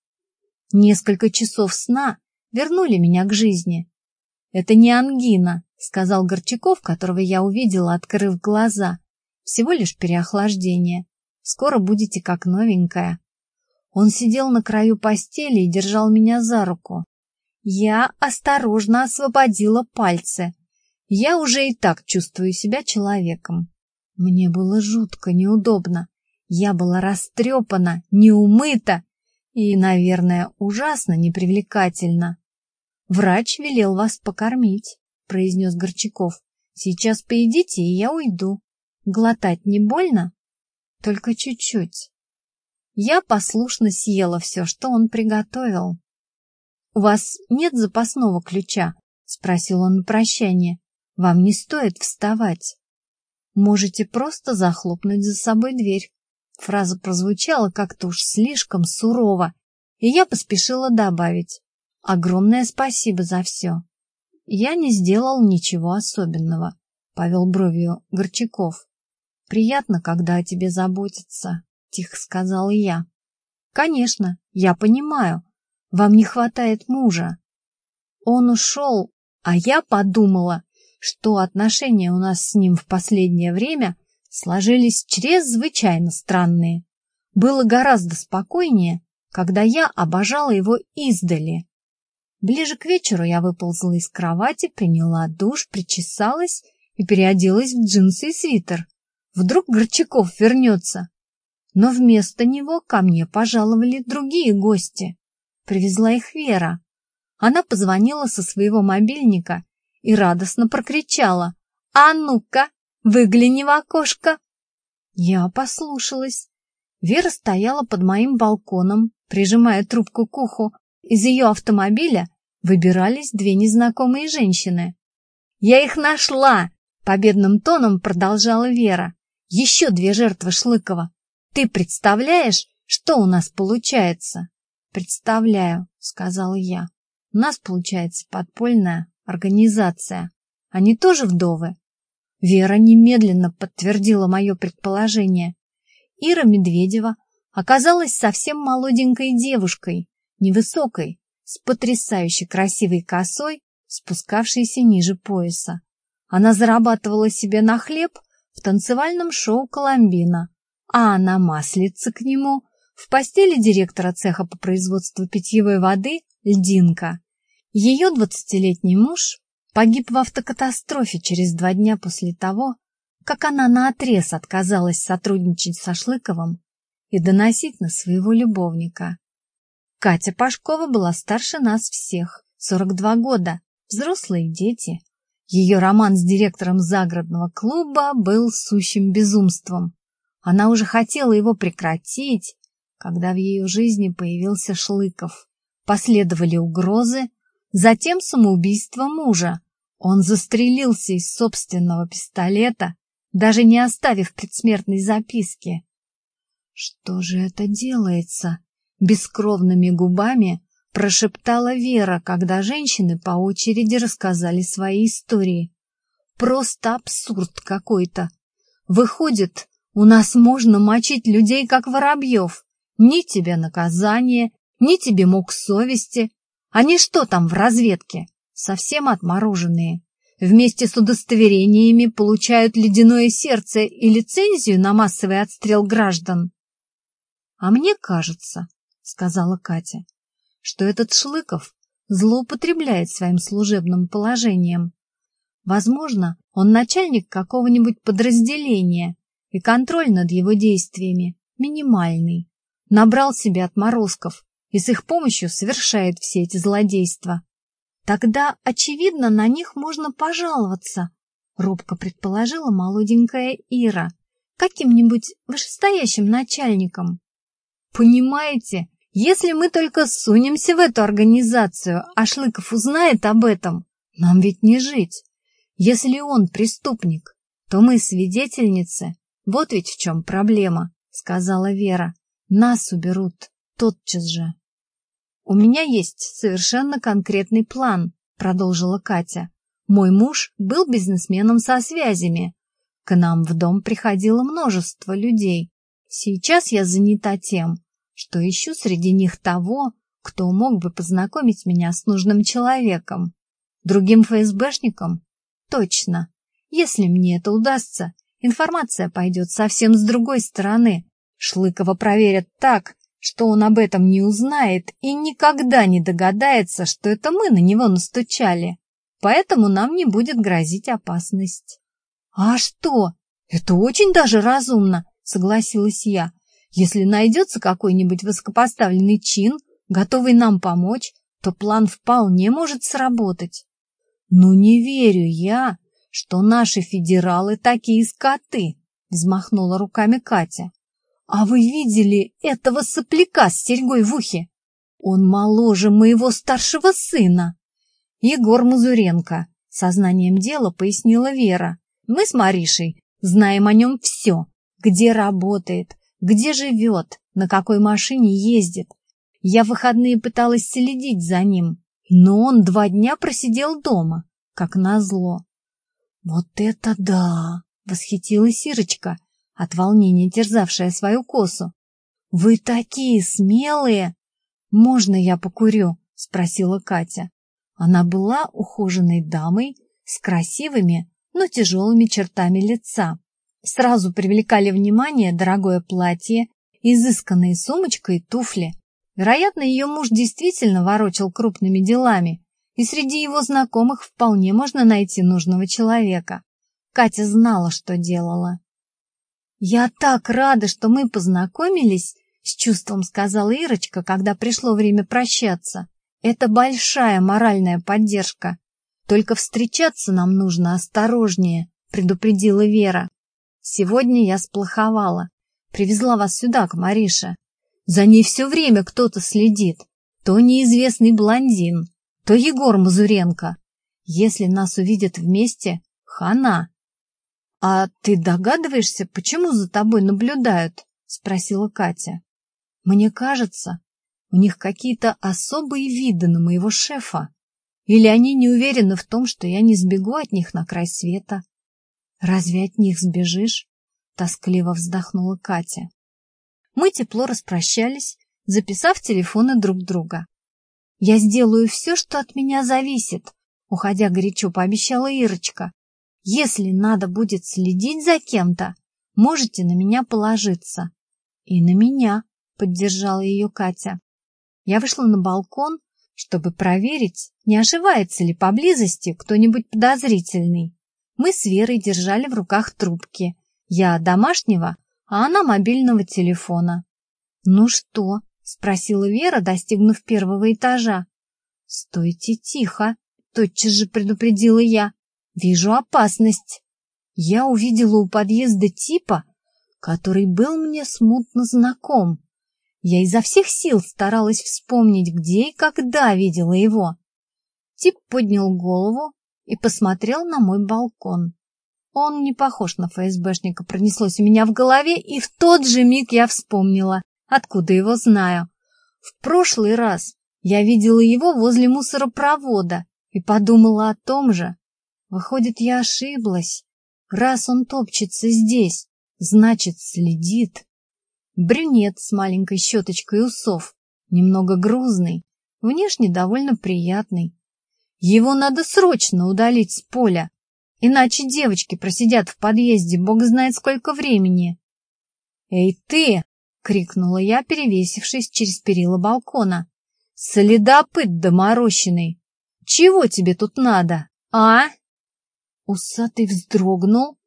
Несколько часов сна вернули меня к жизни. «Это не ангина», — сказал Горчаков, которого я увидела, открыв глаза. «Всего лишь переохлаждение. Скоро будете как новенькая». Он сидел на краю постели и держал меня за руку. Я осторожно освободила пальцы. Я уже и так чувствую себя человеком. Мне было жутко неудобно. Я была растрепана, неумыта и, наверное, ужасно непривлекательна. «Врач велел вас покормить», — произнес Горчаков. «Сейчас поедите, и я уйду. Глотать не больно?» «Только чуть-чуть». Я послушно съела все, что он приготовил. «У вас нет запасного ключа?» — спросил он на прощание. «Вам не стоит вставать. Можете просто захлопнуть за собой дверь». Фраза прозвучала как-то уж слишком сурово, и я поспешила добавить «Огромное спасибо за все». «Я не сделал ничего особенного», — повел бровью Горчаков. «Приятно, когда о тебе заботятся», — тихо сказала я. «Конечно, я понимаю», вам не хватает мужа. Он ушел, а я подумала, что отношения у нас с ним в последнее время сложились чрезвычайно странные. Было гораздо спокойнее, когда я обожала его издали. Ближе к вечеру я выползла из кровати, приняла душ, причесалась и переоделась в джинсы и свитер. Вдруг Горчаков вернется. Но вместо него ко мне пожаловали другие гости. Привезла их Вера. Она позвонила со своего мобильника и радостно прокричала «А ну-ка, выгляни в окошко!» Я послушалась. Вера стояла под моим балконом, прижимая трубку к уху. Из ее автомобиля выбирались две незнакомые женщины. «Я их нашла!» — победным тоном продолжала Вера. «Еще две жертвы Шлыкова. Ты представляешь, что у нас получается?» «Представляю», — сказала я. «У нас получается подпольная организация. Они тоже вдовы?» Вера немедленно подтвердила мое предположение. Ира Медведева оказалась совсем молоденькой девушкой, невысокой, с потрясающе красивой косой, спускавшейся ниже пояса. Она зарабатывала себе на хлеб в танцевальном шоу «Коломбина», а на маслице к нему в постели директора цеха по производству питьевой воды «Льдинка». Ее двадцатилетний муж погиб в автокатастрофе через два дня после того, как она наотрез отказалась сотрудничать со Шлыковым и доносить на своего любовника. Катя Пашкова была старше нас всех, 42 года, взрослые дети. Ее роман с директором загородного клуба был сущим безумством. Она уже хотела его прекратить, когда в ее жизни появился Шлыков. Последовали угрозы, затем самоубийство мужа. Он застрелился из собственного пистолета, даже не оставив предсмертной записки. Что же это делается? Бескровными губами прошептала Вера, когда женщины по очереди рассказали свои истории. Просто абсурд какой-то. Выходит, у нас можно мочить людей, как воробьев. Ни тебе наказание, ни тебе мук совести. Они что там в разведке? Совсем отмороженные. Вместе с удостоверениями получают ледяное сердце и лицензию на массовый отстрел граждан. — А мне кажется, — сказала Катя, — что этот Шлыков злоупотребляет своим служебным положением. Возможно, он начальник какого-нибудь подразделения, и контроль над его действиями минимальный. Набрал себе отморозков и с их помощью совершает все эти злодейства. Тогда, очевидно, на них можно пожаловаться, робко предположила молоденькая Ира, каким-нибудь вышестоящим начальником. Понимаете, если мы только сунемся в эту организацию, а Шлыков узнает об этом, нам ведь не жить. Если он преступник, то мы свидетельницы. Вот ведь в чем проблема, сказала Вера. Нас уберут тотчас же. У меня есть совершенно конкретный план, продолжила Катя. Мой муж был бизнесменом со связями. К нам в дом приходило множество людей. Сейчас я занята тем, что ищу среди них того, кто мог бы познакомить меня с нужным человеком. Другим ФСБшникам? Точно. Если мне это удастся, информация пойдет совсем с другой стороны. Шлыкова проверят так, что он об этом не узнает и никогда не догадается, что это мы на него настучали. Поэтому нам не будет грозить опасность. — А что? Это очень даже разумно, согласилась я. Если найдется какой-нибудь высокопоставленный чин, готовый нам помочь, то план вполне может сработать. Но не верю я, что наши федералы такие скоты, взмахнула руками Катя. А вы видели этого сопляка с серьгой в ухе? Он моложе моего старшего сына. Егор Мазуренко, сознанием дела пояснила Вера. Мы с Маришей знаем о нем все. Где работает, где живет, на какой машине ездит. Я в выходные пыталась следить за ним, но он два дня просидел дома, как назло. Вот это да! Восхитилась Ирочка от волнения терзавшая свою косу. «Вы такие смелые!» «Можно я покурю?» — спросила Катя. Она была ухоженной дамой с красивыми, но тяжелыми чертами лица. Сразу привлекали внимание дорогое платье, изысканные сумочка и туфли. Вероятно, ее муж действительно ворочал крупными делами, и среди его знакомых вполне можно найти нужного человека. Катя знала, что делала. «Я так рада, что мы познакомились», — с чувством сказала Ирочка, когда пришло время прощаться. Это большая моральная поддержка. Только встречаться нам нужно осторожнее, предупредила Вера. Сегодня я сплоховала. Привезла вас сюда, к Марише. За ней все время кто-то следит. То неизвестный блондин, то Егор Мазуренко. Если нас увидят вместе, хана. — А ты догадываешься, почему за тобой наблюдают? — спросила Катя. — Мне кажется, у них какие-то особые виды на моего шефа. Или они не уверены в том, что я не сбегу от них на край света. — Разве от них сбежишь? — тоскливо вздохнула Катя. Мы тепло распрощались, записав телефоны друг друга. «Я сделаю все, что от меня зависит», — уходя горячо пообещала Ирочка. «Если надо будет следить за кем-то, можете на меня положиться». «И на меня», — поддержала ее Катя. Я вышла на балкон, чтобы проверить, не ошивается ли поблизости кто-нибудь подозрительный. Мы с Верой держали в руках трубки. Я домашнего, а она мобильного телефона. «Ну что?» — спросила Вера, достигнув первого этажа. «Стойте тихо!» — тотчас же предупредила я. «Вижу опасность!» Я увидела у подъезда типа, который был мне смутно знаком. Я изо всех сил старалась вспомнить, где и когда видела его. Тип поднял голову и посмотрел на мой балкон. Он не похож на ФСБшника, пронеслось у меня в голове, и в тот же миг я вспомнила, откуда его знаю. В прошлый раз я видела его возле мусоропровода и подумала о том же. Выходит, я ошиблась. Раз он топчется здесь, значит, следит. Брюнет с маленькой щеточкой усов, немного грузный, внешне довольно приятный. Его надо срочно удалить с поля, Иначе девочки просидят в подъезде бог знает сколько времени. «Эй, ты!» — крикнула я, перевесившись через перила балкона. «Следопыт доморощенный! Чего тебе тут надо, а?» Усатый вздрогнул,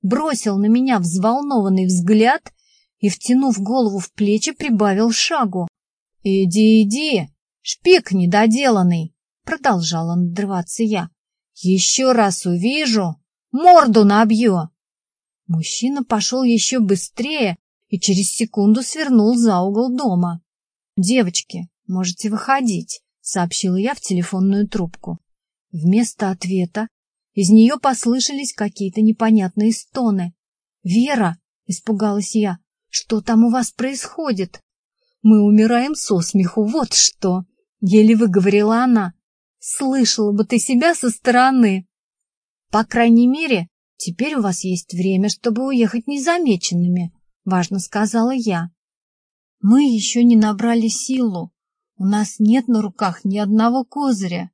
бросил на меня взволнованный взгляд и, втянув голову в плечи, прибавил шагу. «Иди, иди, шпик недоделанный!» — продолжала надрываться я. Еще раз увижу, морду набью. Мужчина пошел еще быстрее и через секунду свернул за угол дома. «Девочки, можете выходить», — сообщила я в телефонную трубку. Вместо ответа из нее послышались какие-то непонятные стоны. «Вера!» — испугалась я. «Что там у вас происходит?» «Мы умираем со смеху, вот что!» — еле выговорила она. Слышала бы ты себя со стороны. По крайней мере, теперь у вас есть время, чтобы уехать незамеченными, важно сказала я. Мы еще не набрали силу. У нас нет на руках ни одного козыря.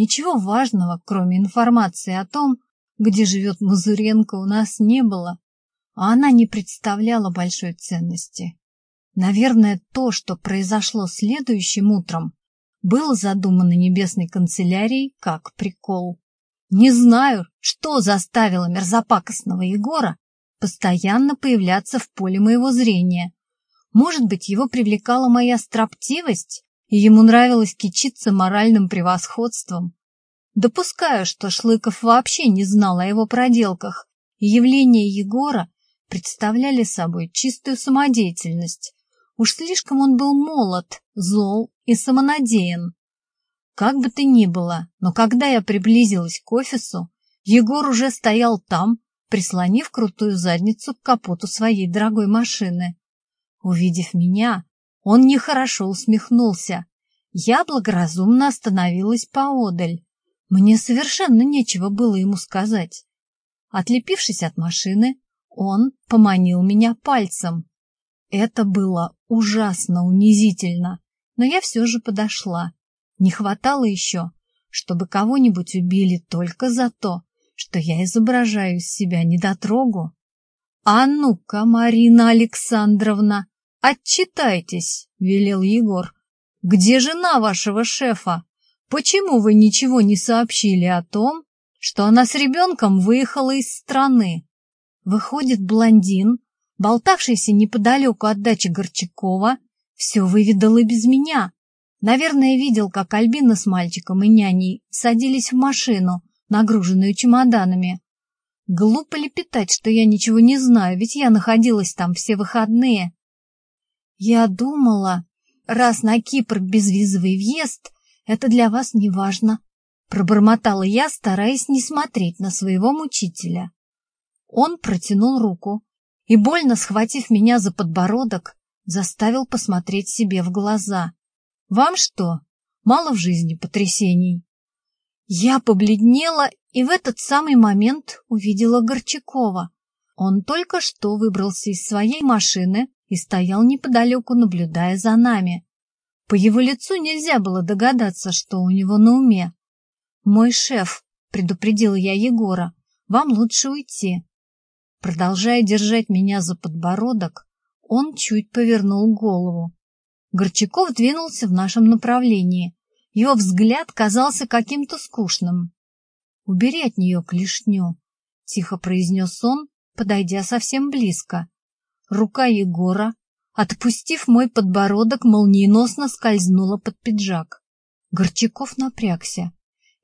Ничего важного, кроме информации о том, где живет Мазуренко, у нас не было, а она не представляла большой ценности. Наверное, то, что произошло следующим утром, было задумано небесной канцелярией как прикол. Не знаю, что заставило мерзопакостного Егора постоянно появляться в поле моего зрения. Может быть, его привлекала моя строптивость, и ему нравилось кичиться моральным превосходством. Допускаю, что Шлыков вообще не знал о его проделках, и явления Егора представляли собой чистую самодеятельность. Уж слишком он был молод, зол и самонадеян. Как бы то ни было, но когда я приблизилась к офису, Егор уже стоял там, прислонив крутую задницу к капоту своей дорогой машины. Увидев меня, он нехорошо усмехнулся. Я благоразумно остановилась поодаль. Мне совершенно нечего было ему сказать. Отлепившись от машины, он поманил меня пальцем. Это было ужасно унизительно но я все же подошла. Не хватало еще, чтобы кого-нибудь убили только за то, что я изображаю из себя недотрогу. — А ну-ка, Марина Александровна, отчитайтесь, — велел Егор. — Где жена вашего шефа? Почему вы ничего не сообщили о том, что она с ребенком выехала из страны? Выходит, блондин, болтавшийся неподалеку от дачи Горчакова, все выведал и без меня. Наверное, видел, как Альбина с мальчиком и няней садились в машину, нагруженную чемоданами. Глупо ли питать, что я ничего не знаю, ведь я находилась там все выходные. Я думала, раз на Кипр безвизовый въезд, это для вас не важно, пробормотала я, стараясь не смотреть на своего мучителя. Он протянул руку и, больно схватив меня за подбородок, заставил посмотреть себе в глаза. «Вам что, мало в жизни потрясений?» Я побледнела и в этот самый момент увидела Горчакова. Он только что выбрался из своей машины и стоял неподалеку, наблюдая за нами. По его лицу нельзя было догадаться, что у него на уме. «Мой шеф», — предупредила я Егора, — «вам лучше уйти». Продолжая держать меня за подбородок, он чуть повернул голову. Горчаков двинулся в нашем направлении. Его взгляд казался каким-то скучным. «Убери от нее клешню», — тихо произнес он, подойдя совсем близко. Рука Егора, отпустив мой подбородок, молниеносно скользнула под пиджак. Горчаков напрягся.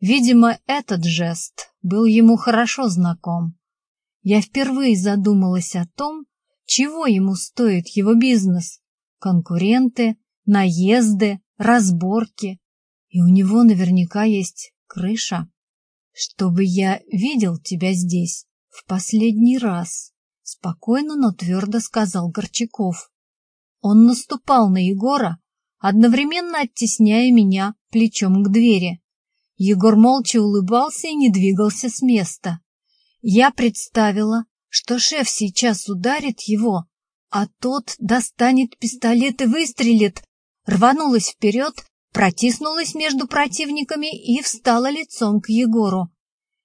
Видимо, этот жест был ему хорошо знаком. Я впервые задумалась о том, чего ему стоит его бизнес. Конкуренты, наезды, разборки. И у него наверняка есть крыша. Чтобы я видел тебя здесь в последний раз, спокойно, но твердо сказал Горчаков. Он наступал на Егора, одновременно оттесняя меня плечом к двери. Егор молча улыбался и не двигался с места. Я представила, что шеф сейчас ударит его, а тот достанет пистолет и выстрелит. Рванулась вперед, протиснулась между противниками и встала лицом к Егору.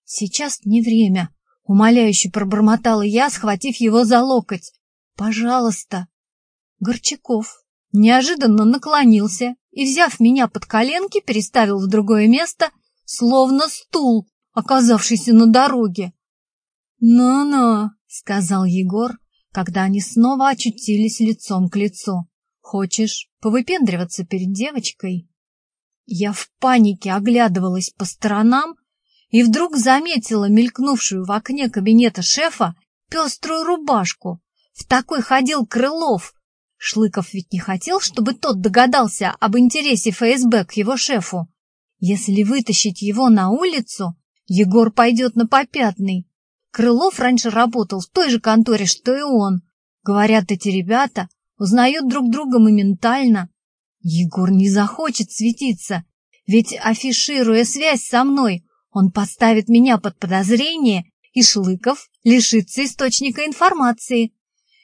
Сейчас не время, умоляюще пробормотала я, схватив его за локоть. Пожалуйста. Горчаков неожиданно наклонился и, взяв меня под коленки, переставил в другое место, словно стул, оказавшийся на дороге. «Ну-ну», — сказал Егор, когда они снова очутились лицом к лицу. «Хочешь повыпендриваться перед девочкой?» Я в панике оглядывалась по сторонам и вдруг заметила мелькнувшую в окне кабинета шефа пеструю рубашку. В такой ходил Крылов. Шлыков ведь не хотел, чтобы тот догадался об интересе ФСБ к его шефу. Если вытащить его на улицу, Егор пойдет на попятный. Крылов раньше работал в той же конторе, что и он. Говорят, эти ребята узнают друг друга моментально. Егор не захочет светиться, ведь, афишируя связь со мной, он поставит меня под подозрение, и Шлыков лишится источника информации.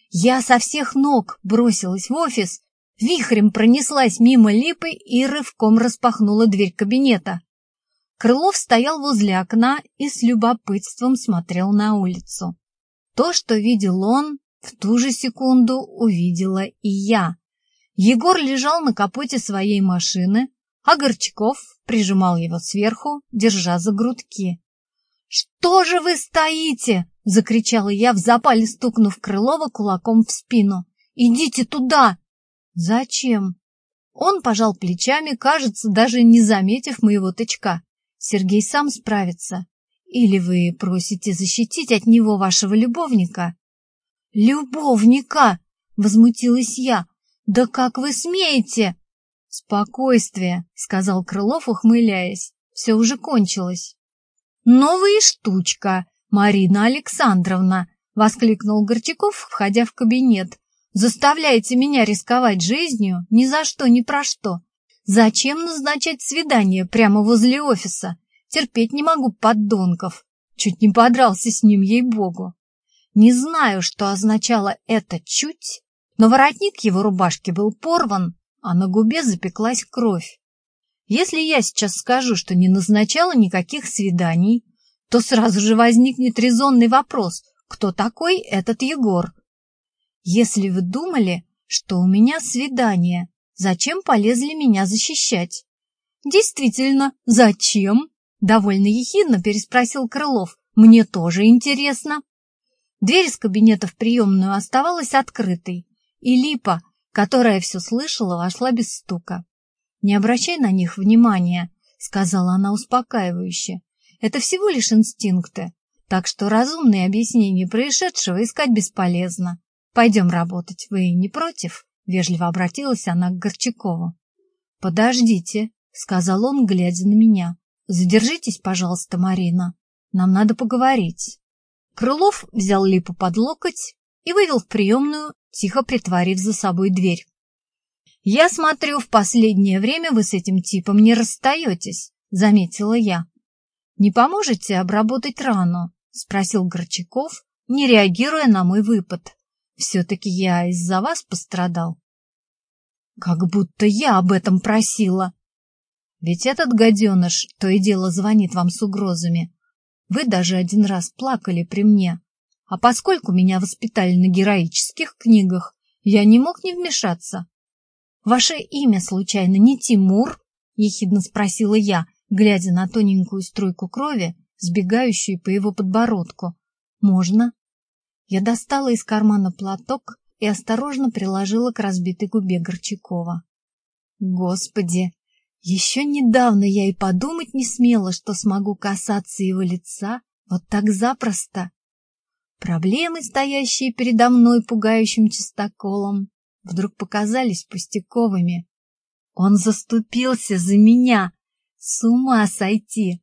Я со всех ног бросилась в офис вихрем пронеслась мимо липы и рывком распахнула дверь кабинета. Крылов стоял возле окна и с любопытством смотрел на улицу. То, что видел он, в ту же секунду увидела и я. Егор лежал на капоте своей машины, а Горчаков прижимал его сверху, держа за грудки. «Что же вы стоите?» — закричала я в запале, стукнув Крылова кулаком в спину. «Идите туда!» «Зачем?» Он пожал плечами, кажется, даже не заметив моего тычка. «Сергей сам справится. Или вы просите защитить от него вашего любовника?» «Любовника!» — возмутилась я. «Да как вы смеете?» «Спокойствие», — сказал Крылов, ухмыляясь. «Все уже кончилось». «Новая штучка, Марина Александровна!» — воскликнул Горчаков, входя в кабинет. Заставляете меня рисковать жизнью ни за что, ни про что. Зачем назначать свидание прямо возле офиса? Терпеть не могу поддонков. Чуть не подрался с ним, ей-богу. Не знаю, что означало это «чуть», но воротник его рубашки был порван, а на губе запеклась кровь. Если я сейчас скажу, что не назначала никаких свиданий, то сразу же возникнет резонный вопрос, кто такой этот Егор? Если вы думали, что у меня свидание, зачем полезли меня защищать? Действительно, зачем? Довольно ехидно переспросил Крылов. Мне тоже интересно. Дверь из кабинета в приемную оставалась открытой, и Липа, которая все слышала, вошла без стука. Не обращай на них внимания, сказала она успокаивающе. Это всего лишь инстинкты, так что разумные объяснения происшедшего искать бесполезно. Пойдем работать, вы не против? Вежливо обратилась она к Горчакову. Подождите, сказал он, глядя на меня. Задержитесь, пожалуйста, Марина. Нам надо поговорить. Крылов взял Липу под локоть и вывел в приемную, тихо притворив за собой дверь. «Я смотрю, в последнее время вы с этим типом не расстаетесь», — заметила я. «Не поможете обработать рану?» — спросил Горчаков, не реагируя на мой выпад. «Все-таки я из-за вас пострадал». «Как будто я об этом просила!» «Ведь этот гаденыш то и дело звонит вам с угрозами. Вы даже один раз плакали при мне. А поскольку меня воспитали на героических книгах, я не мог не вмешаться. «Ваше имя, случайно, не Тимур?» — ехидно спросила я, глядя на тоненькую струйку крови, сбегающую по его подбородку. «Можно?» Я достала из кармана платок и осторожно приложила к разбитой губе Горчакова. Господи! Еще недавно я и подумать не смела, что смогу касаться его лица вот так запросто. Проблемы, стоящие передо мной пугающим чистоколом, вдруг показались пустяковыми. Он заступился за меня. С ума сойти!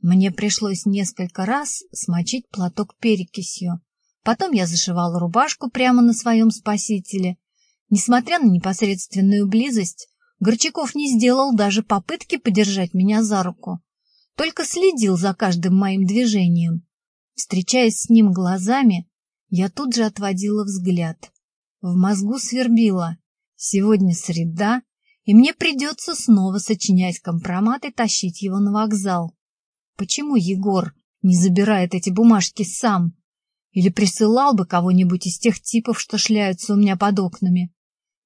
Мне пришлось несколько раз смочить платок перекисью. Потом я зашивала рубашку прямо на своем спасителе. Несмотря на непосредственную близость, Горчаков не сделал даже попытки подержать меня за руку, только следил за каждым моим движением. Встречаясь с ним глазами, я тут же отводила взгляд. В мозгу свербило. Сегодня среда, и мне придется снова сочинять компромат и тащить его на вокзал. Почему Егор не забирает эти бумажки сам? Или присылал бы кого-нибудь из тех типов, что шляются у меня под окнами?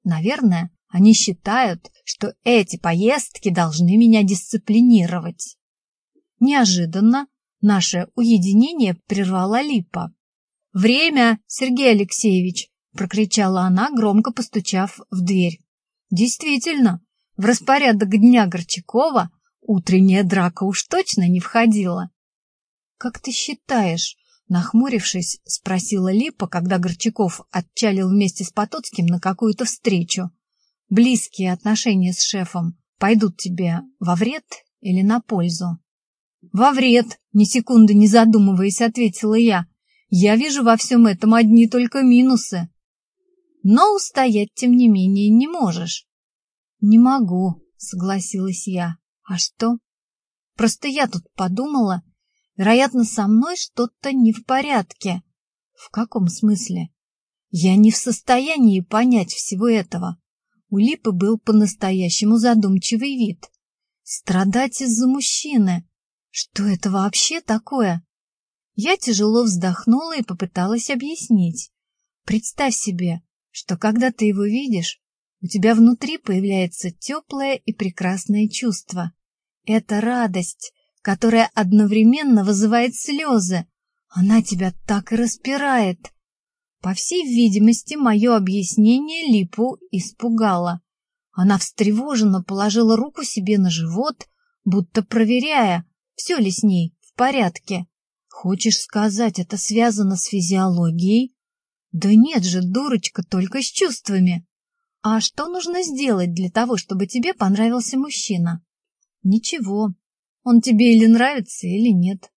Наверное, они считают, что эти поездки должны меня дисциплинировать. Неожиданно наше уединение прервала Липа. «Время, Сергей Алексеевич!» — прокричала она, громко постучав в дверь. Действительно, в распорядок дня Горчакова утренняя драка уж точно не входила. «Как ты считаешь?» — нахмурившись, спросила Липа, когда Горчаков отчалил вместе с Потоцким на какую-то встречу. «Близкие отношения с шефом пойдут тебе во вред или на пользу?» «Во вред!» — ни секунды не задумываясь, ответила я. «Я вижу во всем этом одни только минусы но устоять, тем не менее, не можешь. Не могу, согласилась я. А что? Просто я тут подумала, вероятно, со мной что-то не в порядке. В каком смысле? Я не в состоянии понять всего этого. У Липы был по-настоящему задумчивый вид. Страдать из-за мужчины. Что это вообще такое? Я тяжело вздохнула и попыталась объяснить. Представь себе, что когда ты его видишь, у тебя внутри появляется теплое и прекрасное чувство. Это радость, которая одновременно вызывает слезы. Она тебя так и распирает. По всей видимости, мое объяснение Липу испугало. Она встревоженно положила руку себе на живот, будто проверяя, все ли с ней в порядке. Хочешь сказать, это связано с физиологией? Да нет же, дурочка, только с чувствами. А что нужно сделать для того, чтобы тебе понравился мужчина? Ничего. Он тебе или нравится, или нет.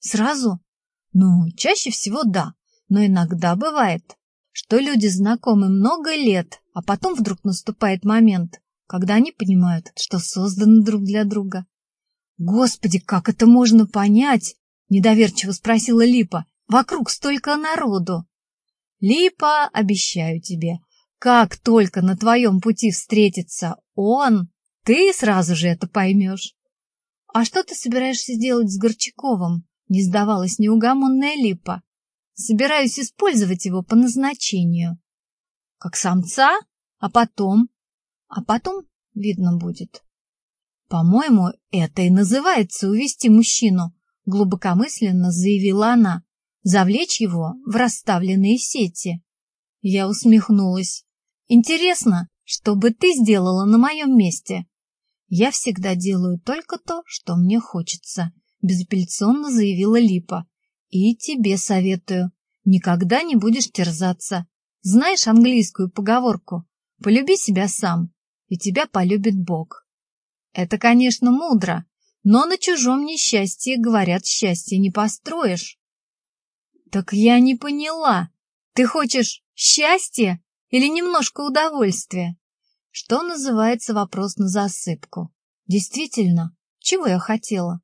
Сразу? Ну, чаще всего да, но иногда бывает, что люди знакомы много лет, а потом вдруг наступает момент, когда они понимают, что созданы друг для друга. Господи, как это можно понять? Недоверчиво спросила Липа. Вокруг столько народу. Липа, обещаю тебе, как только на твоем пути встретится он, ты сразу же это поймешь. А что ты собираешься делать с Горчаковым? Не сдавалась неугомонная Липа. Собираюсь использовать его по назначению. Как самца? А потом? А потом видно будет. По-моему, это и называется увести мужчину, глубокомысленно заявила она завлечь его в расставленные сети. Я усмехнулась. Интересно, что бы ты сделала на моем месте? Я всегда делаю только то, что мне хочется, безапелляционно заявила Липа. И тебе советую, никогда не будешь терзаться. Знаешь английскую поговорку «Полюби себя сам, и тебя полюбит Бог». Это, конечно, мудро, но на чужом несчастье, говорят, счастье не построишь. Так я не поняла. Ты хочешь счастья или немножко удовольствия? Что называется вопрос на засыпку. Действительно, чего я хотела?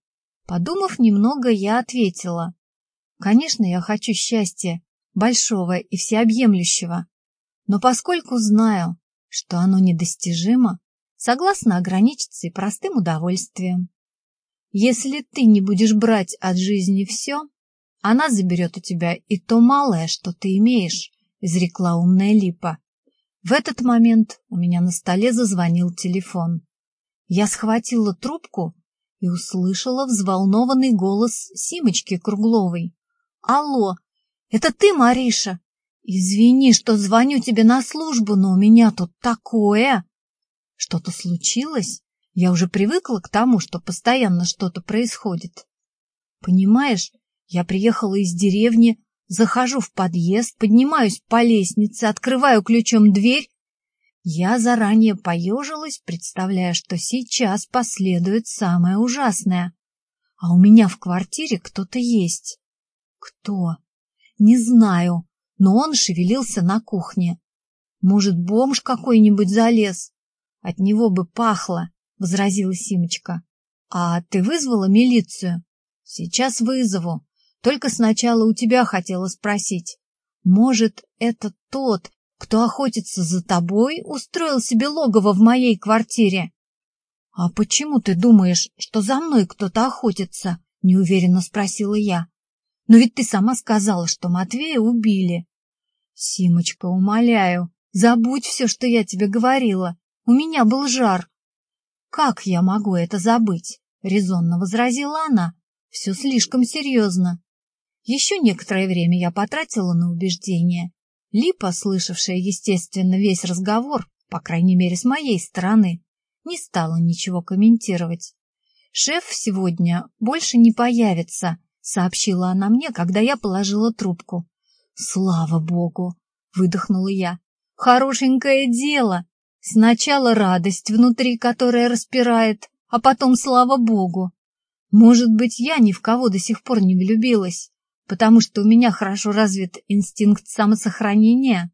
Подумав немного, я ответила. Конечно, я хочу счастья, большого и всеобъемлющего. Но поскольку знаю, что оно недостижимо, согласна ограничиться и простым удовольствием. Если ты не будешь брать от жизни все, она заберет у тебя и то малое, что ты имеешь, — изрекла умная липа. В этот момент у меня на столе зазвонил телефон. Я схватила трубку и услышала взволнованный голос Симочки Кругловой. «Алло, это ты, Мариша? Извини, что звоню тебе на службу, но у меня тут такое!» «Что-то случилось?» Я уже привыкла к тому, что постоянно что-то происходит. Понимаешь, я приехала из деревни, захожу в подъезд, поднимаюсь по лестнице, открываю ключом дверь. Я заранее поежилась, представляя, что сейчас последует самое ужасное. А у меня в квартире кто-то есть. Кто? Не знаю, но он шевелился на кухне. Может, бомж какой-нибудь залез? От него бы пахло. — возразила Симочка. — А ты вызвала милицию? — Сейчас вызову. Только сначала у тебя хотела спросить. Может, это тот, кто охотится за тобой, устроил себе логово в моей квартире? — А почему ты думаешь, что за мной кто-то охотится? — неуверенно спросила я. — Но ведь ты сама сказала, что Матвея убили. — Симочка, умоляю, забудь все, что я тебе говорила. У меня был жар. «Как я могу это забыть?» — резонно возразила она. «Все слишком серьезно». Еще некоторое время я потратила на убеждение. Липа, слышавшая, естественно, весь разговор, по крайней мере, с моей стороны, не стала ничего комментировать. «Шеф сегодня больше не появится», — сообщила она мне, когда я положила трубку. «Слава богу!» — выдохнула я. «Хорошенькое дело! Сначала радость внутри, которая распирает, а потом слава богу. Может быть, я ни в кого до сих пор не влюбилась, потому что у меня хорошо развит инстинкт самосохранения?